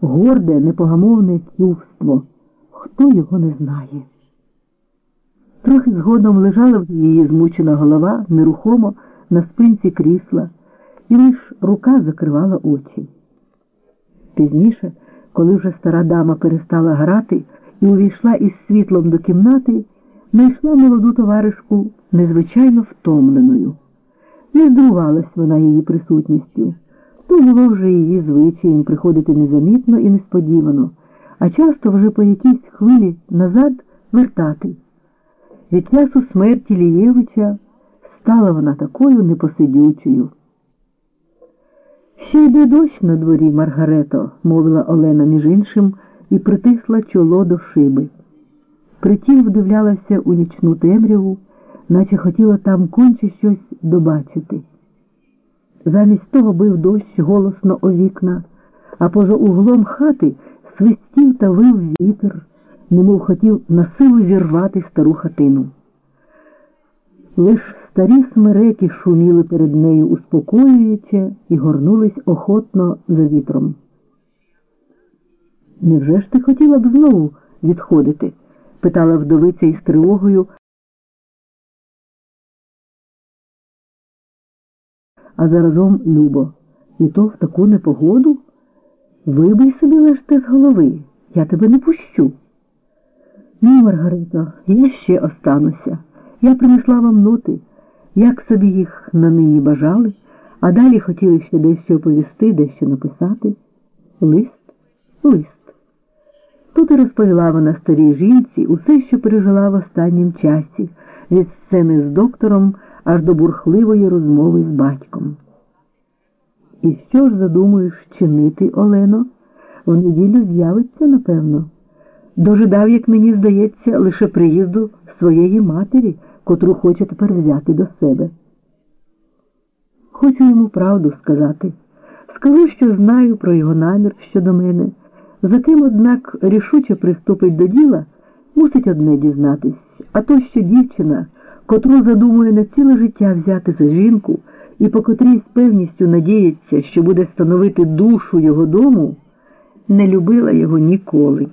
[SPEAKER 1] горде, непогамовне чувство. Хто його не знає? Трохи згодом лежала в її змучена голова нерухомо на спинці крісла, і лиш рука закривала очі. Пізніше, коли вже стара дама перестала грати увійшла із світлом до кімнати, знайшла молоду товаришку незвичайно втомленою. Не здивувалась вона її присутністю. То було вже її звичаєм приходити незамітно і несподівано, а часто вже по якійсь хвилі назад вертати. Від часу смерті Лієвича стала вона такою непосидючою. Ще йде дощ на дворі, Маргарето, мовила Олена між іншим і притисла чоло до шиби. Притім вдивлялася у нічну темряву, наче хотіла там конче щось добачити. Замість того бив дощ голосно о вікна, а поза углом хати свистів та вив вітер, немов хотів на силу зірвати стару хатину. Лиш старі смереки шуміли перед нею успокоюючи і горнулись охотно за вітром. Невже ж ти хотіла б знову відходити? питала вдовиця із тривогою. А заразом любо, і то в таку непогоду? Вибий собі лиш те з голови, я тебе не пущу. Ні, Маргарито, я ще остануся. Я принесла вам ноти, як собі їх на нині бажали, а далі хотіли ще дещо оповісти, дещо написати. Лист, лист. Тут і розповіла вона старій жінці усе, що пережила в останнім часі, від сцени з доктором аж до бурхливої розмови з батьком. І що ж задумуєш чинити, Олено? В неділю з'явиться, напевно. Дожидав, як мені здається, лише приїзду своєї матері, котру хоче тепер взяти до себе. Хочу йому правду сказати. Скажу, що знаю про його намір щодо мене. За ким, однак, рішуче приступить до діла, мусить одне дізнатись, а то, що дівчина, котру задумує на ціле життя взяти за жінку і по котрій з певністю надіється, що буде становити душу його дому, не любила його ніколи.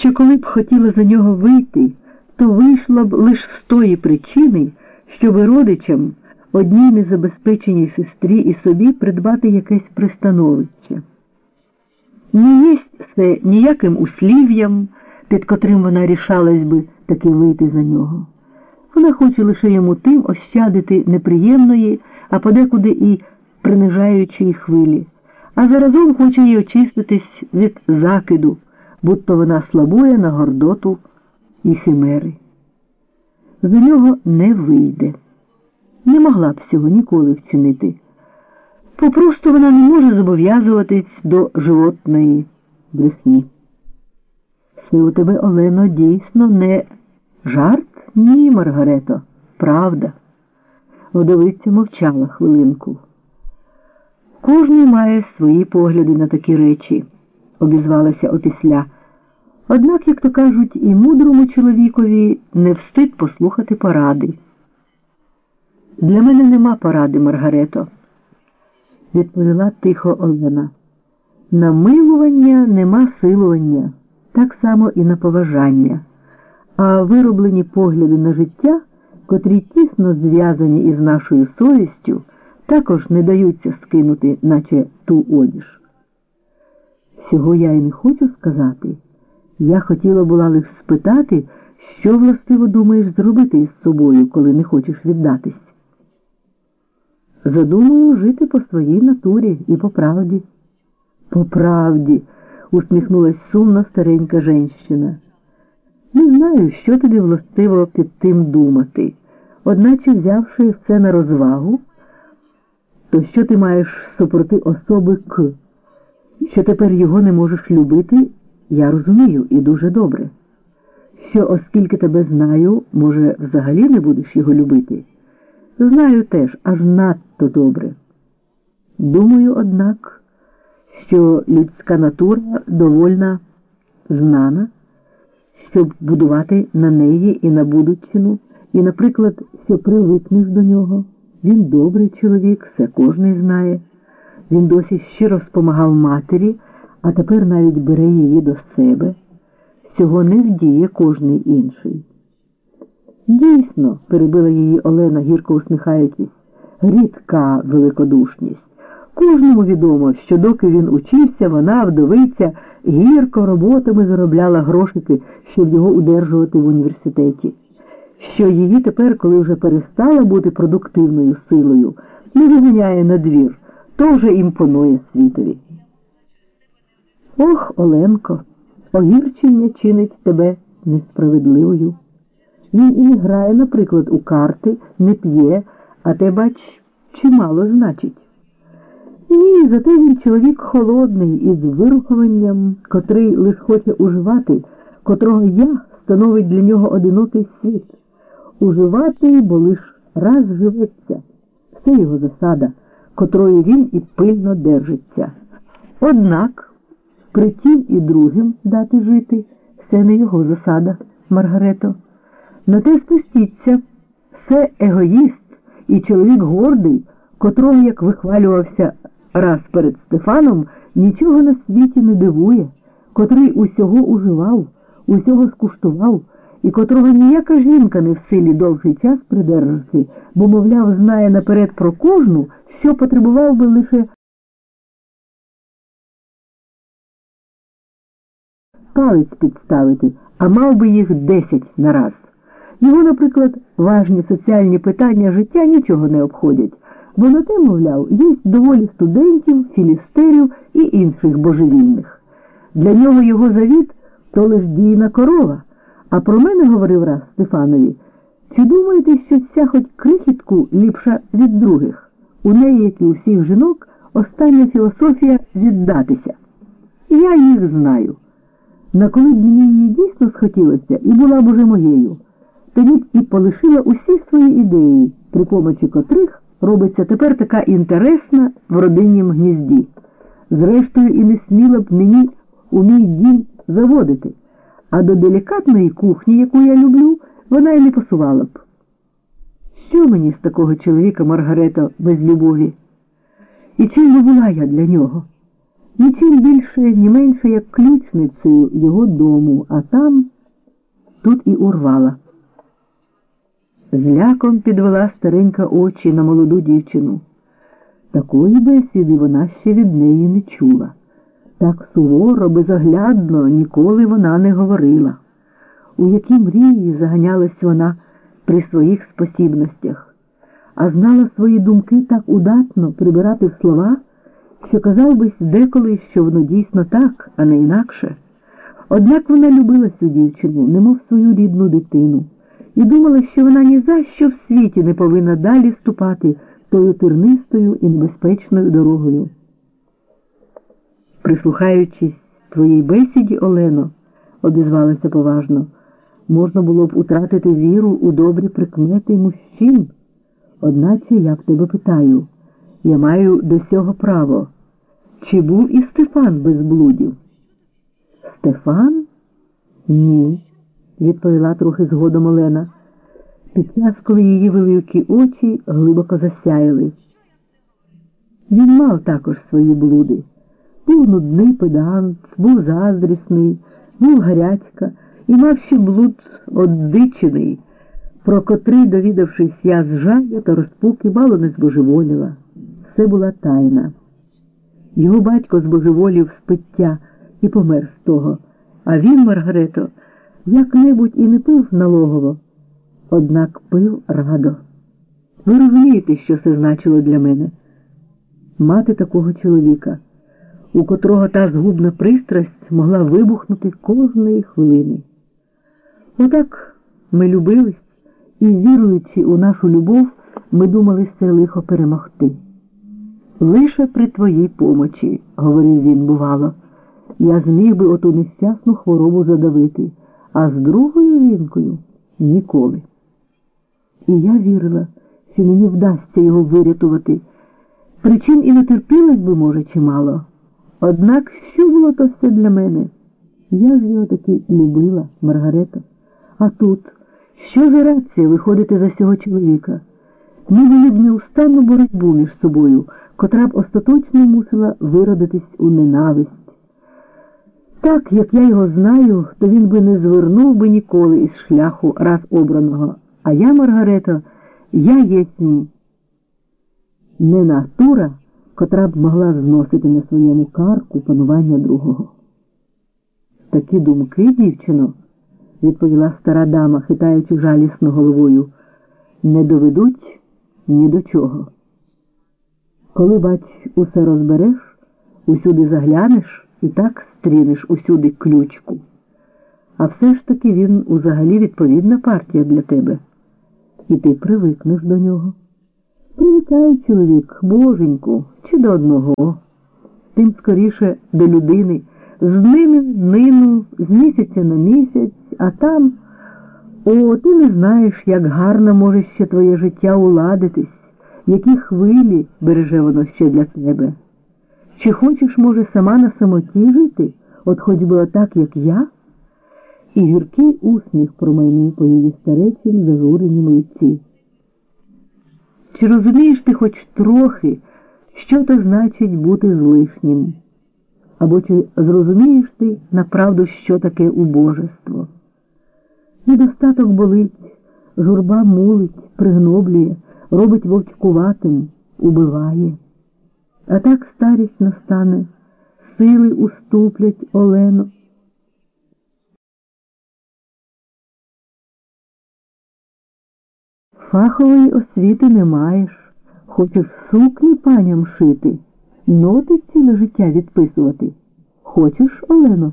[SPEAKER 1] Що коли б хотіла за нього вийти, то вийшла б лише з тої причини, щоб родичам, одній незабезпеченій сестрі і собі придбати якесь пристановище. Не єсть це ніяким услів'ям, під котрим вона рішалась би таки вийти за нього. Вона хоче лише йому тим ощадити неприємної, а подекуди і принижаючої хвилі, а заразом хоче й очиститись від закиду, будто вона слабує на гордоту і химери. За нього не вийде. Не могла б цього ніколи вчинити. Попросту вона не може зобов'язуватись до животної брехні. Це у тебе, Олено, дійсно не жарт? Ні, Маргарето, правда. Вдовиця мовчала хвилинку. Кожний має свої погляди на такі речі, обізвалася опісля. Однак, як то кажуть, і мудрому чоловікові не встид послухати поради. Для мене нема поради, Маргарето, відповіла тихо Олена. На милування нема силування, так само і на поважання, а вироблені погляди на життя, котрі тісно зв'язані із нашою совістю, також не даються скинути, наче ту одіж. Всього я й не хочу сказати. Я хотіла була лише спитати, що властиво думаєш зробити із собою, коли не хочеш віддатись. Задумую жити по своїй натурі і по правді. По правді, усміхнулась сумно старенька женщина. Не знаю, що тобі властиво під тим думати. Одначе, взявши все на розвагу, то що ти маєш супроти особи К? Що тепер його не можеш любити, я розумію і дуже добре. Що, оскільки тебе знаю, може, взагалі не будеш його любити? Знаю теж, аж надто добре. Думаю, однак, що людська натура довольна знана, щоб будувати на неї і на будучину, і, наприклад, що привикнеш до нього. Він добрий чоловік, все кожний знає. Він досі щиро спомагав матері, а тепер навіть бере її до себе. Цього не вдіє кожний інший. Дійсно, перебила її Олена, гірко усміхаючись, рідка великодушність. Кожному відомо, що доки він учився, вона, вдовиця, гірко роботами заробляла грошики, щоб його удержувати в університеті. Що її тепер, коли вже перестала бути продуктивною силою, не виганяє на двір, то вже імпонує світові. Ох, Оленко, огірчення чинить тебе несправедливою. Він і грає, наприклад, у карти, не п'є, а те, бач, чимало значить. Ні, зате він чоловік холодний із вирухуванням, котрий лиш хоче уживати, котрого я становить для нього одинокий світ. Уживати, бо лиш раз живеться. Це його засада, котрої він і пильно держиться. Однак притім і другим дати жити це не його засада, Маргарето. На те спустіться, це егоїст і чоловік гордий, котрого, як вихвалювався раз перед Стефаном, нічого на світі не дивує, котрий усього уживав, усього скуштував, і котрого ніяка жінка не в силі довший час придержати, бо, мовляв, знає наперед про кожну, що потребував би лише палець підставити, а мав би їх десять на раз. Його, наприклад, важні соціальні питання життя нічого не обходять, бо на те, мовляв, є доволі студентів, філістерів і інших божевільних. Для нього його завіт то лиш дійна корова. А про мене говорив раз Стефанові, чи думаєте, що ця хоч крихітку ліпша від других? У неї, як і у всіх жінок, остання філософія віддатися. Я їх знаю. На коли б мені дійсно схотілося і була б уже моєю, тоді і полишила усі свої ідеї, при помочі котрих робиться тепер така інтересна в родиннім гнізді. Зрештою, і не сміла б мені у мій дім заводити, а до делікатної кухні, яку я люблю, вона й не посувала б. Що мені з такого чоловіка, Маргарето, без любові? І чим би була я для нього? Нічим більше, ні менше, як ключницею його дому, а там тут і урвала. Зляком підвела старенька очі на молоду дівчину. Такої бесіди вона ще від неї не чула. Так суворо, безоглядно ніколи вона не говорила. У які мрії заганялась вона при своїх спосібностях, а знала свої думки так удатно прибирати в слова, що казав би деколи, що воно дійсно так, а не інакше. Однак вона любила цю дівчину, немов свою рідну дитину, і думала, що вона ні за що в світі не повинна далі ступати тою тернистою і небезпечною дорогою. Прислухаючись твоїй бесіді, Олено, обізвалася поважно, можна було б утратити віру у добрі прикмети мужчин. Одначе я в тебе питаю, я маю до цього право. Чи був і Стефан без блудів? Стефан? Ні, відповіла трохи згодом Олена. Підтязкові її великі очі глибоко засяяли. Він мав також свої блуди. Був нудний педант, був заздрісний, був гарячка і мав ще блуд оддичений, про котрий, довідавшись я з жалю та розпуки, мало не збожеволіла. Це була тайна. Його батько збожеволів з пиття і помер з того, а він, Маргарето, як-небудь і не пив налогово, однак пив радо. Ви розумієте, що це значило для мене? Мати такого чоловіка. у котрого та згубна пристрасть могла вибухнути кожної хвилини. Отак ми любились і, віруючи у нашу любов, ми думали це лихо перемогти. Лише при твоїй помочі, говорив він, бувало, я зміг би оту нещасну хворобу задавити, а з другою жінкою ніколи. І я вірила, що мені вдасться його вирятувати. Причин і не би, може, чимало. Однак що було то все для мене? Я ж його таки любила, Маргарета. А тут, що за рація виходити за цього чоловіка? Ми вели б неустанну боротьбу між собою, котра б остаточно мусила виродитись у ненависть. Так, як я його знаю, то він би не звернув би ніколи із шляху раз обраного. А я, Маргарета, я єсмь не натура, котра б могла зносити на своєму карку панування другого. Такі думки, дівчино, відповіла стара дама, хитаючи жалісно головою, не доведуть ні до чого. Коли, бач, усе розбереш, усюди заглянеш і так стрінеш усюди ключку. А все ж таки він узагалі відповідна партія для тебе. І ти привикнеш до нього. Привикає чоловік, боженьку, чи до одного, тим скоріше до людини, з ними днину, з місяця на місяць, а там, о, ти не знаєш, як гарно може ще твоє життя уладитись, які хвилі береже воно ще для тебе. Чи хочеш, може, сама на самоті жити, от хоч би отак, як я? І гіркий усміх промайнув по її старечим зажуренім лиці. Чи розумієш ти хоч трохи, що то значить бути злишнім? Або чи зрозумієш ти направду, що таке убожество? Недостаток болить, журба мулить, пригноблює, робить вовчкуватим, убиває. А так старість настане, сили уступлять Олено. Фахової освіти не маєш, хочеш сукні паням шити, ноти ціле життя відписувати. Хочеш, Олено?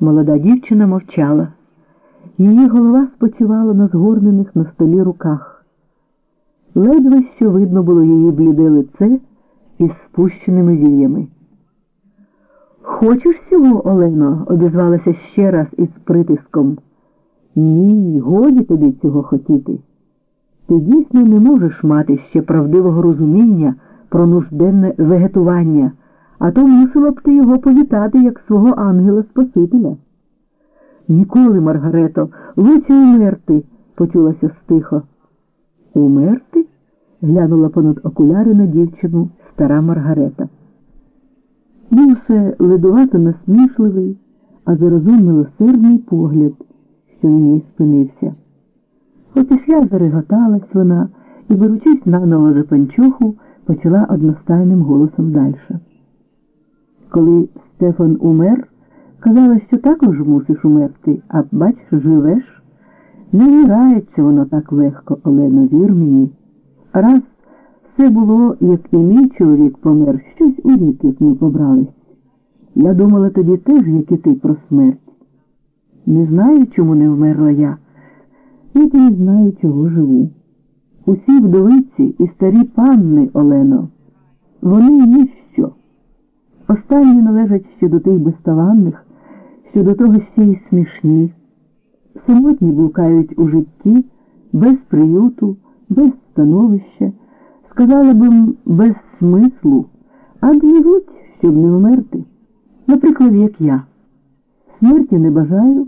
[SPEAKER 1] Молода дівчина мовчала. Її голова спочивала на згорнених на столі руках. Ледве що видно було її бліде лице із спущеними віями. Хочеш цього, Олено? обізвалася ще раз із притиском. Ні, годі тобі цього хотіти. Ти дійсно не можеш мати ще правдивого розуміння про нужденне вегетування, а то мусила б ти його повітати як свого ангела Спасителя. Ніколи, Маргарето, лучше умерти, почулася стихо. Умерти? глянула понад окуляри на дівчину стара Маргарета. Був все ледувато насмішливий, а заразом милосердний погляд що на ній спинився. Опісля зареготалась вона і, беручись наново за панчоху, почала одностайним голосом дальше. Коли Стефан умер, казала, що також мусиш умерти, а бач, живеш. Не вірається воно так легко, Олено, вір мені. Раз все було, як і мій чоловік помер, щось у рік, як ми побрались. Я думала тоді теж, як і ти про смерть. Не знаю, чому не вмерла я, і не знаю, чого живу. Усі вдовиці і старі панни Олено, вони ніщо. Останні належать ще до тих безталанних, що до того ще й смішні. Самотні блукають у житті, без приюту, без становища, сказала б, без смислу, а живуть, щоб не вмерти. Наприклад, як я. Смерті не бажаю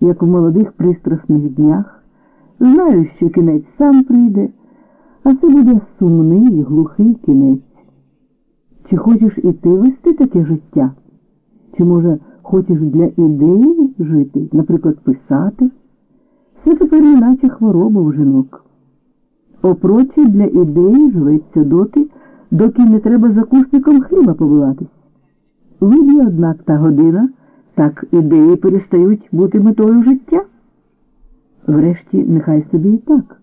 [SPEAKER 1] як в молодих пристрасних днях. Знаю, що кінець сам прийде, а це буде сумний глухий кінець. Чи хочеш і ти вести таке життя? Чи, може, хочеш для ідеї жити, наприклад, писати? Це тепер іначе хвороба у жінок. Опроче для ідеї живеться доти, доки не треба закусником хліба побиватись. Виб'є, однак, та година так ідеї перестають бути метою життя. Врешті, нехай собі і так.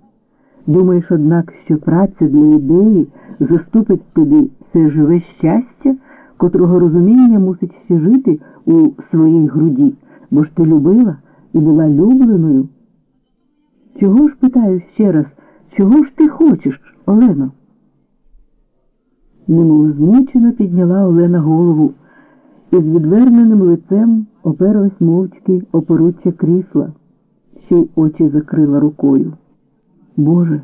[SPEAKER 1] Думаєш, однак, що праця для ідеї заступить тобі це живе щастя, котрого розуміння мусить ще жити у своїй груді, бо ж ти любила і була любленою. Чого ж питаю ще раз, чого ж ти хочеш, Олено? Немов змучено підняла Олена голову і з відверненим лицем оперлась мовчки опоруччя крісла, ще й очі закрила рукою. Боже,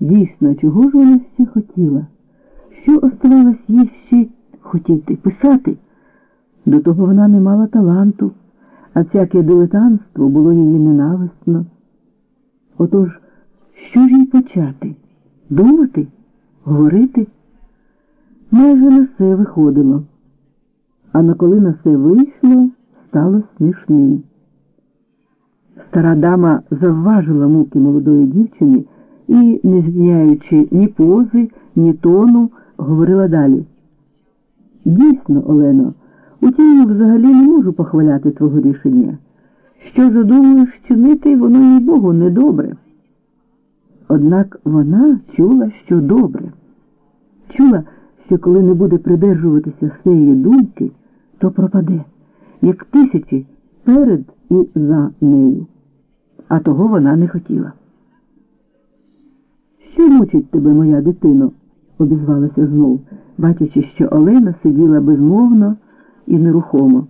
[SPEAKER 1] дійсно, чого ж вона ще хотіла? Що оставалось їй ще хотіти, писати? До того вона не мала таланту, а всяке дилетантство було її ненависно. Отож, що ж їй почати? Думати? Говорити? Майже на все виходило. А на коли на все вийшло, стало смішним. Стара дама завважила муки молодої дівчини і, не зміняючи ні пози, ні тону, говорила далі. Дійсно, Олено, утім, взагалі не можу похваляти твого рішення. Що задумуєш чинити, воно, їй Богу, недобре. Однак вона чула, що добре. Чула, що коли не буде придержуватися своєї думки, то пропаде, як тисячі перед і за нею. А того вона не хотіла. Що мучить тебе, моя дитино? обізвалася знов, бачачи, що Олена сиділа безмовно і нерухомо.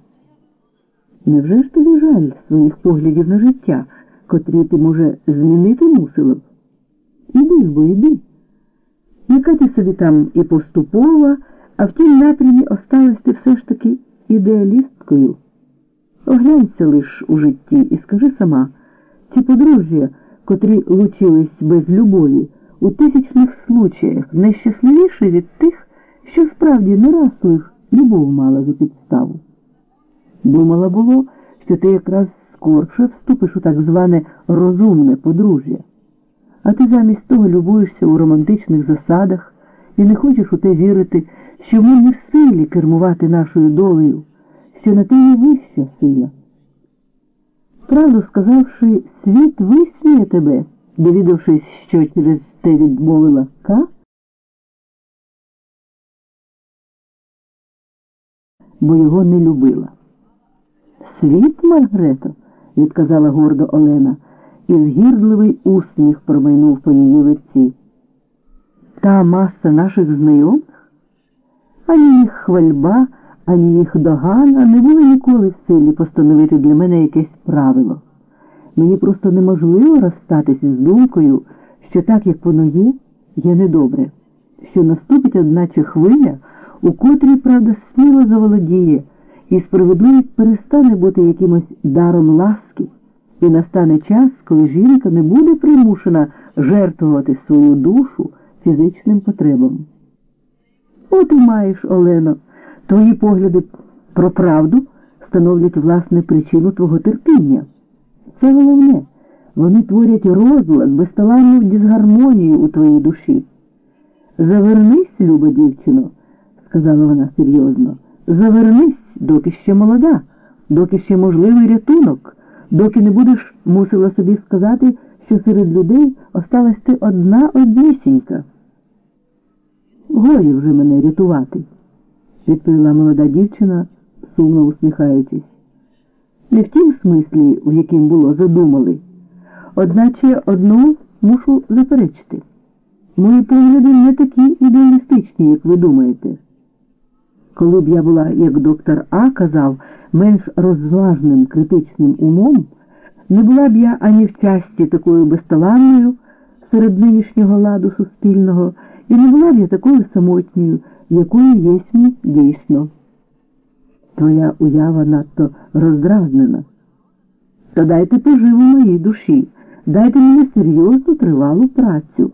[SPEAKER 1] Невже ж тобі жаль своїх поглядів на життя, котрі ти, може, змінити мусила? Іди ж бо іди. Яка ти собі там і поступова, а в тім напрямі осталась ти все ж таки ідеалісткою. Оглянься лиш у житті і скажи сама, ці подружжя, котрі лучились без любові, у тисячних случаях найщасливіші від тих, що справді не раз їх любов мала за підставу. Думала було, що ти якраз скорше вступиш у так зване розумне подружжя, а ти замість того любуєшся у романтичних засадах і не хочеш у те вірити, що ми не в силі кермувати нашою долею, що на те є вища сила. Правду сказавши, світ висміє тебе, довідавшись, що через те відмовила К, бо його не любила. Світ, Маргрето, відказала гордо Олена, і згірдливий усміх промайнув по її лиці. Та маса наших знайомих, ані їх хвальба, ані їх догана не були ніколи в силі постановити для мене якесь правило. Мені просто неможливо розстатися з думкою, що так, як воно є, є недобре, що наступить одначе хвиля, у котрій, правда, сміло заволодіє, і справедливість перестане бути якимось даром ласки, і настане час, коли жінка не буде примушена жертвувати свою душу фізичним потребам. От і маєш, Олено, твої погляди про правду становлять власне причину твого терпіння. Це головне. Вони творять розлад, безталанну дисгармонію у твоїй душі. Завернись, люба дівчино, сказала вона серйозно. Завернись, доки ще молода, доки ще можливий рятунок, доки не будеш мусила собі сказати, що серед людей осталась ти одна однісінька. Горі вже мене рятувати, відповіла молода дівчина, сумно усміхаючись. Не в тім смислі, в яким було задумали. Одначе одну мушу заперечити. Мої погляди не такі ідеалістичні, як ви думаєте. Коли б я була, як доктор А казав, менш розважним критичним умом, не була б я ані в часті такою безталанною серед нинішнього ладу суспільного, і не була б я такою самотньою, якою єсмі дійсно. Твоя уява надто роздразнена. То дайте поживу моїй душі, дайте мені серйозну тривалу працю.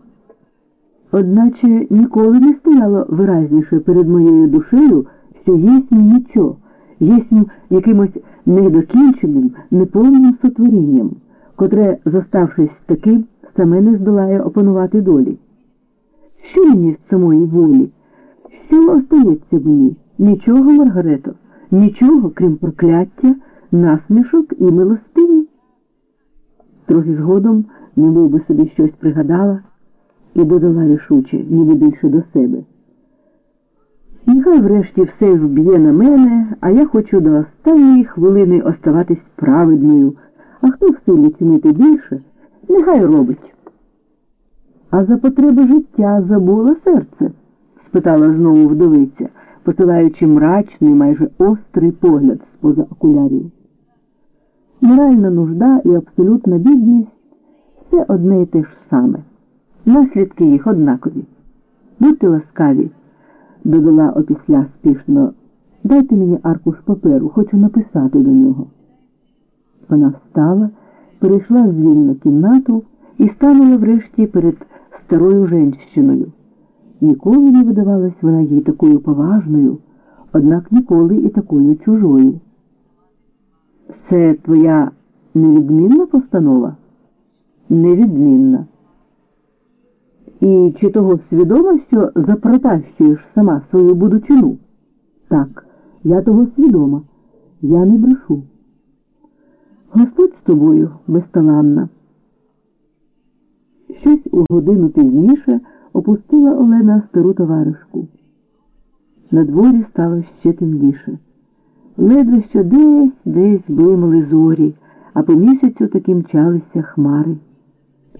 [SPEAKER 1] Одначе ніколи не стояло виразніше перед моєю душею, що єсмь нічого, єсмь якимось недокінченим, неповним сотворінням, котре, зоставшись таким, саме не здолає опанувати долі. Що мені з самої волі? Що остається мені? Нічого, Маргарето, нічого, крім прокляття, насмішок і милостині. Трохи згодом, немов би собі щось пригадала і додала рішуче, ніби більше до себе. Нехай врешті все вб'є на мене, а я хочу до останньої хвилини оставатись праведною, а хто в силі чинити більше, нехай робить. А за потреби життя забула серце? спитала знову вдовиця, посилаючи мрачний, майже острий погляд з-поза окулярів. Моральна нужда і абсолютна бідність все одне і те ж саме. Наслідки їх однакові. Будьте ласкаві, додала опісля спішно, дайте мені аркуш паперу, хочу написати до нього. Вона встала, перейшла в звільну кімнату і станула врешті перед старою женщиною. Ніколи не видавалась вона їй такою поважною, однак ніколи і такою чужою. Це твоя невідмінна постанова? Невідмінна. І чи того свідомо, що запротащуєш сама свою будучину? Так, я того свідома. Я не брешу. Господь з тобою, безталанна. Щось у годину пізніше опустила Олена стару товаришку. На дворі стало ще темніше. Ледве що десь десь блимали зорі, а по місяцю таки мчалися хмари.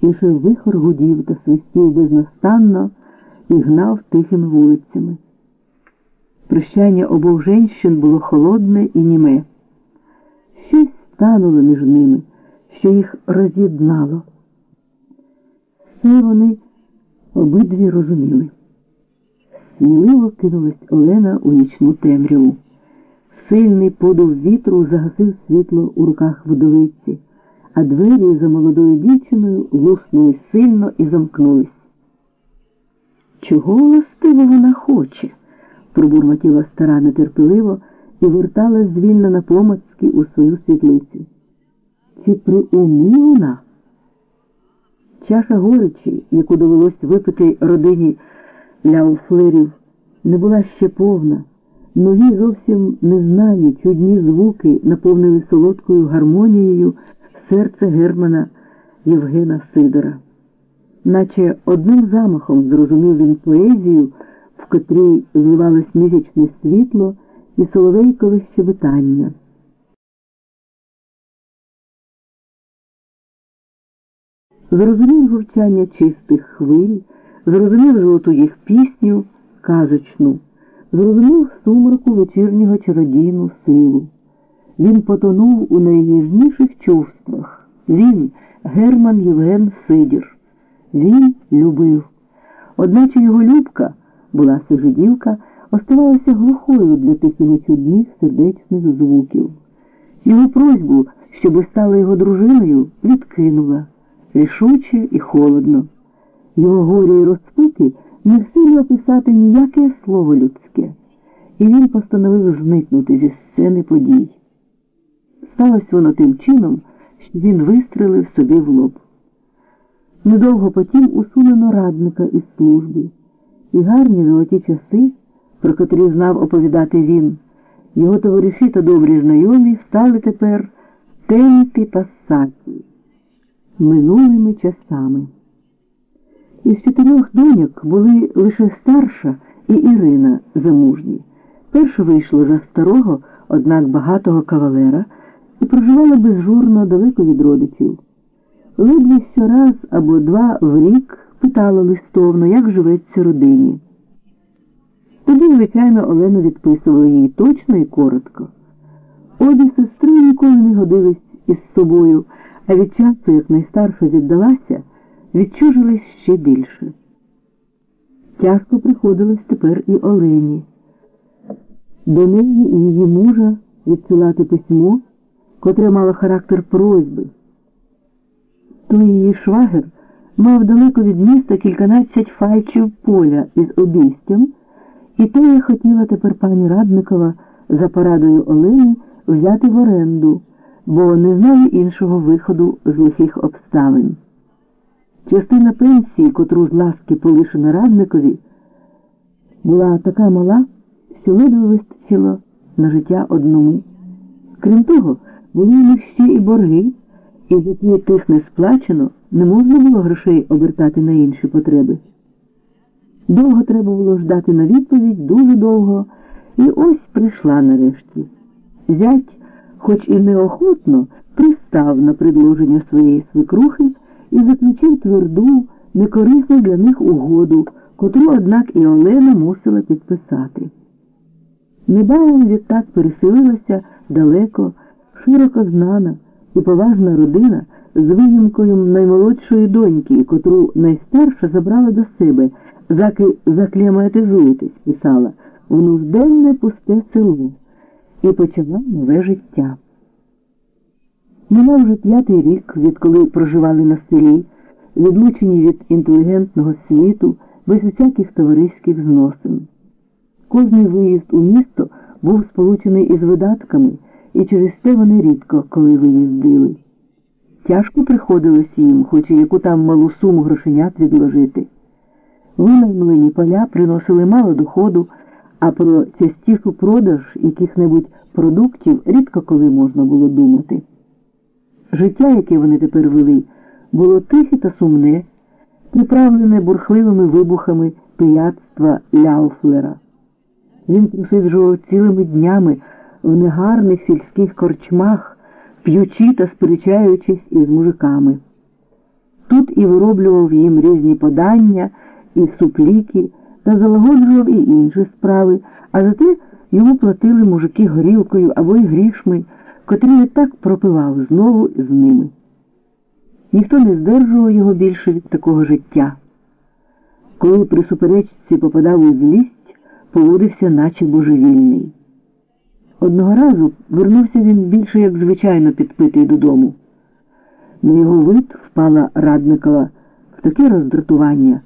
[SPEAKER 1] Лише вихор гудів та свистів безнастанно і гнав тихими вулицями. Прощання обох женщин було холодне і німе. Щось стануло між ними, що їх роз'єднало. Все вони обидві розуміли. Сміливо кинулась Олена у нічну темряву. Сильний подув вітру загасив світло у руках вдовиці, а двері за молодою дівчиною луснули сильно і замкнулись. Чого властиво вона хоче? пробурмотіла стара нетерпеливо і вертала звільно на помацьки у свою світлицю. Чи при вона? Чаша горечі, яку довелось випити родині ляуфлерів, не була ще повна. Нові зовсім незнані чудні звуки наповнили солодкою гармонією серце Германа Євгена Сидора. Наче одним замахом зрозумів він поезію, в котрій зливалось місячне світло і соловейкове щебетання. Зрозумів гурчання чистих хвиль, зрозумів золоту їх пісню, казочну, зрозумів сумраку вечірнього чародійну силу. Він потонув у найніжніших чувствах. Він, Герман Євген Сидір. Він любив. Одначе його любка, була сижидівка, оставалася глухою для тих його чудних сердечних звуків. Його просьбу, щоби стала його дружиною, відкинула рішуче і холодно. Його горі й розпуки не в силі описати ніяке слово людське, і він постановив зникнути зі сцени подій. Сталося воно тим чином, що він вистрелив собі в лоб. Недовго потім усунено радника із служби, і гарні золоті часи, про котрі знав оповідати він, його товариші та добрі знайомі стали тепер темпі пасаті минулими часами. Із чотирьох доньок були лише старша і Ірина замужні. Перша вийшла за старого, однак багатого кавалера і проживала безжурно далеко від родичів. Ледве щораз або два в рік питала листовно, як живеться родині. Тоді, звичайно, Олена відписувала їй точно і коротко. Обі сестри ніколи не годились із собою а від часу, як найстарша віддалася, відчужились ще більше. Тяжко приходилось тепер і Олені. До неї і її мужа відсилати письмо, котре мало характер просьби. Той її швагер мав далеко від міста кільканадцять файчів поля із обійстям, і те я хотіла тепер пані Радникова за порадою Олені взяти в оренду бо не знали іншого виходу з лихих обставин. Частина пенсії, котру з ласки полишено радникові, була така мала, що ледве вистачило на життя одному. Крім того, були у ще і борги, і за ті тих не сплачено, не можна було грошей обертати на інші потреби. Довго треба було ждати на відповідь, дуже довго, і ось прийшла нарешті. Зять, хоч і неохотно, пристав на предложення своєї свекрухи і заключив тверду, некорисну для них угоду, котру, однак, і Олена мусила підписати. Небавом відтак переселилася далеко, широко знана і поважна родина з винімкою наймолодшої доньки, котру найстарша забрала до себе, заки закліматизуєтесь, писала, в нужденне пусте село і почала нове життя. Минав вже п'ятий рік, відколи проживали на селі, відлучені від інтелігентного світу, без усяких товариських зносин. Кожний виїзд у місто був сполучений із видатками, і через те вони рідко коли виїздили. Тяжко приходилось їм, хоч і яку там малу суму грошенят відложити. Винаймлені поля приносили мало доходу, а про частішу продаж яких-небудь продуктів рідко коли можна було думати. Життя, яке вони тепер вели, було тихе та сумне, приправлене бурхливими вибухами пияцтва Ляуфлера. Він просиджував цілими днями в негарних сільських корчмах, п'ючи та сперечаючись із мужиками. Тут і вироблював їм різні подання і супліки та залагоджував і інші справи, а зате йому платили мужики горілкою або й грішми, котрі і так пропивав знову з ними. Ніхто не здержував його більше від такого життя. Коли при суперечці попадав у злість, поводився, наче божевільний. Одного разу вернувся він більше, як звичайно, підпитий додому. На його вид впала Радникова в таке роздратування,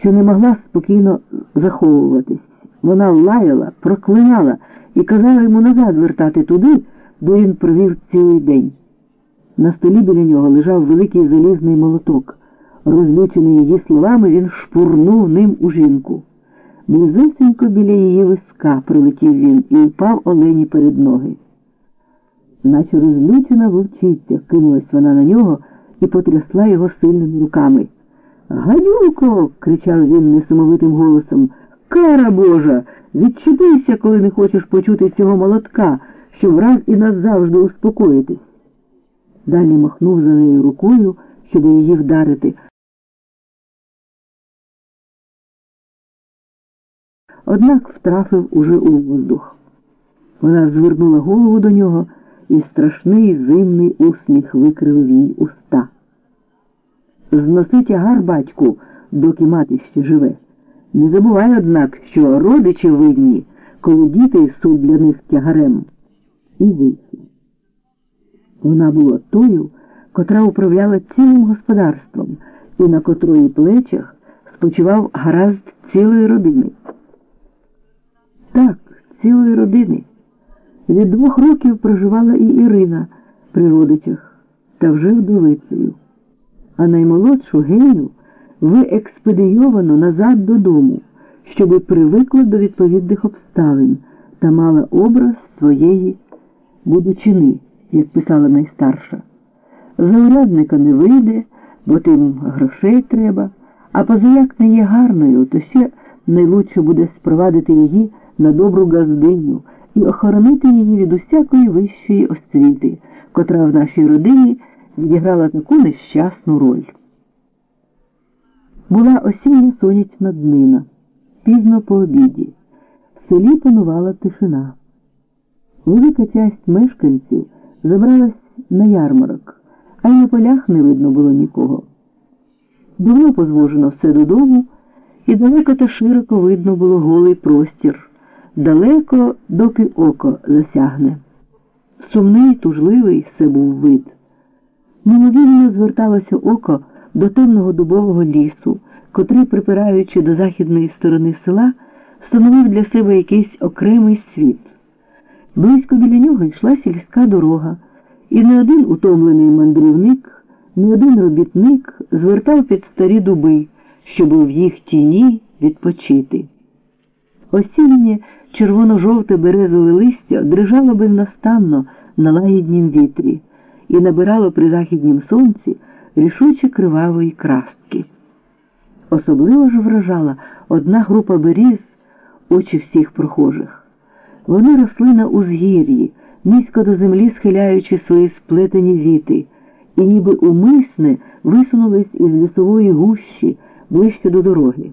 [SPEAKER 1] що не могла спокійно заховуватись. Вона лаяла, проклинала і казала йому назад вертати туди, де він провів цілий день. На столі біля нього лежав великий залізний молоток. Розлючений її словами, він шпурнув ним у жінку. Близесенько біля її виска прилетів він і впав Олені перед ноги. Наче розлючена вовчиця, кинулась вона на нього і потрясла його сильними руками. Гадюко. кричав він несамовитим голосом. Кара Божа! Відчепися, коли не хочеш почути цього молотка, щоб раз і назавжди успокоїтись. Далі махнув за нею рукою, щоб її вдарити. Однак втрафив уже у воздух. Вона звернула голову до нього, і страшний зимний усміх викрив їй уста. Зноси тягар, батьку, доки мати ще живе. Не забувай, однак, що родичі винні, коли діти суд для них тягарем. І вийшла. Вона була тою, котра управляла цілим господарством і на котрої плечах спочивав гаразд цілої родини. Так, цілої родини. Від двох років проживала і Ірина при родичах та вже вдовицею. А наймолодшу Гею виекспедійовано назад додому, щоби привикла до відповідних обставин та мала образ своєї будучини, як писала найстарша. Заурядника не вийде, бо тим грошей треба, а позаяк не є гарною, то ще найлучше буде спровадити її на добру газдиню і охоронити її від усякої вищої освіти, котра в нашій родині відіграла таку нещасну роль. Була осіння сонячна днина, пізно по обіді. В селі панувала тишина. Велика часть мешканців забралась на ярмарок, а й на полях не видно було нікого. Було позвожено все додому, і далеко та широко видно було голий простір далеко, доки око засягне. Сумний, тужливий це був вид. Мимовільно зверталося око до темного дубового лісу, котрий, припираючи до західної сторони села, становив для себе якийсь окремий світ. Близько біля нього йшла сільська дорога, і не один утомлений мандрівник, не один робітник звертав під старі дуби, щоб в їх тіні відпочити. Осіннє червоно-жовте березове листя дрижало безнастанно на лагіднім вітрі і набирало при західнім сонці рішуче кривавої крастки. Особливо ж вражала одна група беріз, очі всіх прохожих. Вони росли на узгір'ї, низько до землі схиляючи свої сплетені віти, і ніби умисне висунулись із лісової гущі ближче до дороги.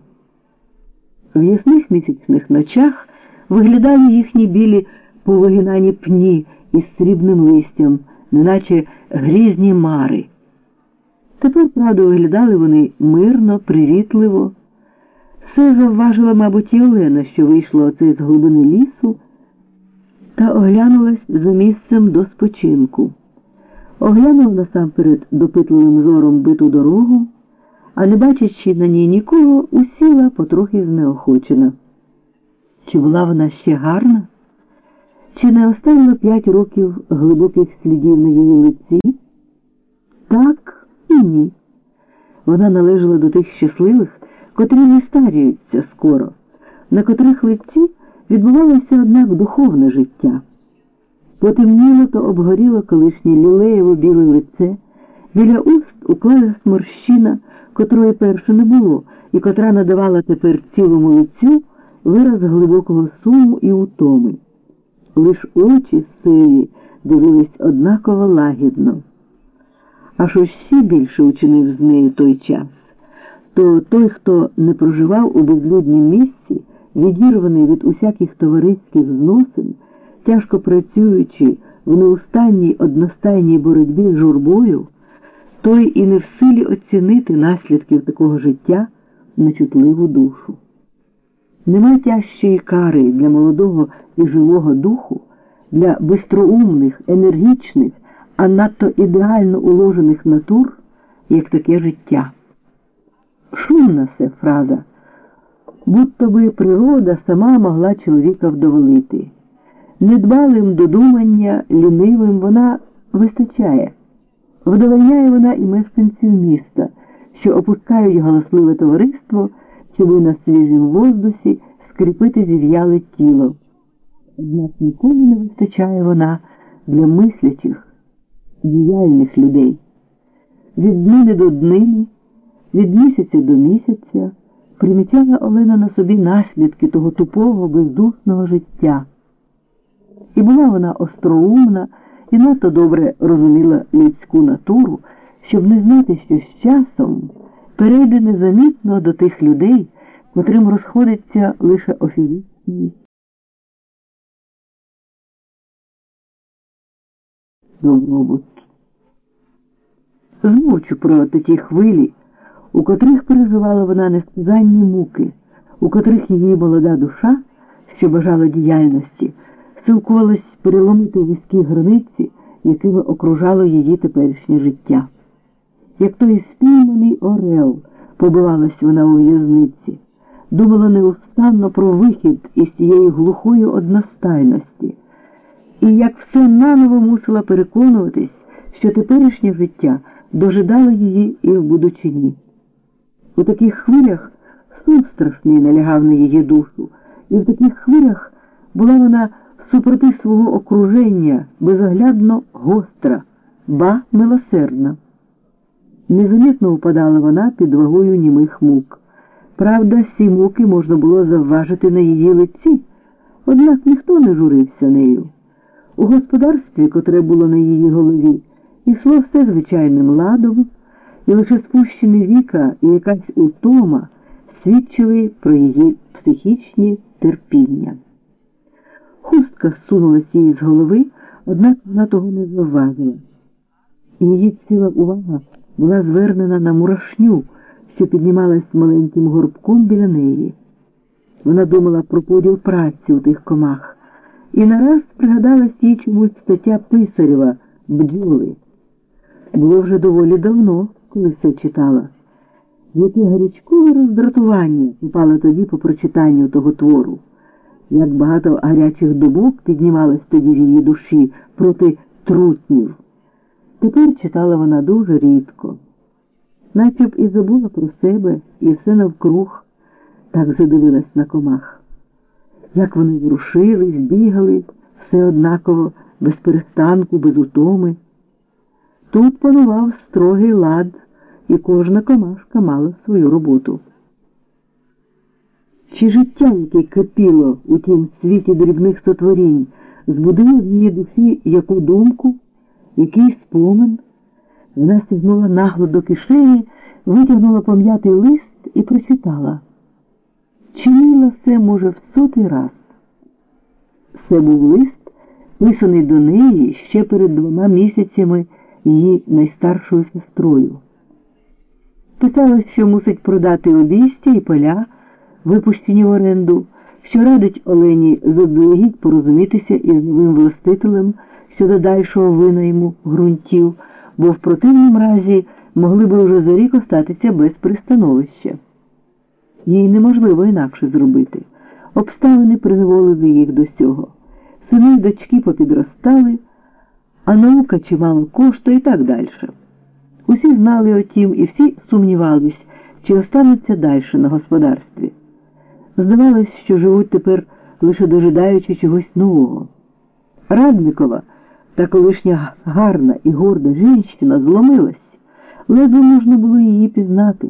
[SPEAKER 1] В ясних місячних ночах виглядали їхні білі повигинані пні із срібним листям, неначе грізні мари. Тепер, правда, виглядали вони мирно, привітливо. Все завважила, мабуть, і Олена, що вийшла оце з глибини лісу, та оглянулась за місцем до спочинку. Оглянула насамперед допитливим зором биту дорогу, а не бачачи на ній нікого, усіла потрохи знеохочена. Чи була вона ще гарна? Чи не оставила п'ять років глибоких слідів на її лиці? Так і ні. Вона належала до тих щасливих, котрі не старіються скоро, на котрих лиці відбувалося, однак, духовне життя. Потемніло то обгоріло колишнє лілеєво біле лице, біля уст уклалась морщина, котрої перше не було, і котра надавала тепер цілому лицю вираз глибокого суму і утоми. Лиш очі сиві дивились однаково лагідно. А що ще більше учинив з нею той час, то той, хто не проживав у безлюднім місці, відірваний від усяких товариських зносин, тяжко працюючи в неустанній одностайній боротьбі з журбою, той і не в силі оцінити наслідків такого життя на чутливу душу. Нема тяжчої кари для молодого і живого духу, для бистроумних, енергічних, а надто ідеально уложених натур, як таке життя. Шумна це фраза, будто би природа сама могла чоловіка вдоволити. Недбалим додумання, лінивим вона вистачає. Вдовольняє вона і мешканців міста, що опускають галасливе товариство, щоби на свіжім воздусі скріпити зів'яле тіло. Однак ніколи не вистачає вона для мислячих, діяльних людей. Від днини до днини, від місяця до місяця примічала Олена на собі наслідки того тупого, бездушного життя. І була вона остроумна і надто добре розуміла людську натуру, щоб не знати, що з часом перейде незамітно до тих людей, котрим розходиться лише офіційність. Добробут. Змовчу про такі хвилі, у котрих переживала вона несказанні муки, у котрих її молода душа, що бажала діяльності, силкувалась переломити вузькі границі, якими окружало її теперішнє життя. Як той спійманий орел побивалась вона у в'язниці, думала неустанно про вихід із цієї глухої одностайності, і як все наново мусила переконуватись, що теперішнє життя дожидало її і в будучині. У таких хвилях сум страшний налягав на її душу, і в таких хвилях була вона супроти свого окруження безоглядно гостра, ба милосердна. Незамітно упадала вона під вагою німих мук. Правда, сі муки можна було завважити на її лиці, однак ніхто не журився нею. У господарстві, котре було на її голові, йшло все звичайним ладом, і лише спущені віка і якась утома свідчили про її психічні терпіння. Хустка сунулась їй з голови, однак вона того не завважила. Її ціла увага була звернена на мурашню, що піднімалась маленьким горбком біля неї. Вона думала про поділ праці у тих комах, і нараз пригадалась їй чомусь стаття Писарєва бджоли. Було вже доволі давно, коли все читала. Яке гарячкове роздратування попало тоді по прочитанню того твору як багато гарячих думок піднімалось тоді в її душі проти трутнів. Тепер читала вона дуже рідко, наче б і забула про себе і все навкруг, так задивилась на комах. Як вони зрушились, бігали, все однаково, без перестанку, без утоми. Тут панував строгий лад, і кожна комашка мала свою роботу. Чи життя, яке кипіло у тім світі дрібних сотворінь, збудило в її душі яку думку, який спомин? Вона стягнула нагло до кишені, витягнула пом'ятий лист і прочитала. Чинила все, може, в сотий раз. Це був лист, писаний до неї ще перед двома місяцями її найстаршою сестрою. Писалось, що мусить продати обійстя і поля, випущені в оренду, що радить Олені заздалегідь порозумітися із новим властителем щодо дальшого винайму ґрунтів, бо в противному разі могли би вже за рік остатися без пристановища. Їй неможливо інакше зробити. Обставини приневолили їх до цього. Сини й дочки попідростали, а наука чимало коштує і так далі. Усі знали отім і всі сумнівались, чи остануться далі на господарстві. Здавалось, що живуть тепер лише дожидаючи чогось нового. Радникова, та колишня гарна і горда жінщина, зломилась, ледве можна було її пізнати,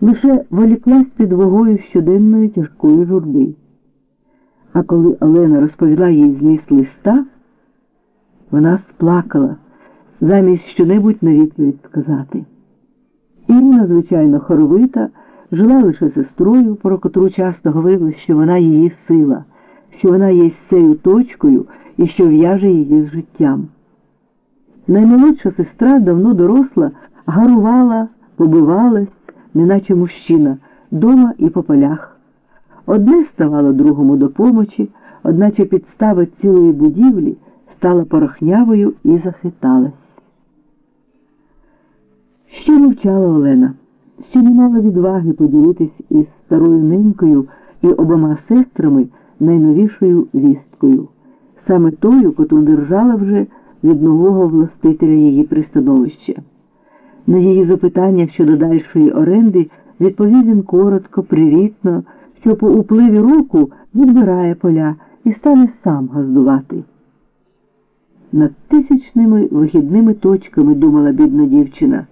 [SPEAKER 1] лише воліклась під вагою щоденної тяжкої журби. А коли Олена розповіла їй зміст листа, вона сплакала замість щонебудь на відповідь сказати. Ірина, звичайно, хоровита, жила лише сестрою, про котру часто говорили, що вона її сила, що вона є з цією точкою і що в'яже її з життям. Наймолодша сестра, давно доросла, гарувала, побивалась, неначе мужчина, дома і по полях. Одне ставало другому до помочі, одначе підстава цілої будівлі стала порохнявою і захиталась. Ще мовчала Олена, ще не мала відваги поділитись із старою ненькою і обома сестрами найновішою вісткою, саме тою, котру держала вже від нового властителя її пристановища. На її запитання щодо дальшої оренди відповів він коротко, привітно, що по upливі року відбирає поля і стане сам газдувати. Над тисячними вихідними точками думала бідна дівчина.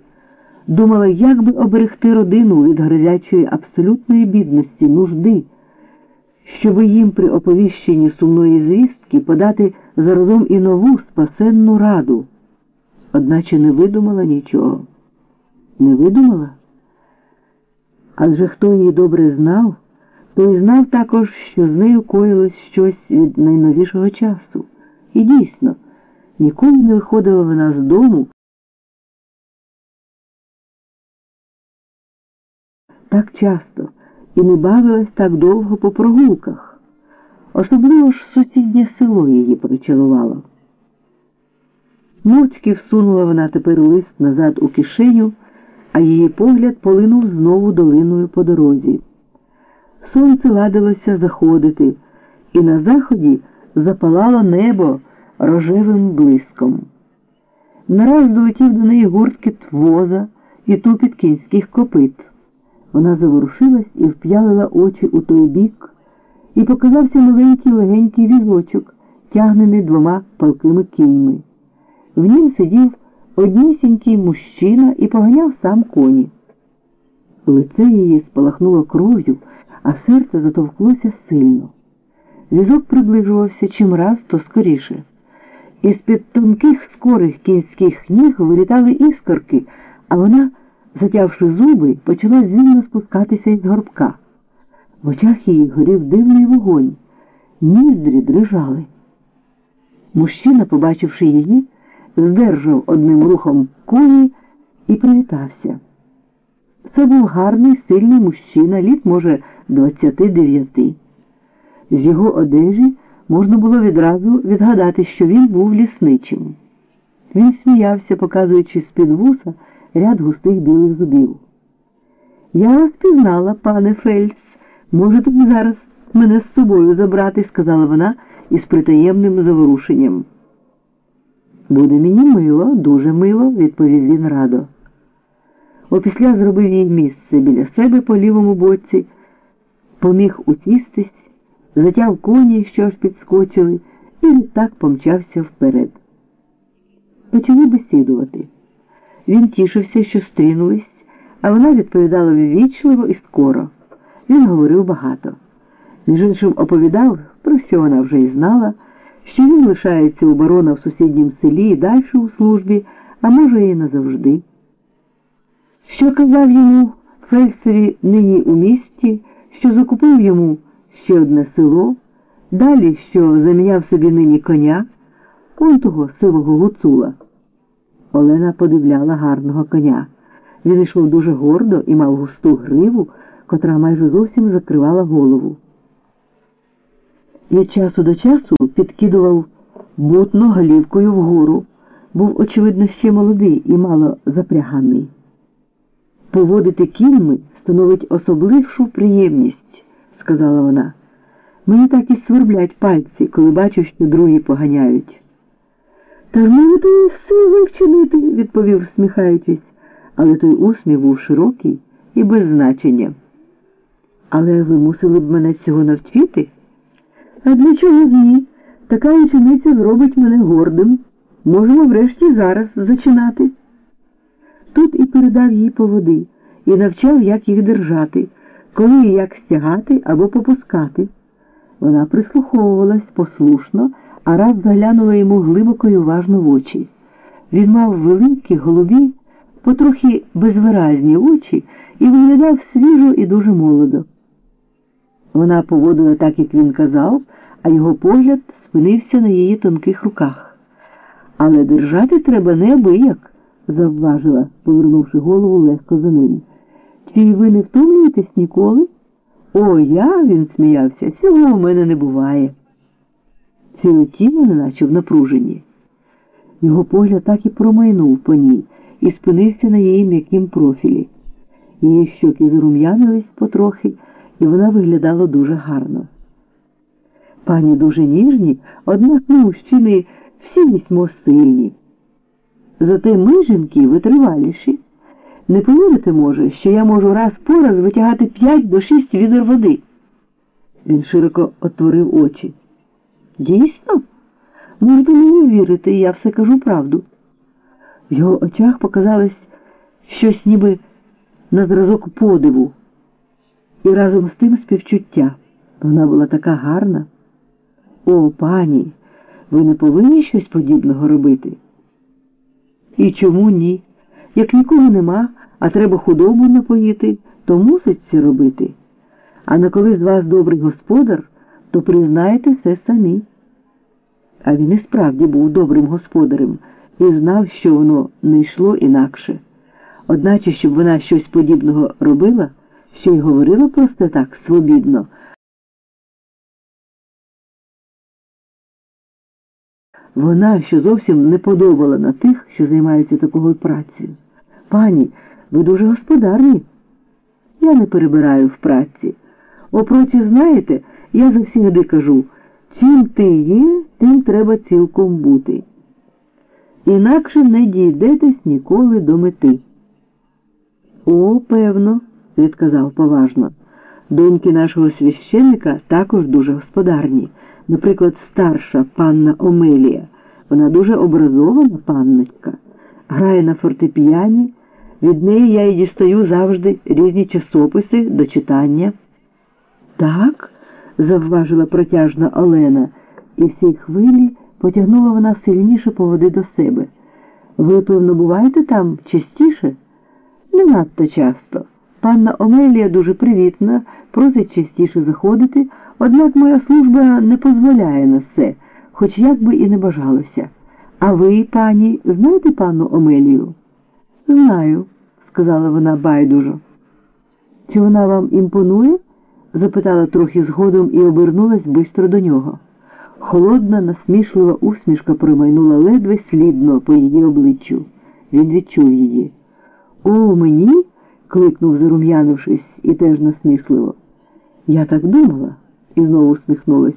[SPEAKER 1] Думала, як би оберегти родину від гризячої абсолютної бідності, нужди, щоби їм при оповіщенні сумної звістки подати заразом і нову спасенну раду. Одначе не видумала нічого. Не видумала? Адже хто її добре знав, той знав також, що з нею коїлось щось від найновішого часу. І дійсно, ніколи не виходила вона з дому. так часто і не бавилась так довго по прогулках. Особливо ж сусіднє село її прочарувало. Мовчки всунула вона тепер лист назад у кишеню, а її погляд полинув знову долиною по дорозі. Сонце ладилося заходити, і на заході запалало небо рожевим блиском. Нараз долетів до неї гурткіт воза і тупіт кінських копит. Вона заворушилась і вп'ялила очі у той бік, і показався маленький легенький візочок, тягнений двома палкими кіньми. В нім сидів однісінький мужчина і поганяв сам коні. Лице її спалахнуло кров'ю, а серце затовклося сильно. Візок приближувався чимраз, то скоріше. Із під тонких скорих кінських ніг вилітали іскорки, а вона затявши зуби, почала звільно спускатися із горбка. В очах її горів дивний вогонь, ніздрі дрижали. Мужчина, побачивши її, здержав одним рухом коні і привітався. Це був гарний, сильний мужчина, літ, може, двадцяти дев'яти. З його одежі можна було відразу відгадати, що він був лісничим. Він сміявся, показуючи з-під вуса ряд густих білих зубів. Я вас пізнала, пане Фельдс. Можете зараз мене з собою забрати, сказала вона із притаємним заворушенням. Буде мені мило, дуже мило, відповів він радо. Опісля зробив їй місце біля себе по лівому боці, поміг утістись, затяв коні, що аж підскочили, і відтак помчався вперед. Почали бесідувати. Він тішився, що стрінулись, а вона відповідала ввічливо і скоро. Він говорив багато. Між іншим оповідав, про що вона вже й знала, що він лишається у барона в сусіднім селі і далі у службі, а може, і назавжди. Що казав йому Фельдсері нині у місті, що закупив йому ще одне село, далі що заміняв собі нині коня, он того сивого гуцула. Олена подивляла гарного коня. Він йшов дуже гордо і мав густу гриву, котра майже зовсім закривала голову. Від часу до часу підкидував бутно голівкою вгору, був, очевидно, ще молодий і мало запряганий. Поводити кіньми становить особлившу приємність, сказала вона. Мені так і сверблять пальці, коли бачу, що другі поганяють. Та ж можете все вивчинити, відповів, всміхаючись, але той усміх був широкий і без значення. Але ви мусили б мене цього навчити? А для чого ні? Така учениця зробить мене гордим. Можемо врешті зараз зачинати. Тут і передав їй поводи, і навчав, як їх держати, коли і як стягати або попускати. Вона прислуховувалась послушно, а раз заглянула йому глибоко й уважно в очі. Він мав великі, голубі, потрохи безвиразні очі і виглядав свіжо і дуже молодо. Вона поводила так, як він казав, а його погляд спинився на її тонких руках. Але держати треба неабияк, завважила, повернувши голову легко за ним. Чи ви не втомлюєтесь ніколи? О, я, він сміявся, цього у мене не буває. Ціле тіло неначе в напруженні. Його погляд так і промайнув по ній і спинився на її м'якім профілі. Її щоки зарум'янились потрохи, і вона виглядала дуже гарно. Пані дуже ніжні, однак мужчини всі вісьмо сильні. Зате ми, жінки, витриваліші. Не повірите, може, що я можу раз по раз витягати п'ять до шість відер води. Він широко отворив очі. Дійсно? Можете мені вірити, я все кажу правду. В його очах показалось щось ніби на зразок подиву і разом з тим співчуття. Вона була така гарна. О, пані, ви не повинні щось подібного робити? І чому ні? Як нікого нема, а треба худобу напоїти, то мусить це робити. А на коли з вас добрий господар, то признаєте все самі. А він і справді був добрим господарем і знав, що воно не йшло інакше. Одначе, щоб вона щось подібного робила, що й говорила просто так свобідно. Вона, що зовсім не подобала на тих, що займаються такою працею. Пані, ви дуже господарні. Я не перебираю в праці. Опроці, знаєте, я завсігди кажу, чим ти є, тим треба цілком бути. Інакше не дійдетесь ніколи до мети. О, певно, відказав поважно. Доньки нашого священника також дуже господарні. Наприклад, старша панна Омелія. Вона дуже образована панночка, грає на фортепіані. Від неї я й дістаю завжди різні часописи до читання. Так, завважила протяжна Олена, і всій хвилі потягнула вона сильніше поводи до себе. Ви, певно, буваєте там частіше? Не надто часто. Панна Омелія дуже привітна, просить частіше заходити, однак моя служба не дозволяє на все, хоч як би і не бажалося. А ви, пані, знаєте панну Омелію? Знаю, сказала вона байдужо. Чи вона вам імпонує? Запитала трохи згодом і обернулась бистро до нього. Холодна, насмішлива усмішка промайнула ледве слідно по її обличчю. Він відчув її. О, мені? кликнув, зарум'янившись, і теж насмішливо. Я так думала, і знову усміхнулась.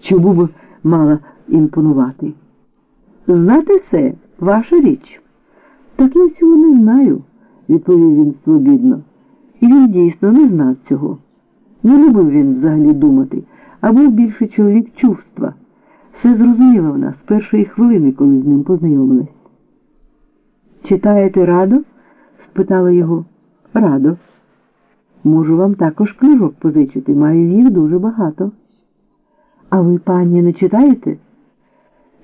[SPEAKER 1] Чому б мала імпонувати? Знати все, ваша річ. Так я цього не знаю, відповів він свобідно. І він дійсно не знав цього. Не любив він взагалі думати, а був більше чоловік чувства. Все зрозуміла вона з першої хвилини, коли з ним познайомилась. Читаєте радо? спитала його. Радо. Можу вам також книжок позичити, маю їх дуже багато. А ви, пані, не читаєте?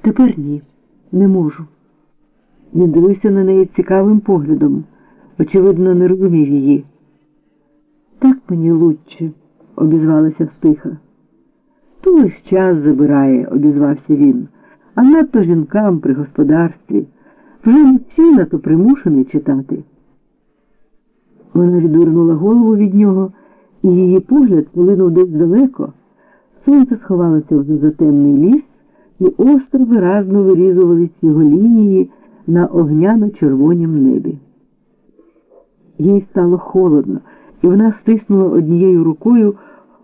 [SPEAKER 1] Тепер ні, не можу. Він дивився на неї цікавим поглядом, очевидно, не розумів її. Так мені лучше, обізвалася стиха. То лиш час забирає, обізвався він, а надто жінкам при господарстві. Вже мужчина то примушений читати. Вона відвернула голову від нього, і її погляд полинув десь далеко. Сонце сховалося вже за темний ліс, і остро виразно вирізувались його лінії на огняно-червонім небі. Їй стало холодно, і вона стиснула однією рукою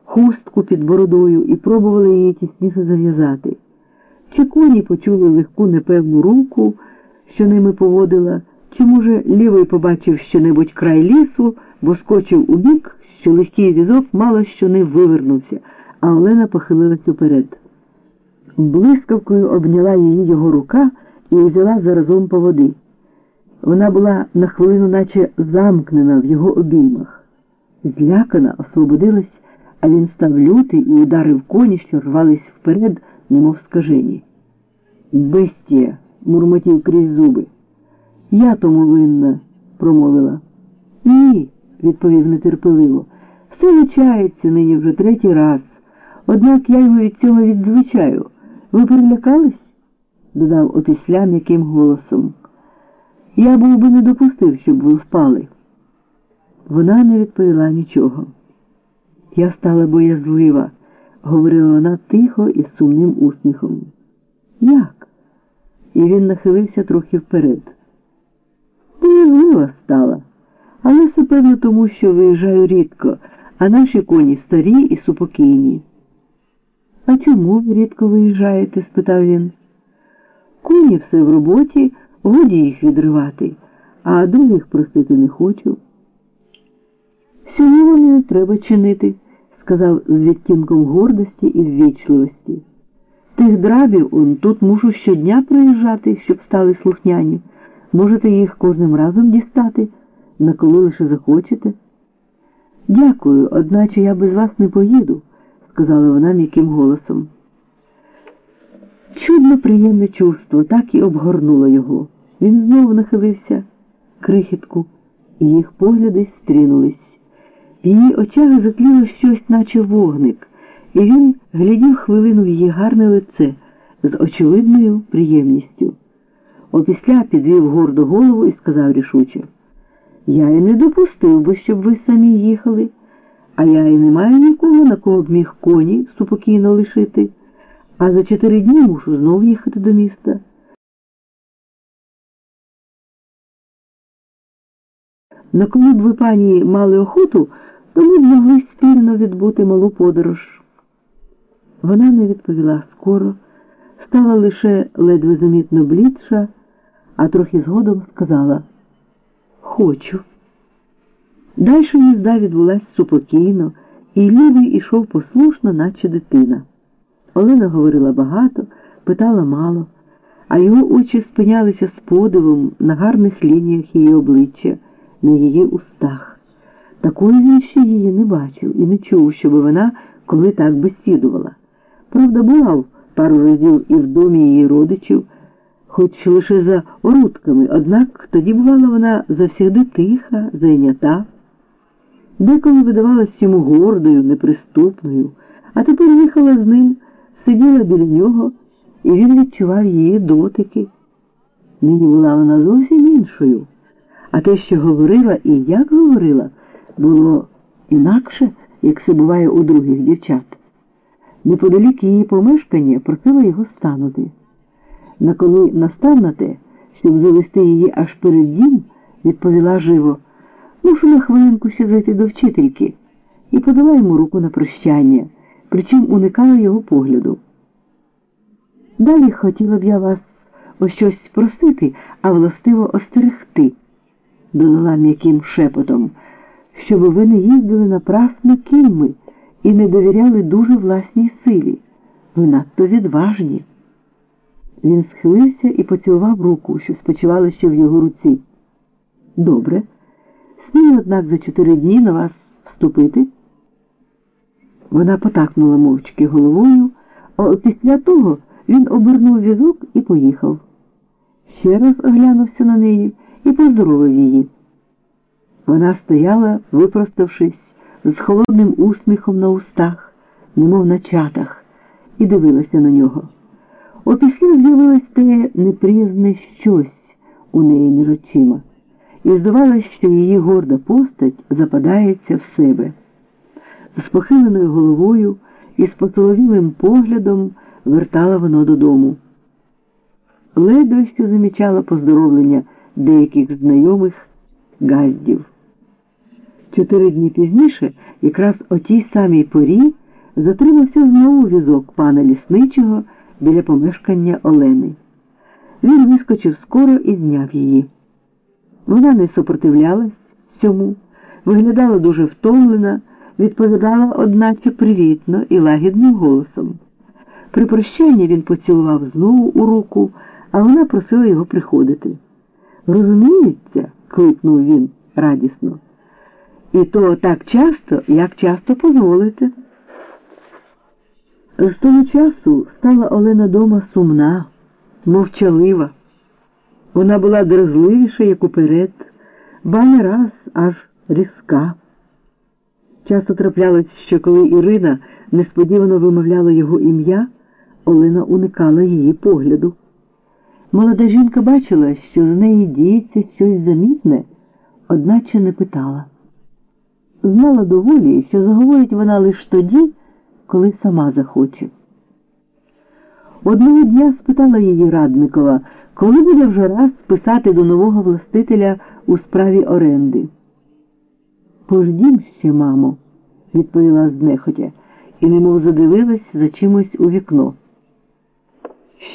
[SPEAKER 1] хустку під бородою і пробувала її тісніше зав'язати. Чи коні почули легку непевну руку, що ними поводила, чи, може, лівий побачив щонебудь край лісу, бо скочив у бік, що легкий візок мало що не вивернувся, а Олена похилилась уперед. Блискавкою обняла її його рука і взяла заразом по води. Вона була на хвилину, наче замкнена в його обіймах. Злякана, освободилась, а він став лютий і ударив коні, що рвались вперед, немов скажені. Бестія, мурмотів крізь зуби. Я тому винна, промовила. Ні, відповів нетерпеливо. Все вичається нині вже третій раз. Однак я його від цього відзвичаю. Ви перелякались? додав опісля м'яким голосом. Я був би не допустив, щоб ви впали. Вона не відповіла нічого. Я стала боязлива, говорила вона тихо і з сумним усміхом. Як? І він нахилився трохи вперед. Боязлива стала, але це певно тому, що виїжджаю рідко, а наші коні старі і супокійні. А чому ви рідко виїжджаєте? спитав він. Коні все в роботі, годі їх відривати, а других просити не хочу. Сьогодні не треба чинити, сказав з відтінком гордості і ввічливості. Тих драбів он тут мушу щодня проїжджати, щоб стали слухняні. Можете їх кожним разом дістати, на коли лише захочете. Дякую, одначе я без вас не поїду, сказала вона м'яким голосом. Чудно приємне чувство так і обгорнуло його. Він знову нахилився крихітку, і їх погляди стрінулись. Її очах затліло щось, наче вогник, і він глядів хвилину в її гарне лице з очевидною приємністю. Опісля підвів гордо голову і сказав рішуче Я і не допустив би, щоб ви самі їхали, а я і не маю нікого, на кого б міг коні супокійно лишити, а за чотири дні мушу знов їхати до міста. На коли б ви, пані, мали охоту, то ми б могли спільно відбути малу подорож. Вона не відповіла скоро, стала лише ледве замітно блідша, а трохи згодом сказала Хочу. Дальше їзда відбулась супокійно, і лівий ішов послушно, наче дитина. Олена говорила багато, питала мало, а його очі спинялися з подивом на гарних лініях її обличчя, на її устах. Такої він ще її не бачив і не чув, щоб вона коли так бесідувала. Правда, бував пару разів і в домі її родичів, хоч лише за орудками, однак тоді бувала вона завсігди тиха, зайнята. Деколи видавалась йому гордою, неприступною, а тепер їхала з ним, сиділа біля нього, і він відчував її дотики. Нині була вона зовсім іншою, а те, що говорила і як говорила, було інакше, як це буває у других дівчат. Неподалік її помешкання просила його станути. На коли настав на те, щоб завести її аж перед дім, відповіла живо мушу на хвилинку зайти до вчительки і подала йому руку на прощання, причому уникала його погляду. Далі хотіла б я вас о щось просити, а властиво остерегти, додала м'яким шепотом, щоб ви не їздили напрасно кіньми і не довіряли дуже власній силі. Ви надто відважні. Він схилився і поцілував руку, що спочивала ще в його руці. Добре. Смію, однак, за чотири дні на вас вступити? Вона потакнула мовчки головою, а після того він обернув візок і поїхав. Ще раз оглянувся на неї і поздоровив її. Вона стояла, випроставшись, з холодним усміхом на устах, немов на чатах, і дивилася на нього. Опісля з'явилось те неприязне щось у неї між очима, і здавалось, що її горда постать западається в себе. З похиленою головою і з поцеловілим поглядом вертала воно додому. Ледве що замічала поздоровлення деяких знайомих газдів. Чотири дні пізніше, якраз о тій самій порі, затримався знову візок пана лісничого біля помешкання Олени. Він вискочив скоро і зняв її. Вона не супротивлялась цьому, виглядала дуже втомлена, відповідала, одначе привітно і лагідним голосом. При прощанні він поцілував знову у руку, а вона просила його приходити. Розуміється, кликнув він радісно. І то так часто, як часто дозволите. З того часу стала Олена дома сумна, мовчалива. Вона була дразливіша, як уперед, ба не раз аж різка. Часто траплялось, що коли Ірина несподівано вимовляла його ім'я, Олена уникала її погляду. Молода жінка бачила, що з неї діється щось замітне, одначе не питала. Знала доволі, що заговорить вона лише тоді, коли сама захоче. Одного дня спитала її Радникова, коли буде вже раз писати до нового властителя у справі оренди. Пождім ще, мамо, відповіла знехотя, і немов задивилась за чимось у вікно.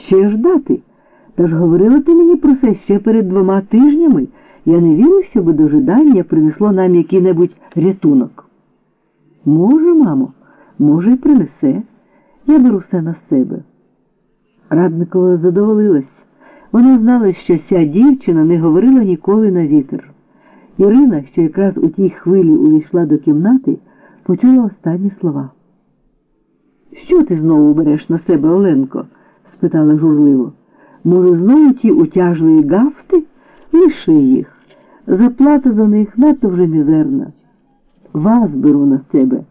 [SPEAKER 1] Ще ждати? Та ж говорила ти мені про це ще перед двома тижнями. Я не вірю, щоб дожидання принесло нам який-небудь рятунок. Може, мамо, може, й принесе. Я беру все на себе. Радникова задоволилась. Вона знала, що ця дівчина не говорила ніколи на вітер. Ірина, що якраз у тій хвилі увійшла до кімнати, почула останні слова. Що ти знову береш на себе, Оленко? спитала журливо. Може, знову ті утяжливі гафти? Лиши їх. Заплата за них надто вже мізерна. Вас беру на себе,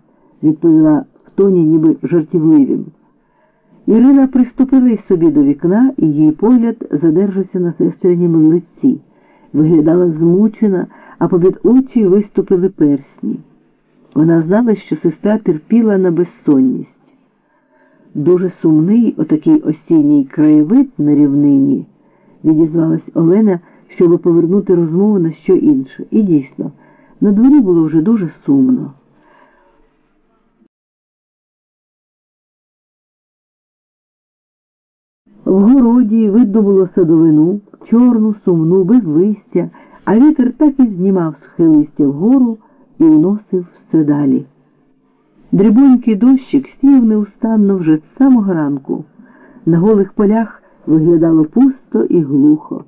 [SPEAKER 1] відповіла в тоні ніби жартівливим. Ірина приступила собі до вікна, і її погляд задержався на сестринім лиці. Виглядала змучена, а побід очі виступили персні. Вона знала, що сестра терпіла на безсонність. Дуже сумний отакий осінній краєвид на рівнині, відізвалась Олена, щоб повернути розмову на що інше. І дійсно, на дворі було вже дуже сумно. В городі видно було садовину, чорну, сумну, без листя, а вітер так і знімав сухе листя вгору і уносив все далі. Дрібонький дощик сів неустанно вже з самого ранку. На голих полях виглядало пусто і глухо.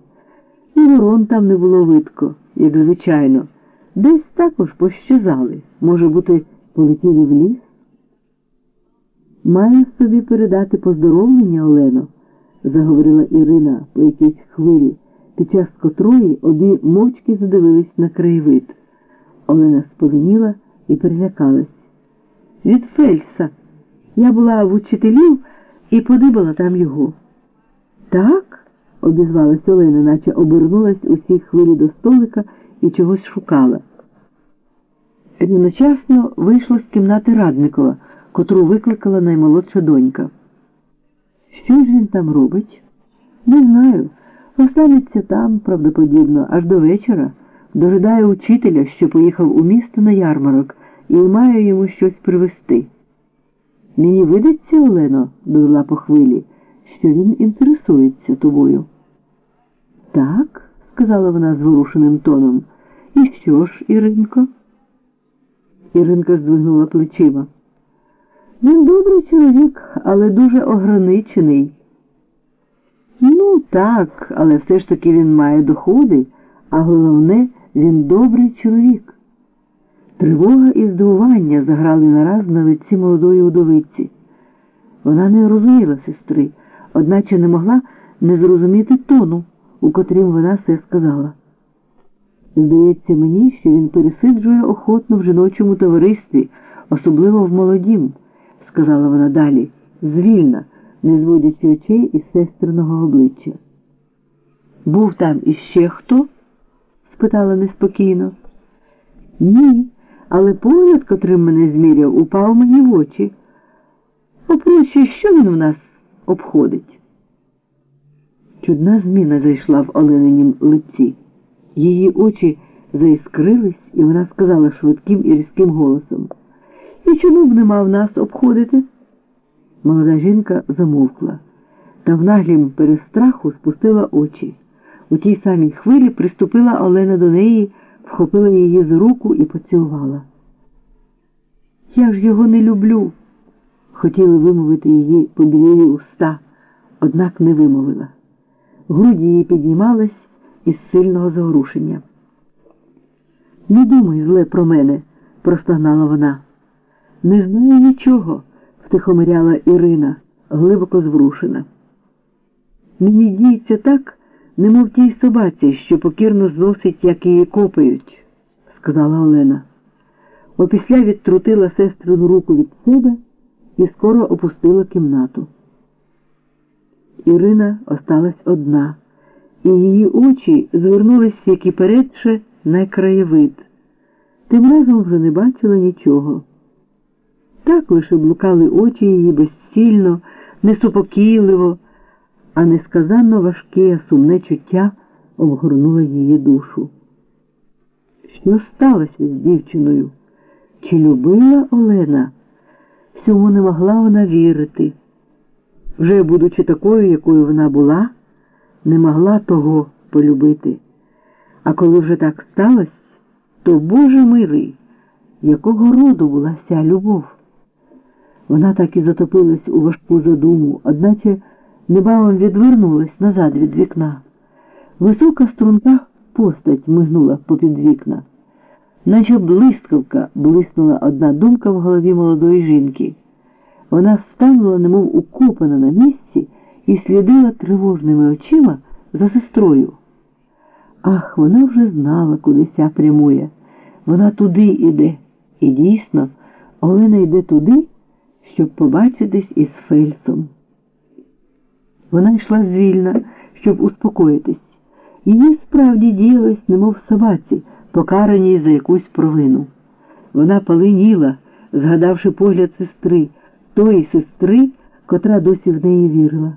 [SPEAKER 1] І ворон там не було видко, як звичайно. Десь також пощазали, може бути, полетіли в ліс. Маю собі передати поздоровлення, Олено, заговорила Ірина по якійсь хвилі, під час котрої обі мовчки задивились на краєвид. Олена сповініла і перелякалась від Фельса. Я була в учителів і подибала там його. Так? Обізвалась Олена, наче обернулась усій хвилі до столика і чогось шукала. Рівночасно вийшла з кімнати Радникова, котру викликала наймолодша донька. Що ж він там робить? Не знаю. Останеться там, правдоподібно, аж до вечора, дожидає учителя, що поїхав у місто на ярмарок і маю йому щось привезти. Мені видиться, Олено, довела по хвилі, що він інтересується тобою. Так, сказала вона зворушеним тоном. І що ж, Іринко? Іринка здвигнула плечима. Він добрий чоловік, але дуже ограничений. Ну, так, але все ж таки він має доходи, а головне, він добрий чоловік. Тривога і здивування заграли нараз на лиці молодої удовиці. Вона не розуміла сестри, одначе не могла не зрозуміти тону, у котрім вона все сказала. Здається мені, що він пересиджує охотно в жіночому товаристві, особливо в молодім, сказала вона далі, звільна, не зводячи очей із сестриного обличчя. Був там іще хто? спитала неспокійно. Ні, але погляд, котрим мене зміряв, упав мені в очі. Опроще, що він в нас обходить? Чудна зміна зайшла в Оленинім лиці. Її очі заіскрились, і вона сказала швидким і різким голосом. І чому б не мав нас обходити? Молода жінка замовкла та в наглім перестраху спустила очі. У тій самій хвилі приступила Олена до неї, вхопила її за руку і поцілувала. Я ж його не люблю, хотіли вимовити її побілілі уста, однак не вимовила. Груді її піднімались із сильного загорушення. Не думай зле про мене, простогнала вона. Не знаю нічого, втихомиряла Ірина, глибоко зворушена. Мені діється так, немов тій собаці, що покірно зносить, як її копають, сказала Олена. Опісля відтрутила сестрину руку від себе і скоро опустила кімнату. Ірина осталась одна, і її очі звернулись, як і передше, на краєвид. Тим разом вже не бачила нічого. Так лише блукали очі її безцільно, несупокійливо, а несказанно важке, сумне чуття обгорнуло її душу. Що сталося з дівчиною? Чи любила Олена? Всьому не могла вона вірити. Вже, будучи такою, якою вона була, не могла того полюбити. А коли вже так сталося, то Боже милий, якого роду була ця любов? Вона так і затопилась у важку задуму, одначе небавом відвернулась назад від вікна. Висока струнка постать мигнула попід вікна. Наче блискавка блиснула одна думка в голові молодої жінки. Вона станула, немов укопана на місці, і слідила тривожними очима за сестрою. Ах, вона вже знала, куди ся прямує. Вона туди йде. І дійсно, Олена йде туди, щоб побачитись із Фельсом. Вона йшла звільна, щоб успокоїтись. Її справді діялось, немов собаці, покараній за якусь провину. Вона паленіла, згадавши погляд сестри, тої сестри, котра досі в неї вірила.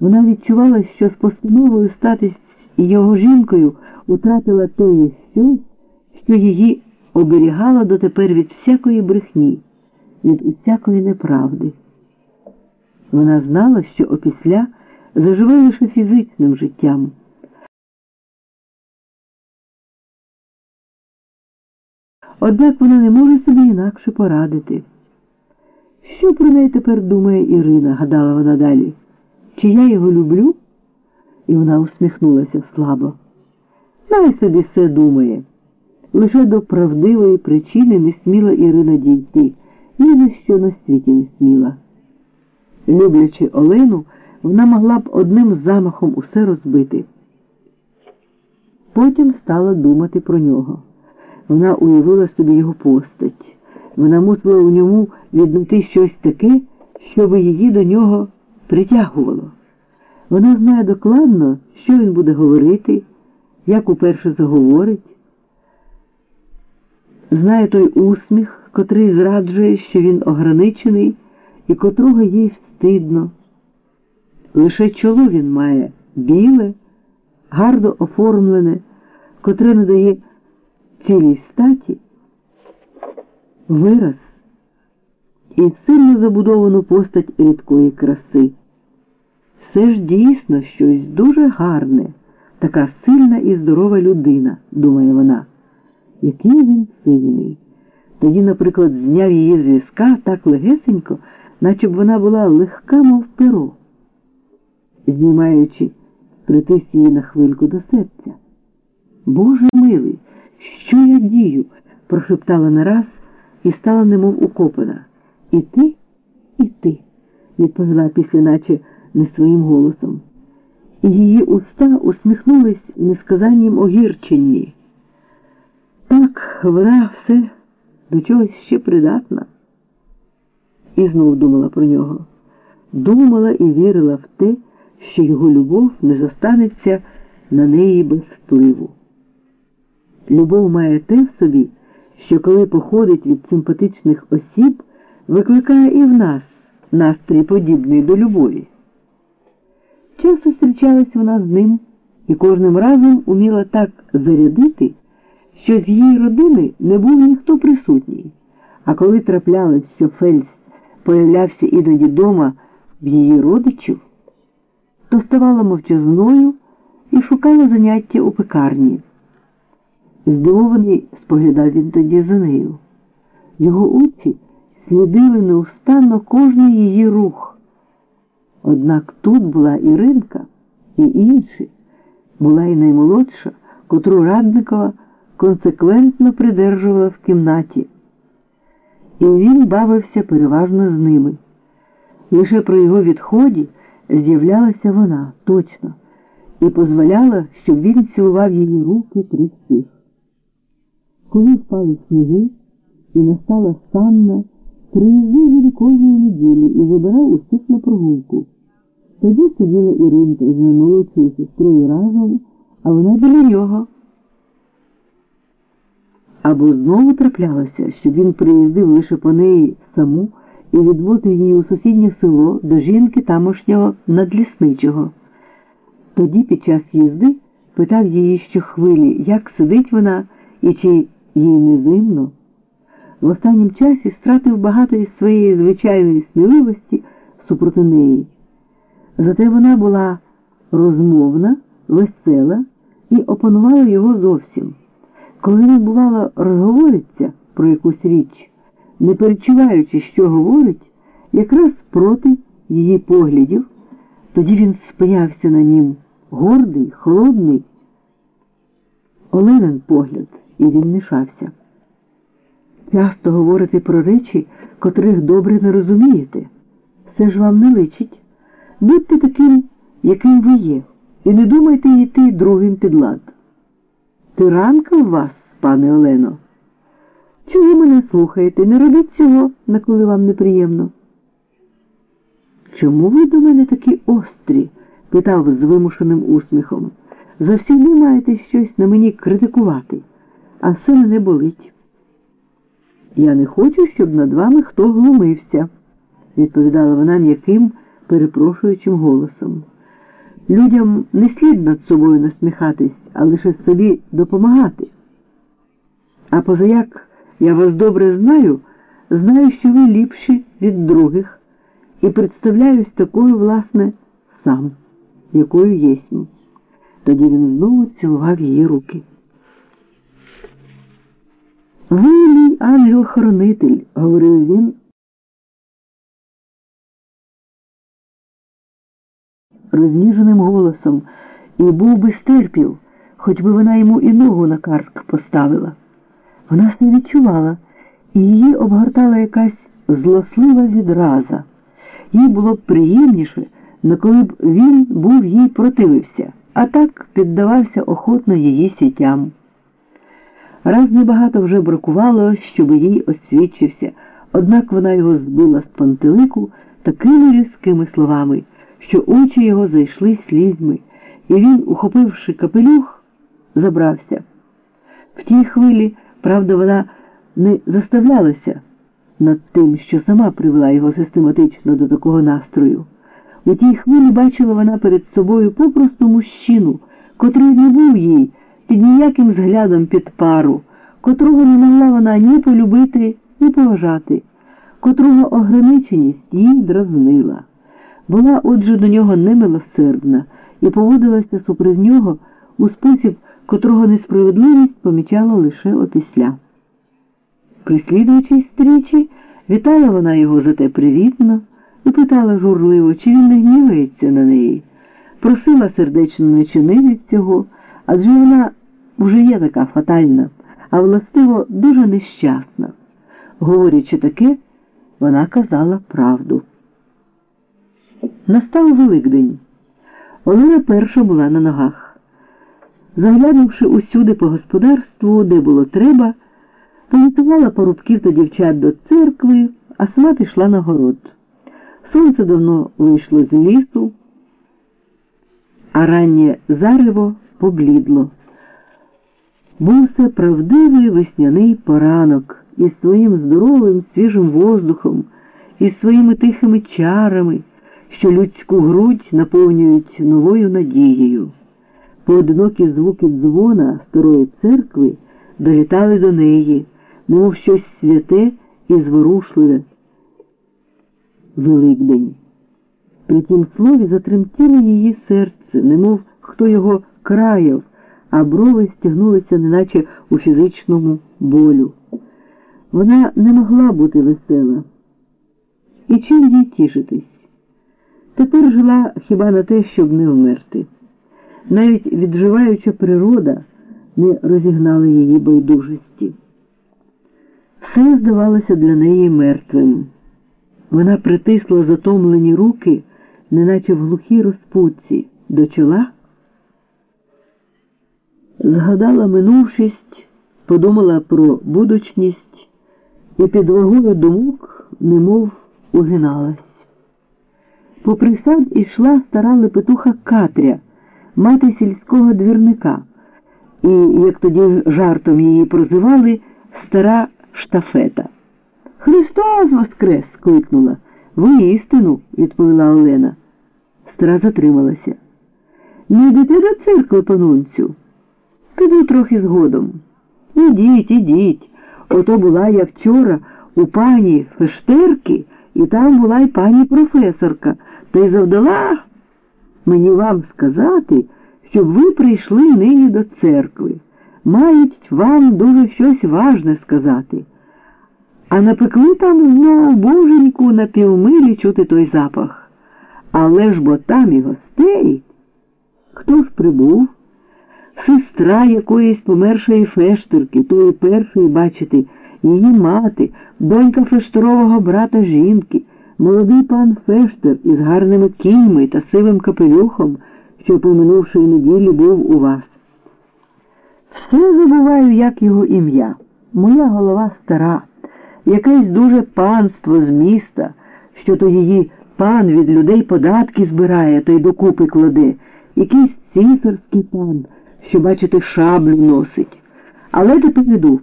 [SPEAKER 1] Вона відчувала, що з постановою статись його жінкою утратила те щось, що її оберігало дотепер від всякої брехні, від усякої неправди. Вона знала, що опісля заживе лише фізичним життям. Однак вона не може собі інакше порадити. Що про неї тепер думає Ірина, гадала вона далі. Чи я його люблю? І вона усміхнулася слабо. Най собі все думає. Лише до правдивої причини не сміла Ірина дійти, ні на що на світі не сміла. Люблячи Олену, вона могла б одним замахом усе розбити. Потім стала думати про нього. Вона уявила собі його постать. Вона мусила у ньому віднайти щось таке, щоб її до нього притягувало. Вона знає докладно, що він буде говорити, як уперше заговорить. Знає той усміх, котрий зраджує, що він ограничений і котрого їй встидно. Лише чоло він має біле, гарно оформлене, котре надає цілій статі вираз і сильно забудовану постать рідкої краси. Все ж дійсно щось дуже гарне, така сильна і здорова людина, думає вона. Який він сильний. Тоді, наприклад, зняв її з візка так легесенько, наче б вона була легка, мов перо, знімаючи, притис її на хвильку до серця. Боже милий, що я дію? прошептала нараз і стала немов укопана. І ти, і ти, відповіла після наче не своїм голосом. І її уста усміхнулись несказаннім огірченні. Так, вона все до чогось ще придатна. І знов думала про нього. Думала і вірила в те, що його любов не застанеться на неї без впливу. Любов має те в собі, що коли походить від симпатичних осіб, викликає і в нас настрій подібний до любові. Часто зустрічалась вона з ним і кожним разом уміла так зарядити, що з її родини не був ніхто присутній. А коли траплялось, що Фельс появлявся іноді дома в її родичів, то ставала мовчазною і шукала заняття у пекарні. Здивований споглядав він тоді за нею. Його очі слідили неустанно кожний її рух. Однак тут була Іринка і інші, була і наймолодша, котру Радникова консеквентно придержувала в кімнаті. І він бавився переважно з ними. Лише при його відході з'являлася вона точно і дозволяла, щоб він цілував її руки всіх. Коли впали сніги і настала санна, приїздив кожної неділі і забирав усіх на прогулку. Тоді сиділа Іринка з немолодшою сестрою разом, а вона біля нього. Або знову траплялося, що він приїздив лише по неї саму і відводив її у сусіднє село до жінки тамошнього надлісничого. Тоді під час їзди питав її щохвилі, як сидить вона і чи їй не зимно. В останнім часі стратив багато із своєї звичайної сміливості супроти неї. Зате вона була розмовна, весела і опанувала його зовсім. Коли він, бувало, розговориться про якусь річ, не перечуваючи, що говорить, якраз проти її поглядів, тоді він спинявся на нім гордий, холодний. Оленин погляд, і він мішався. Часто говорити про речі, котрих добре не розумієте. Все ж вам не личить. Будьте таким, яким ви є, і не думайте йти другим під лад. Тиранка в вас, пане Олено. Чого мене слухаєте? Не робіть цього, на коли вам неприємно. Чому ви до мене такі острі? питав з вимушеним усміхом. Завсігди маєте щось на мені критикувати, а все мене болить. Я не хочу, щоб над вами хто глумився, відповідала вона м'яким, перепрошуючим голосом. Людям не слід над собою насміхатись, а лише собі допомагати. А позаяк я вас добре знаю, знаю, що ви ліпші від других, і представляюсь такою, власне, сам, якою єсмь. Тоді він знову цілував її руки. Ви мій ангел-хоронитель, говорив він. Розніженим голосом і був би стерпів, хоч би вона йому і ногу на картк поставила. Вона все відчувала, і її обгортала якась злослива відраза. Їй було б приємніше, на коли б він був їй противився, а так піддавався охотно її сітям. Раз небагато вже бракувало, щоб їй освідчився, однак вона його збила з пантелику такими різкими словами, що очі його зайшли слізьми, і він, ухопивши капелюх, забрався. В тій хвилі, правда, вона не заставлялася над тим, що сама привела його систематично до такого настрою. У тій хвилі бачила вона перед собою попросту мужчину, котрий не був їй під ніяким зглядом під пару, котрого не могла вона ні полюбити, ні поважати, котрого ограниченість їй дразнила. Була, отже, до нього немилосердна і поводилася супроти нього у спосіб, котрого несправедливість помічала лише опісля. Прислідуючись стрічі, вітала вона його за те привітно і питала журливо, чи він не гнівається на неї. Просила сердечно не чинити цього, адже вона вже є така фатальна. а властиво дуже нещасна. Говорячи таке, вона казала правду. Настав Великдень. Олена перша була на ногах. Заглянувши усюди по господарству, де було треба, політувала порубків та дівчат до церкви, а сама пішла на город. Сонце давно вийшло з лісу, а раннє зарево поблідло. Був це правдивий весняний поранок із своїм здоровим свіжим воздухом, із своїми тихими чарами, що людську грудь наповнюють новою надією. Поодинокі звуки дзвона старої церкви долітали до неї, мов щось святе і зворушливе. Великдень. При тім слові затремтіло її серце, немов хто його краяв, а брови стягнулися, неначе у фізичному болю. Вона не могла бути весела. І чим їй тішитись? Тепер жила хіба на те, щоб не вмерти. Навіть відживаюча природа не розігнала її байдужості. Все здавалося для неї мертвим. Вона притисла затомлені руки, неначе в глухій розпутці, до чола, згадала минувшість, подумала про будучність і під вагою думок, немов угиналась. Попри сад ішла стара лепетуха Катря, мати сільського двірника, і, як тоді жартом її прозивали, стара штафета. Христос Воскрес! кликнула. Воістину, відповіла Олена. Стара затрималася. Не йдете до церкви, панунцю? Піду трохи згодом. Ідіть, ідіть. Ото була я вчора у пані Фештерки, і там була й пані професорка, та й завдала мені вам сказати, щоб ви прийшли нині до церкви. Мають вам дуже щось важне сказати. А напекли там знову боженьку на півмилі чути той запах. Але ж бо там і гостей. Хто ж прибув? Сестра якоїсь помершої фештерки, тої першої, бачите, її мати, донька фештерового брата жінки, молодий пан Фештер із гарними кіньми та сивим капелюхом, що по минувшої неділі був у вас. Все забуваю, як його ім'я. Моя голова стара якесь дуже панство з міста, що то її пан від людей податки збирає та й докупи кладе, якийсь цісарський пан, що, бачите, шаблю носить. Але тепер іду.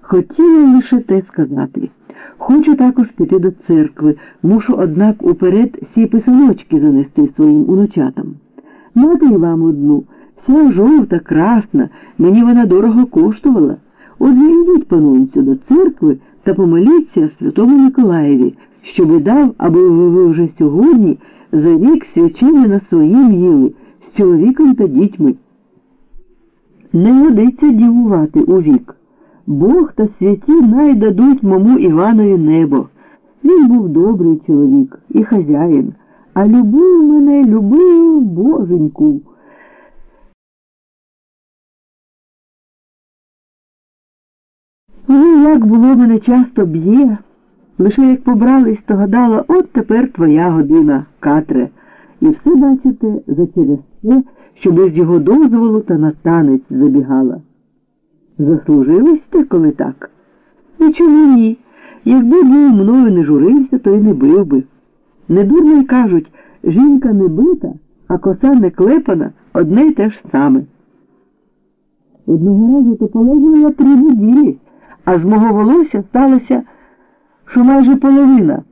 [SPEAKER 1] Хотіла лише те сказати. Хочу також піти до церкви, мушу, однак, уперед сі писаночки занести своїм уночатам. Мати й вам одну, вся жовта, красна, мені вона дорого коштувала. Отже, йдіть, панунцю, до церкви та помоліться Святому Миколаєві, щоби дав, аби ви вже сьогодні за вік свячення на своїм їли з чоловіком та дітьми. Не годиться дівувати у вік. Бог та святі найдадуть мому Іванові небо. Він був добрий чоловік і хазяїн, а любив мене, любив боженьку. Ну, як було мене часто б'є, лише як побрались, то гадала, от тепер твоя година, Катре, і все бачите за через те, що без його дозволу та на танець забігала. Заслужились ти, коли так? І чому ні? Якби був мною не журився, то й не бив би. Недурно й кажуть, жінка не бита, а коса не клепана одне й те ж саме. Одного разу то полежала я три неділі а з мого волосся сталося, що майже половина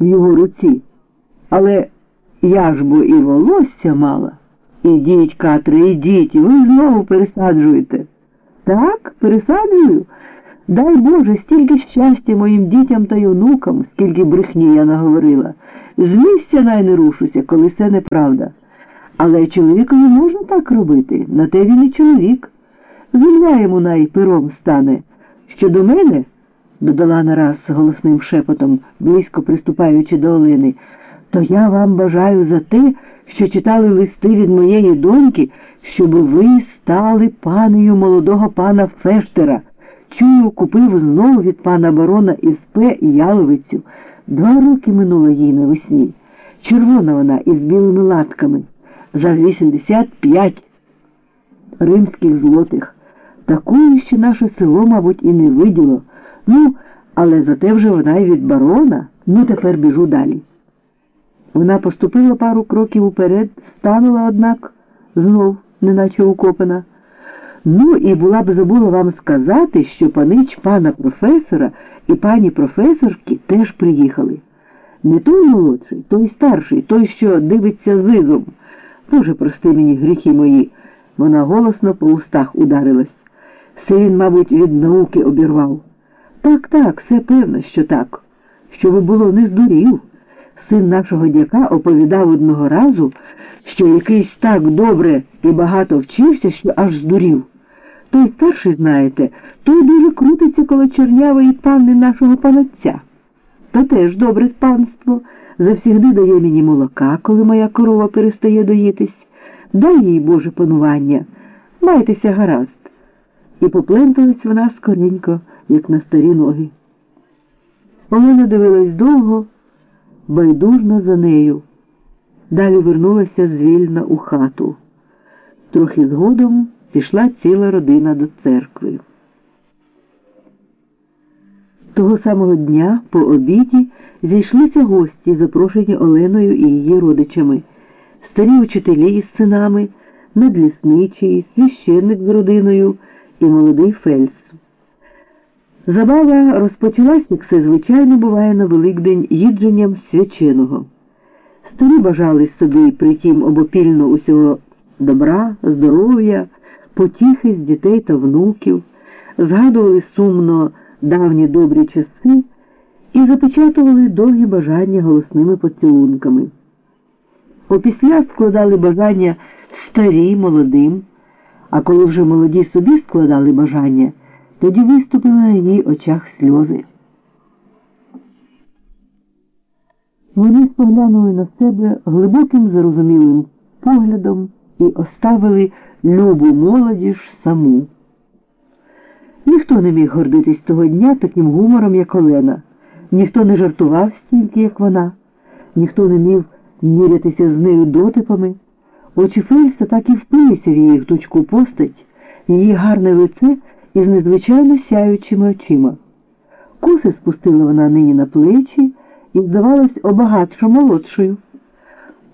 [SPEAKER 1] в його руці. Але я ж бо і волосся мала. Ідіть, Катре, ідіть, ви знову пересаджуєте. Так, пересаджую. Дай Боже, стільки щастя моїм дітям та й онукам, скільки брехні я наговорила. З місця най не рушуся, коли це неправда. Але чоловікові можна так робити, на те він і чоловік. Земля йому най пером стане. Що до мене, додала нараз голосним шепотом, близько приступаючи до Олени, то я вам бажаю за те, що читали листи від моєї доньки, щоб ви стали панею молодого пана Фештера. Чую, купив знову від пана барона із П. яловицю. Два роки минуло їй навесні. Червона вона із білими латками. За 85 римських злотих. Такої ще наше село, мабуть, і не виділо. Ну, але зате вже вона й від барона. Ну, тепер біжу далі. Вона поступила пару кроків уперед, станула, однак, знов, неначе укопана. Ну, і була б забула вам сказати, що панич пана професора і пані професорки теж приїхали. Не той молодший, той старший, той, що дивиться зизом. Боже, прости мені гріхи мої. Вона голосно по устах ударилась. Все він, мабуть, від науки обірвав. Так, так, все певно, що так. Щоби було не здурів. Син нашого дяка оповідав одного разу, що якийсь так добре і багато вчився, що аж здурів. Той старший, знаєте, той дуже крутиться коло чернявої панни нашого панотця. То теж добре панство. Завсігди дає мені молока, коли моя корова перестає доїтись. Дай їй Боже панування, майтеся гаразд. І попленталась вона скоренько, як на старі ноги. Олена дивилась довго, байдужно за нею. Далі вернулася звільна у хату. Трохи згодом пішла ціла родина до церкви. Того самого дня по обіді зійшлися гості, запрошені Оленою і її родичами, старі учителі із синами, надлісничий, священник з родиною і молодий фельс. Забава розпочалась, як все звичайно буває на Великдень їдженням свяченого. Старі бажали собі притім обопільно усього добра, здоров'я, потіхи з дітей та внуків, згадували сумно давні добрі часи і запечатували довгі бажання голосними поцілунками. Опісля складали бажання старі молодим, а коли вже молоді собі складали бажання, тоді виступили на її очах сльози. Вони споглянули на себе глибоким зарозумілим поглядом і оставили любу молодіж саму. Ніхто не міг гордитись того дня таким гумором, як Олена, ніхто не жартував стільки, як вона, ніхто не міг мірятися з нею дотипами. Очі Фельса так і впилися в її гнучку постать, її гарне лице із незвичайно сяючими очима. Коси спустила вона нині на плечі і, здавалось, обагатшо молодшою.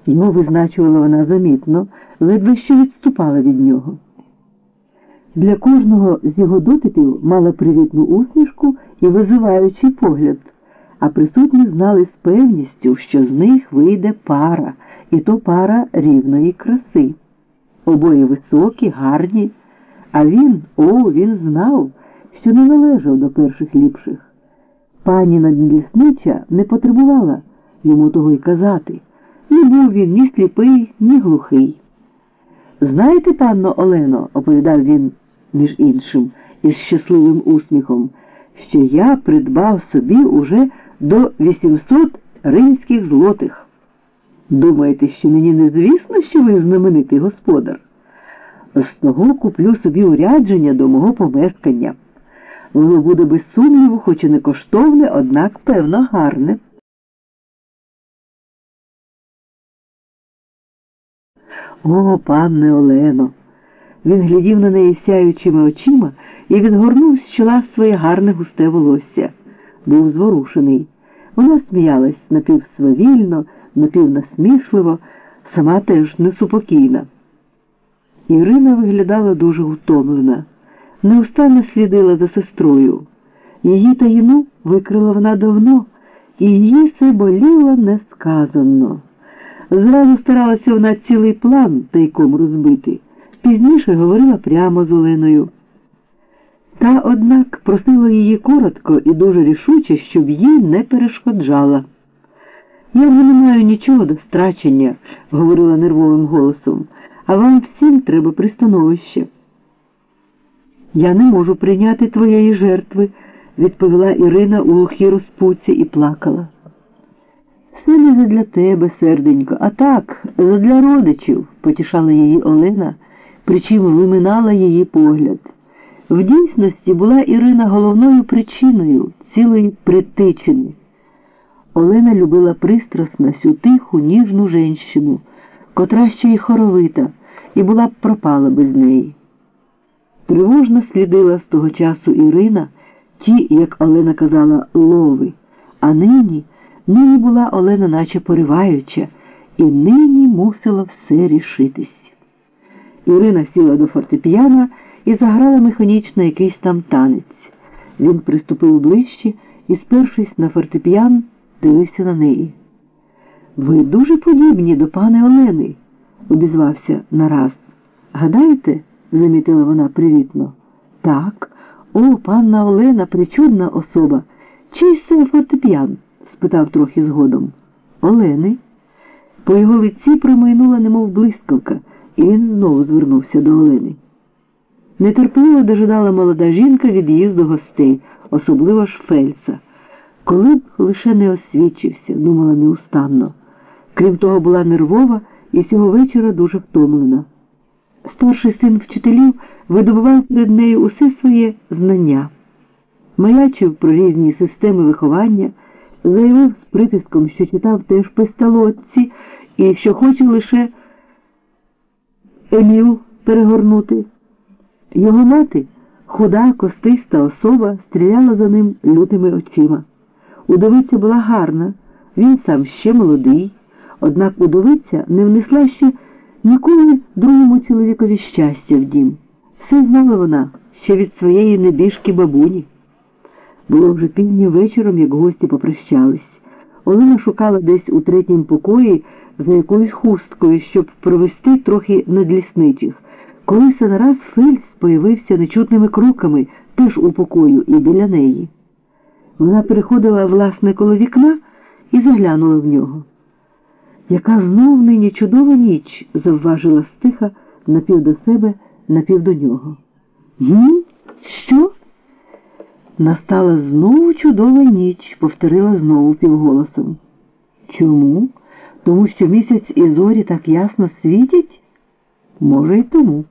[SPEAKER 1] Його визначувала вона замітно, ледве що відступала від нього. Для кожного з його дотипів мала привітну усмішку і визиваючий погляд, а присутні знали з певністю, що з них вийде пара, і то пара рівної краси. Обоє високі, гарні, а він, о, він знав, що не належав до перших ліпших. Пані надліснича не потребувала йому того й казати. Не був він ні сліпий, ні глухий. Знаєте, панно Олено, оповідав він між іншим, із щасливим усміхом, що я придбав собі уже до 800 римських злотих. Думаєте, що мені не звісно, що ви знаменитий господар? З того куплю собі урядження до мого помешкання. Воно буде без сумніву, хоч і не коштовне, однак, певно, гарне. О, панне Олено! Він глядів на неї сяючими очима і відгорнув з чола своє гарне густе волосся. Був зворушений. Вона сміялась напівсвавільно, напівнасмішливо, сама теж несупокійна. Ірина виглядала дуже утомлена, неустанно слідила за сестрою. Її таїну викрила вона давно, і її це боліло несказанно. Зразу старалася вона цілий план тайком розбити. Пізніше говорила прямо з Оленою. Та, однак, просила її коротко і дуже рішуче, щоб їй не перешкоджала. Я вже не маю нічого до страчення, говорила нервовим голосом, а вам всім треба пристановище. Я не можу прийняти твоєї жертви, відповіла Ірина у глухій розпуці і плакала. Все не задля тебе, серденько, а так, задля родичів, потішала її Олена причим виминала її погляд. В дійсності була Ірина головною причиною цілої притичини. Олена любила пристрасно сю тиху, ніжну женщину, котра ще й хоровита, і була б пропала без неї. Тривожно слідила з того часу Ірина, ті, як Олена казала, лови, а нині, нині була Олена наче пориваюча, і нині мусила все рішитись. Ірина сіла до фортепіано і заграла механічно якийсь там танець. Він приступив ближче і, спершись на фортепіан, дивився на неї. Ви дуже подібні до пани Олени, обізвався нараз. Гадаєте? замітила вона привітно. Так, о, панна Олена причудна особа. Чий це фортепіан? спитав трохи згодом. Олени. По його лиці промайнула немов блискавка, і він знову звернувся до Олени. Нетерпеливо дожидала молода жінка від'їзду гостей, особливо ж Фельца. Коли б лише не освічився, думала неустанно. Крім того, була нервова і цього вечора дуже втомлена. Старший син вчителів видобував перед нею усе своє знання, маячив про різні системи виховання, заявив з притиском, що читав теж песталотці і що хоче лише Еміл перегорнути. Його мати, худа, костиста особа, стріляла за ним лютими очима. Удовиця була гарна, він сам ще молодий, однак удовиця не внесла ще ніколи другому чоловікові щастя в дім. Все знала вона ще від своєї небіжки бабуні. Було вже пізньо вечором, як гості попрощались. Олена шукала десь у третім покої за якоюсь хусткою, щоб провести трохи надлісничих. Колись нараз Фельс появився нечутними кроками теж у покою і біля неї. Вона переходила власне коло вікна і заглянула в нього. Яка знов нині чудова ніч, завважила стиха напів до себе, напів до нього. Гм? Що? Настала знову чудова ніч, повторила знову півголосом. Чому? Тому що місяць і зорі так ясно світять? Може, й тому.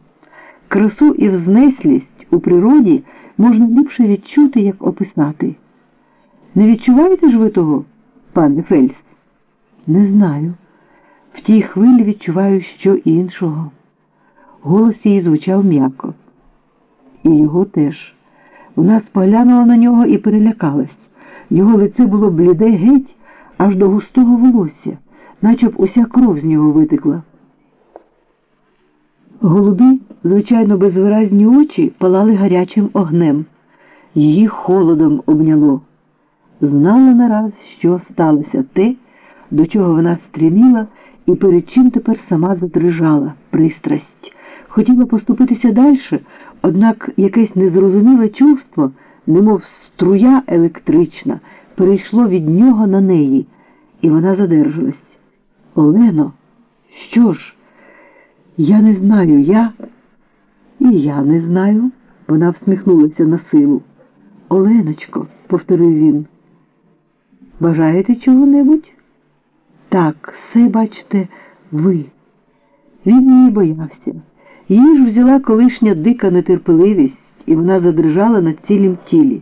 [SPEAKER 1] Красу і взнеслість у природі можна ліпше відчути, як описати. Не відчуваєте ж ви того, пане Фельс? Не знаю. В тій хвилі відчуваю що іншого. Голос її звучав м'яко. І його теж. Вона споглянула на нього і перелякалась. Його лице було бліде геть аж до густого волосся, наче б уся кров з нього витекла. Голубі, звичайно, безвиразні очі палали гарячим огнем. Її холодом обняло. Знала нараз, що сталося те, до чого вона стріміла і перед чим тепер сама задрижала пристрасть. Хотіла поступитися далі, однак якесь незрозуміле чувство, немов струя електрична, перейшло від нього на неї, і вона задержалась. Олено, що ж? Я не знаю, я. І я не знаю. Вона всміхнулася на силу. Оленочко, повторив він. Бажаєте чого-небудь? Так, все бачите, ви. Він її боявся. Її ж взяла колишня дика нетерпеливість, і вона задрижала на цілім тілі.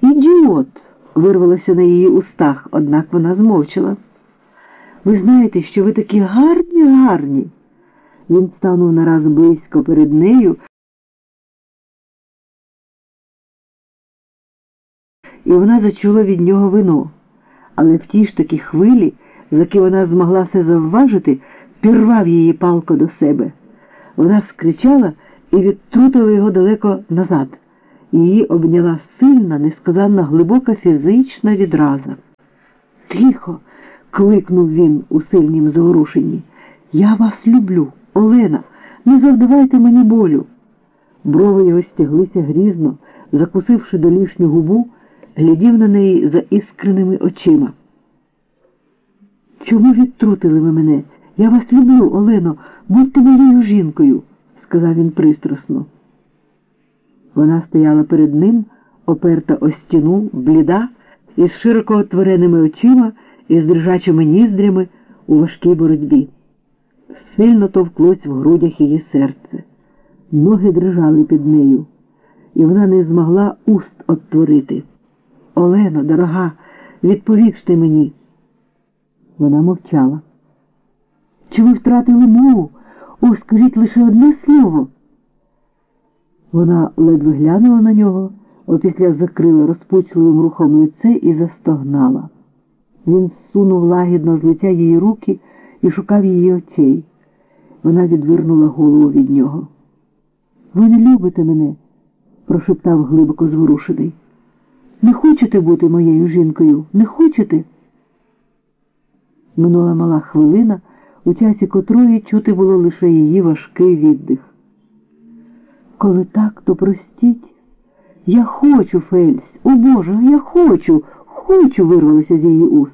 [SPEAKER 1] Ідіот! вирвалося на її устах, однак вона змовчала. Ви знаєте, що ви такі гарні, гарні. Він станув нараз близько перед нею, і вона зачула від нього вино. Але в тій ж таки хвилі, заки вона змогла все завважити, пірвав її палко до себе. Вона скричала і відтрутила його далеко назад. Її обняла сильна, несказанно глибока фізична відраза. Тихо. кликнув він у сильнім заворушенні. Я вас люблю. Олена, не завдавайте мені болю. Брови його стяглися грізно, закусивши долішню губу, глядів на неї за іскреними очима. Чому відтрутили ви мене? Я вас люблю, Олено, будьте моєю жінкою, сказав він пристрасно. Вона стояла перед ним, оперта о стіну, бліда, із широко отвореними очима і з дрижачими ніздрями у важкій боротьбі сильно товклось в грудях її серце. Ноги дрижали під нею, і вона не змогла уст отворити. Олено, дорога, відповів ти мені. Вона мовчала. Чи ви втратили мову? О, скажіть лише одне слово. Вона ледве глянула на нього, опісля закрила розпучливим рухом лице і застогнала. Він сунув лагідно з лиця її руки і шукав її очей. Вона відвернула голову від нього. Ви не любите мене, прошептав глибоко зворушений. Не хочете бути моєю жінкою? Не хочете? Минула мала хвилина, у часі котрої чути було лише її важкий віддих. Коли так, то простіть. Я хочу, Фельсь, о Боже, я хочу, хочу, вирвалося з її уст.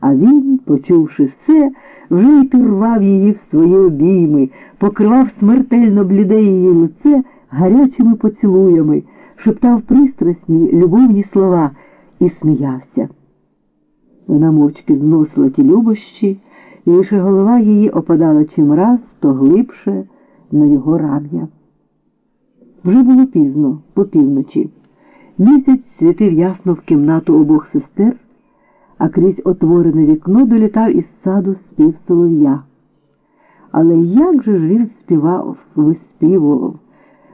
[SPEAKER 1] А він, почувши все, вже й пірвав її в свої обійми, покривав смертельно бліде її лице гарячими поцілуями, шептав пристрасні, любовні слова і сміявся. Вона мовчки зносила ті любощі, і лише голова її опадала чимраз то глибше на його рам'я. Вже було пізно, по півночі. Місяць світив ясно в кімнату обох сестер, а крізь отворене вікно долітав із саду спів солов'я. Але як же ж він співав, виспівував?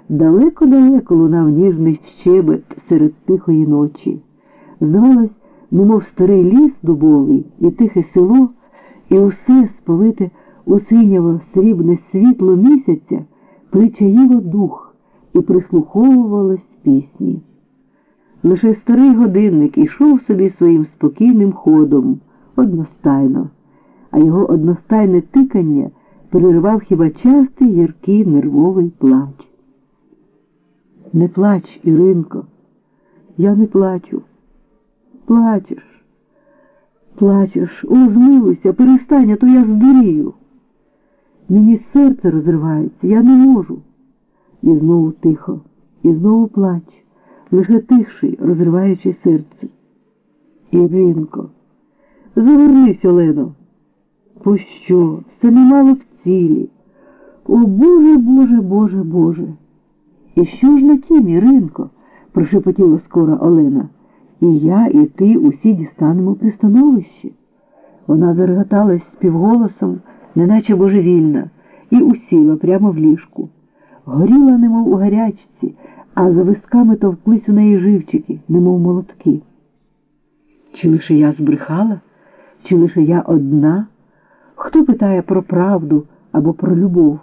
[SPEAKER 1] Далеко-далеко лунав ніжний щебет серед тихої ночі. Здавалось, немов старий ліс дубовий і тихе село, і усе сповите у синєво срібне світло місяця причаїло дух і прислуховувалось пісні. Лише старий годинник ішов собі своїм спокійним ходом, одностайно, а його одностайне тикання перервав хіба частий яркий нервовий плач. Не плач, Іринко, я не плачу. Плачеш, плачеш, о, змилуйся, перестань, а то я здурію. Мені серце розривається, я не можу. І знову тихо, і знову плач, лише тихший, розриваючи серце. Іринко, завернись, Олено. Пощо? Це немало в цілі. О Боже, Боже, Боже, Боже. І що ж на тім, Іринко? прошепотіла скоро Олена. І я, і ти усі дістанемо пристановище. Вона зареготалась співголосом, неначе божевільна, і усіла прямо в ліжку. Горіла, немов у гарячці, а за висками товклись у неї живчики, немов молотки. Чи лише я збрехала, чи лише я одна? Хто питає про правду або про любов?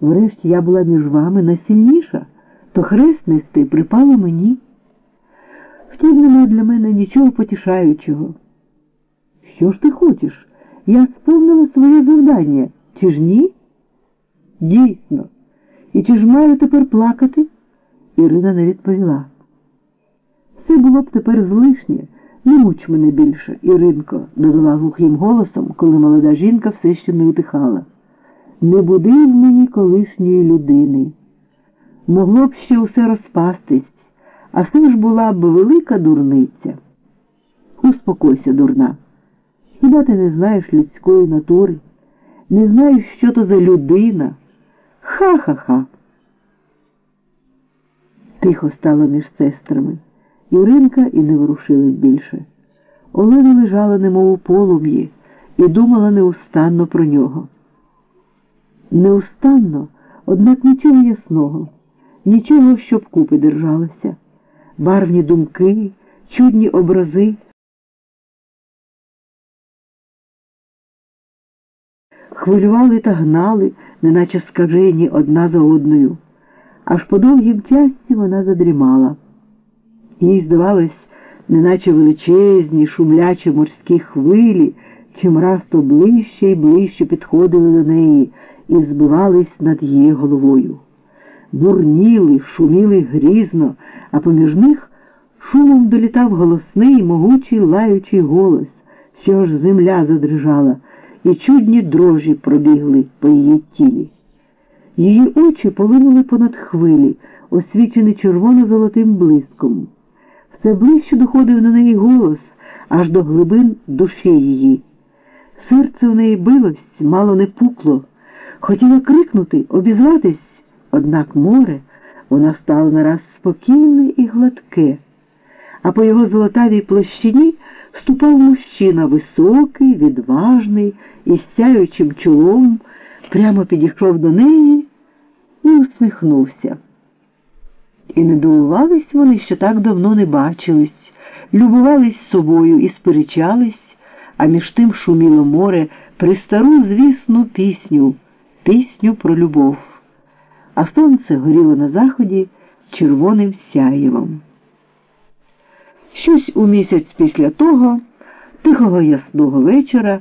[SPEAKER 1] Врешті я була між вами найсильніша, то хрест нести припало мені. Втім, нема для мене нічого потішаючого. Що ж ти хочеш? Я сповнила своє завдання, чи ж ні? Дійсно. І чи ж маю тепер плакати? Ірина не відповіла. Все було б тепер злишнє. Не муч мене більше, Іринко, додала глухим голосом, коли молода жінка все ще не утихала. Не буди в мені колишньої людини. Могло б ще усе розпастись, а все ж була б велика дурниця. Успокойся, дурна. Хіба ти не знаєш людської натури, не знаєш, що то за людина? Ха-ха-ха. Тихо стало між сестрами. Іринка і не ворушилась більше. Олена лежала немов у полум'ї і думала неустанно про нього. Неустанно, однак нічого ясного, нічого, щоб купи держалося, барвні думки, чудні образи. Хвилювали та гнали, неначе скажені одна за одною. Аж по довгім часі вона задрімала. Їй здавалось, неначе величезні, шумлячі морські хвилі, чимраз то ближче і ближче підходили до неї і збивались над її головою. Бурніли, шуміли грізно, а поміж них шумом долітав голосний, могучий лаючий голос, що аж земля задрижала, і чудні дрожі пробігли по її тілі. Її очі полинули понад хвилі, освічені червоно-золотим блиском. Все ближче доходив на неї голос аж до глибин душі її. Серце в неї билось, мало не пукло. Хотіла крикнути, обізватись, Однак море воно стало нараз спокійне і гладке, а по його золотавій площині ступав мужчина високий, відважний, із сяючим чолом, прямо підійшов до неї і усміхнувся. І не дивувались вони, що так давно не бачились, любувались собою і сперечались, а між тим шуміло море при стару звісну пісню, пісню про любов. А сонце горіло на заході червоним сяєвом. Щось у місяць після того, тихого ясного вечора,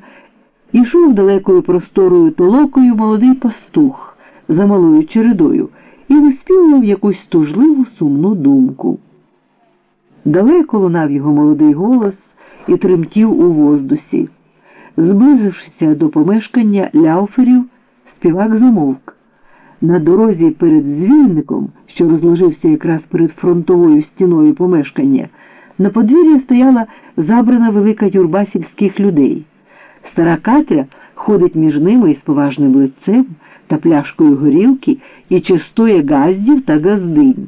[SPEAKER 1] ішов далекою просторою толокою молодий пастух за малою чередою і виспівував якусь тужливу сумну думку. Далеко лунав його молодий голос і тремтів у воздусі. Зблизившися до помешкання ляуферів, співак замовк. На дорозі перед звільником, що розложився якраз перед фронтовою стіною помешкання, на подвір'ї стояла забрана велика юрба сільських людей. Стара Катря ходить між ними із поважним лицем та пляшкою горілки і частує газдів та газдинь.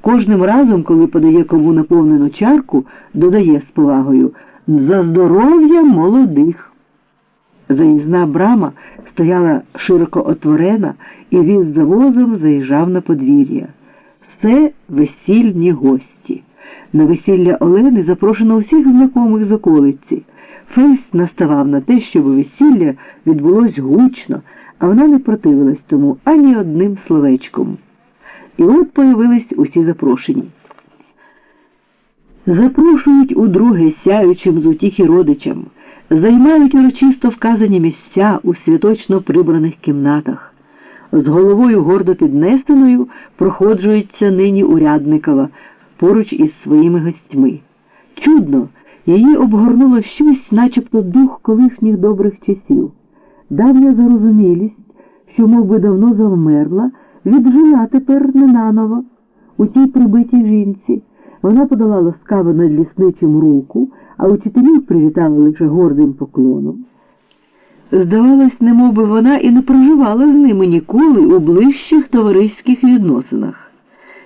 [SPEAKER 1] Кожним разом, коли подає кому наповнену чарку, додає з повагою за здоров'я молодих. Заїзна брама стояла широко отворена, і він за возом заїжджав на подвір'я. Все весільні гості. На весілля Олени запрошено усіх знайомих з околиці. Фест наставав на те, щоб весілля відбулось гучно, а вона не противилась тому ані одним словечком. І от появились усі запрошені. Запрошують удруге сяючим з утіхи родичам, займають урочисто вказані місця у святочно прибраних кімнатах. З головою гордо піднесеною проходжується нині урядникова поруч із своїми гостьми. Чудно, її обгорнуло щось, начебто дух колишніх добрих часів. Давня зарозумілість, що мов би, давно завмерла, віджила тепер не наново у тій прибитій жінці. Вона подала ласкаво над лісничим руку, а учителів привітала лише гордим поклоном. Здавалось, немов би вона і не проживала з ними ніколи у ближчих товариських відносинах,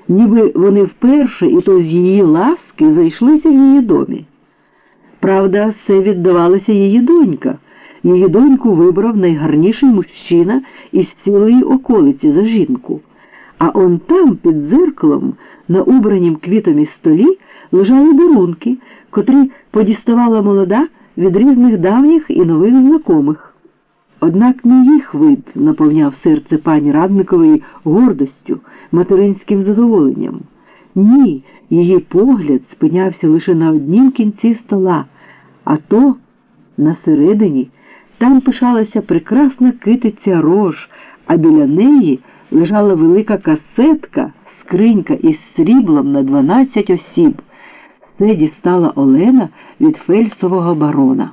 [SPEAKER 1] ніби вони вперше, і то з її ласки, зайшлися в її домі. Правда, все віддавалася її донька. Її доньку вибрав найгарніший мужчина із цілої околиці за жінку. А он там, під дзеркалом, на убранім квітами столі, лежали дарунки, котрі подіставала молода від різних давніх і нових знакомих. Однак не їх вид наповняв серце пані Радникової гордостю, материнським задоволенням. Ні, її погляд спинявся лише на однім кінці стола, а то на середині там пишалася прекрасна китиця рож, а біля неї лежала велика касетка, скринька із сріблом на 12 осіб. Це дістала Олена від фельсового барона.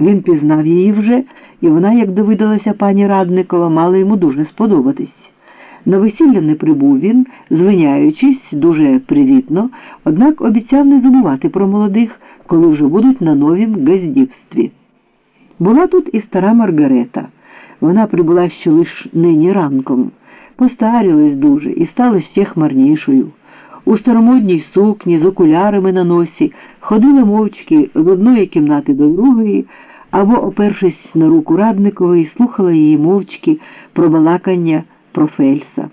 [SPEAKER 1] Він пізнав її вже, і вона, як довидалася пані Радникова, мала йому дуже сподобатись. На весілля не прибув він, звиняючись дуже привітно, однак обіцяв не забувати про молодих, коли вже будуть на новім газдівстві. Була тут і стара Маргарета. Вона прибула ще лиш нині ранком, постарілась дуже і стала ще хмарнішою. У старомодній сукні з окулярами на носі ходила мовчки з одної кімнати до другої, або, опершись на руку радникової, слухала її мовчки про балакання про Фельса.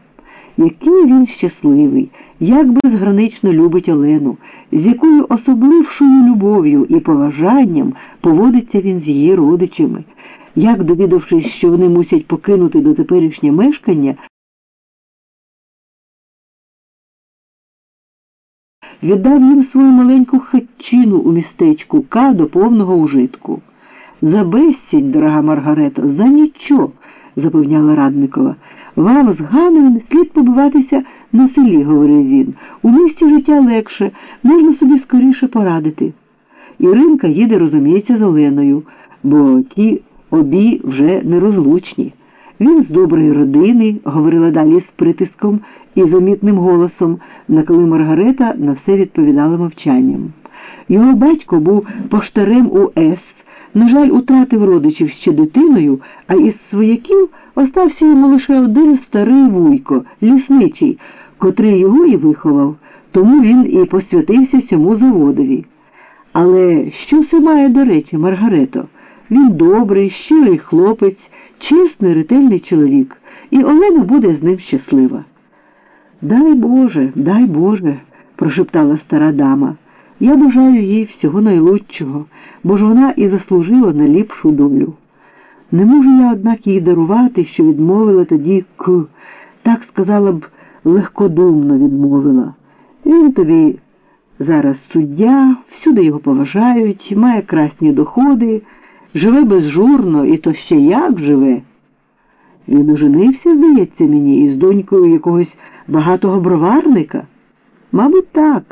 [SPEAKER 1] Який він щасливий, як безгранично любить Олену, з якою особлившою любов'ю і поважанням поводиться він з її родичами, як, довідавшись, що вони мусять покинути до теперішнє мешкання, віддав їм свою маленьку хатчину у містечку К до повного ужитку. За безсідь, дорога Маргарета, за нічого, запевняла Радникова. Вам з Ганою не слід побиватися на селі, говорив він. У місті життя легше, можна собі скоріше порадити. Іринка їде, розуміється, з Оленою, бо ті обі вже нерозлучні. Він з доброї родини, говорила далі з притиском і замітним голосом, на коли Маргарета на все відповідала мовчанням. Його батько був поштарем у С на жаль, утратив родичів ще дитиною, а із свояків остався йому лише один старий вуйко, лісничий, котрий його і виховав, тому він і посвятився цьому заводові. Але що це має до речі, Маргарето? Він добрий, щирий хлопець, чесний, ретельний чоловік, і Олена буде з ним щаслива. Дай Боже, дай Боже, прошептала стара дама. Я бажаю їй всього найлучшого, бо ж вона і заслужила на ліпшу долю. Не можу я, однак, їй дарувати, що відмовила тоді к, так сказала б, легкодумно відмовила. Він тобі зараз суддя, всюди його поважають, має красні доходи, живе безжурно і то ще як живе. Він оженився, здається мені, із донькою якогось багатого броварника. Мабуть, так.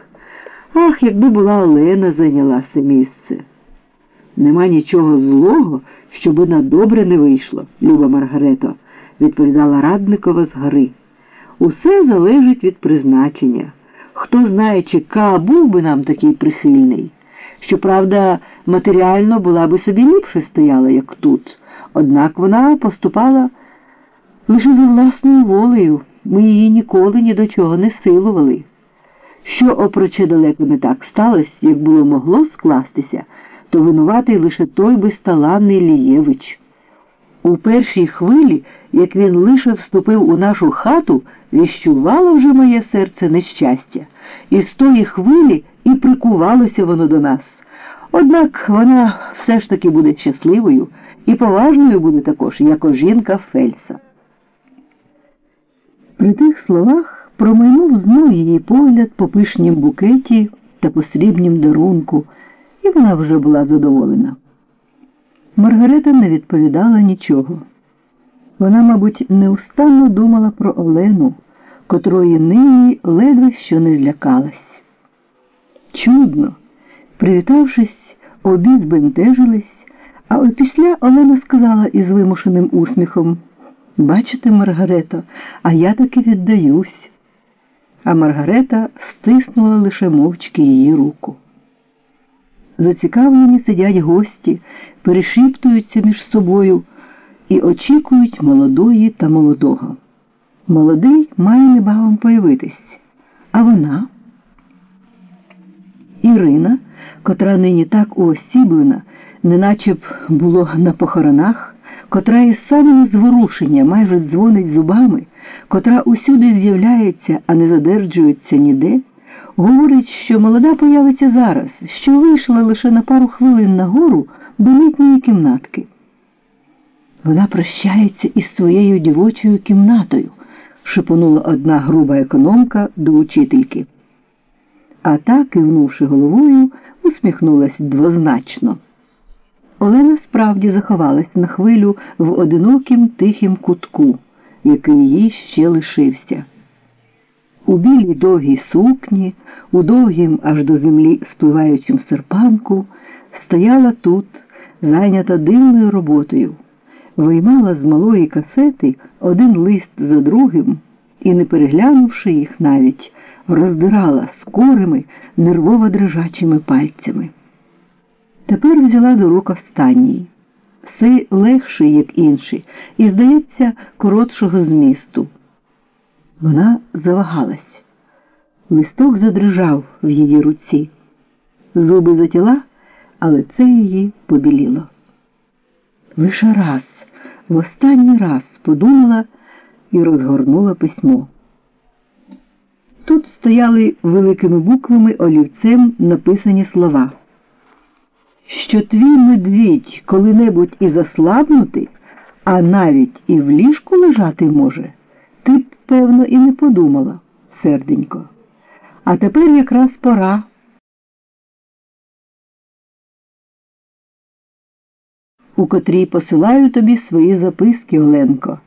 [SPEAKER 1] Ах, якби була Олена зайняла це місце. Нема нічого злого, щоби на добре не вийшло, люба Маргарето, відповідала Радникова з гори. Усе залежить від призначення. Хто знає, чи Ка був би нам такий прихильний. Щоправда, матеріально була би собі ліпше стояла, як тут, однак вона поступала лише за власною волею. Ми її ніколи ні до чого не силували. Що опроче далеко не так сталося, як було могло скластися, то винуватий лише той безталанний Лієвич. У першій хвилі, як він лише вступив у нашу хату, віщувало вже моє серце нещастя, і з тої хвилі і прикувалося воно до нас. Однак вона все ж таки буде щасливою і поважною буде також, як жінка Фельса. При тих словах промайнув знов її погляд по пишнім букеті та по срібнім дарунку, і вона вже була задоволена. Маргарета не відповідала нічого. Вона, мабуть, неустанно думала про Олену, котрої нині ледве що не злякалась. Чудно, привітавшись, обі збентежились, а опісля Олена сказала із вимушеним усміхом Бачите, Маргарето, а я таки віддаюсь а Маргарета стиснула лише мовчки її руку. Зацікавлені сидять гості, перешіптуються між собою і очікують молодої та молодого. Молодий має небагом появитись, а вона. Ірина, котра нині так уосіблена, неначе б було на похоронах, котра із самого зворушення майже дзвонить зубами котра усюди з'являється, а не задержується ніде, говорить, що молода появиться зараз, що вийшла лише на пару хвилин на гору до літньої кімнатки. Вона прощається із своєю дівочою кімнатою, шепонула одна груба економка до учительки. А та, кивнувши головою, усміхнулась двозначно. Олена справді заховалась на хвилю в одинокім тихім кутку який їй ще лишився. У білій довгій сукні, у довгім аж до землі спливаючим серпанку, стояла тут, зайнята дивною роботою, виймала з малої касети один лист за другим і, не переглянувши їх навіть, роздирала скорими, нервово дрижачими пальцями. Тепер взяла до рук останній. Цей легший, як інші, і, здається, коротшого змісту. Вона завагалась. Листок задрижав в її руці. Зуби затіла, але це її побіліло. Лише раз, в останній раз подумала і розгорнула письмо. Тут стояли великими буквами олівцем написані слова що твій медвідь коли-небудь і заслабнути, а навіть і в ліжку лежати може, ти б, певно, і не подумала, серденько. А тепер якраз пора. У котрій посилаю тобі свої записки, Оленко.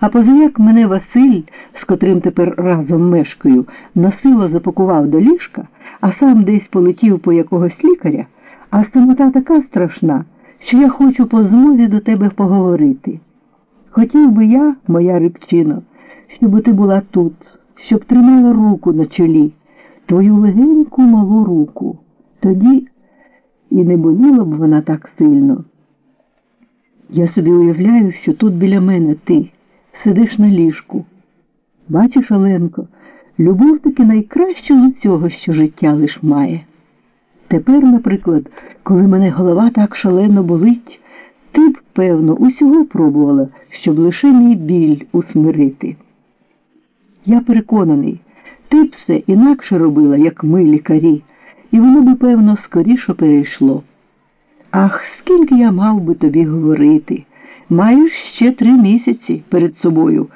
[SPEAKER 1] А позаяк мене Василь, з котрим тепер разом мешкаю, насило запакував до ліжка, а сам десь полетів по якогось лікаря. А самота така страшна, що я хочу по змозі до тебе поговорити. Хотів би я, моя рибчино, щоб ти була тут, щоб тримала руку на чолі, твою легеньку малу руку. Тоді і не боліла б вона так сильно. Я собі уявляю, що тут біля мене ти сидиш на ліжку. Бачиш, Оленко, любов таки найкраща з усього, що життя лиш має. Тепер, наприклад, коли мене голова так шалено болить, ти б, певно, усього пробувала, щоб лише мій біль усмирити. Я переконаний, ти б все інакше робила, як ми, лікарі, і воно би, певно, скоріше перейшло. Ах, скільки я мав би тобі говорити. Маєш ще три місяці перед собою,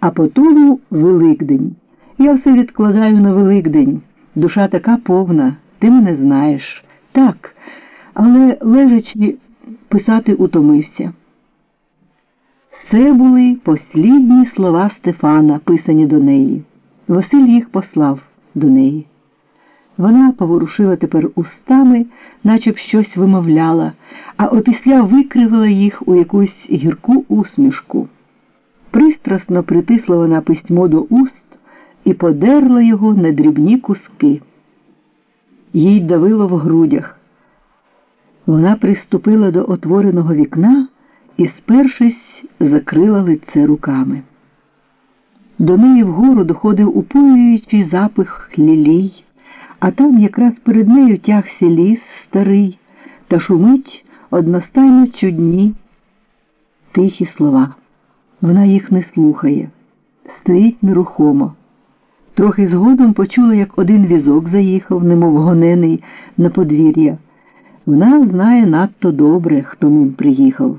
[SPEAKER 1] а потому Великдень. Я все відкладаю на Великдень. Душа така повна, ти мене знаєш. Так, але лежачи писати утомився. Це були послідні слова Стефана, писані до неї. Василь їх послав до неї. Вона поворушила тепер устами, наче б щось вимовляла, а опісля викривила їх у якусь гірку усмішку. Пристрасно притисла вона письмо до уст і подерла його на дрібні куски. Їй давило в грудях. Вона приступила до отвореного вікна і, спершись, закрила лице руками. До неї вгору доходив упоюючий запах лілій, а там якраз перед нею тягся ліс старий та шумить одностайно чудні тихі слова. Вона їх не слухає, стоїть нерухомо. Трохи згодом почула, як один візок заїхав, немов гонений на подвір'я. Вона знає надто добре, хто ним приїхав,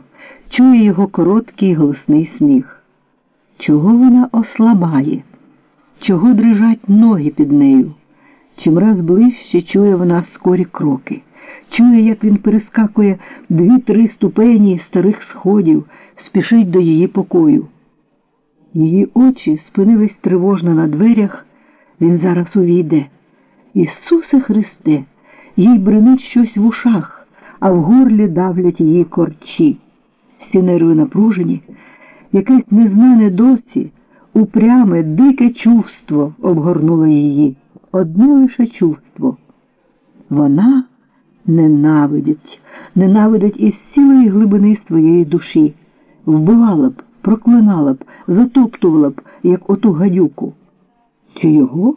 [SPEAKER 1] чує його короткий голосний сміх. Чого вона ослабає? Чого дрижать ноги під нею? Чимраз ближче чує вона скорі кроки, чує, як він перескакує дві-три ступені старих сходів, спішить до її покою. Її очі спинились тривожно на дверях, він зараз увійде. Ісусе Христе, їй бренить щось в ушах, а в горлі давлять її корчі. Всі нерви напружені, якесь незнане досі, упряме, дике чувство обгорнуло її. Одне лише чувство. Вона ненавидить, ненавидить із цілої глибини своєї душі, вбивала б, проклинала б, затоптувала б, як оту гадюку. Чи його?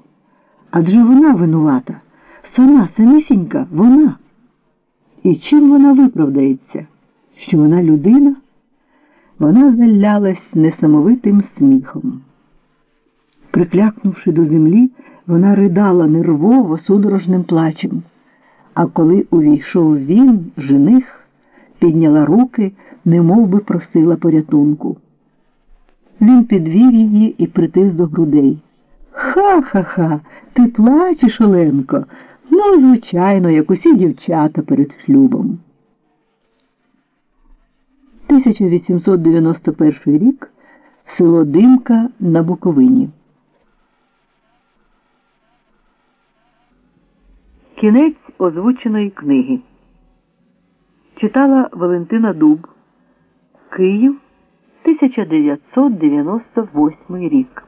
[SPEAKER 1] Адже вона винувата, сама самісінька вона. І чим вона виправдається? Що вона людина? Вона залялась несамовитим сміхом. Приклякнувши до землі, вона ридала нервово судорожним плачем. А коли увійшов він, жених, підняла руки, немов би просила порятунку. Він підвів її і притис до грудей. Ха-ха-ха, ти плачеш, Оленко? Ну, звичайно, як усі дівчата перед шлюбом. 1891 рік село Димка на Буковині. Кінець озвученої книги. Читала Валентина Дуб. Київ 1998 рік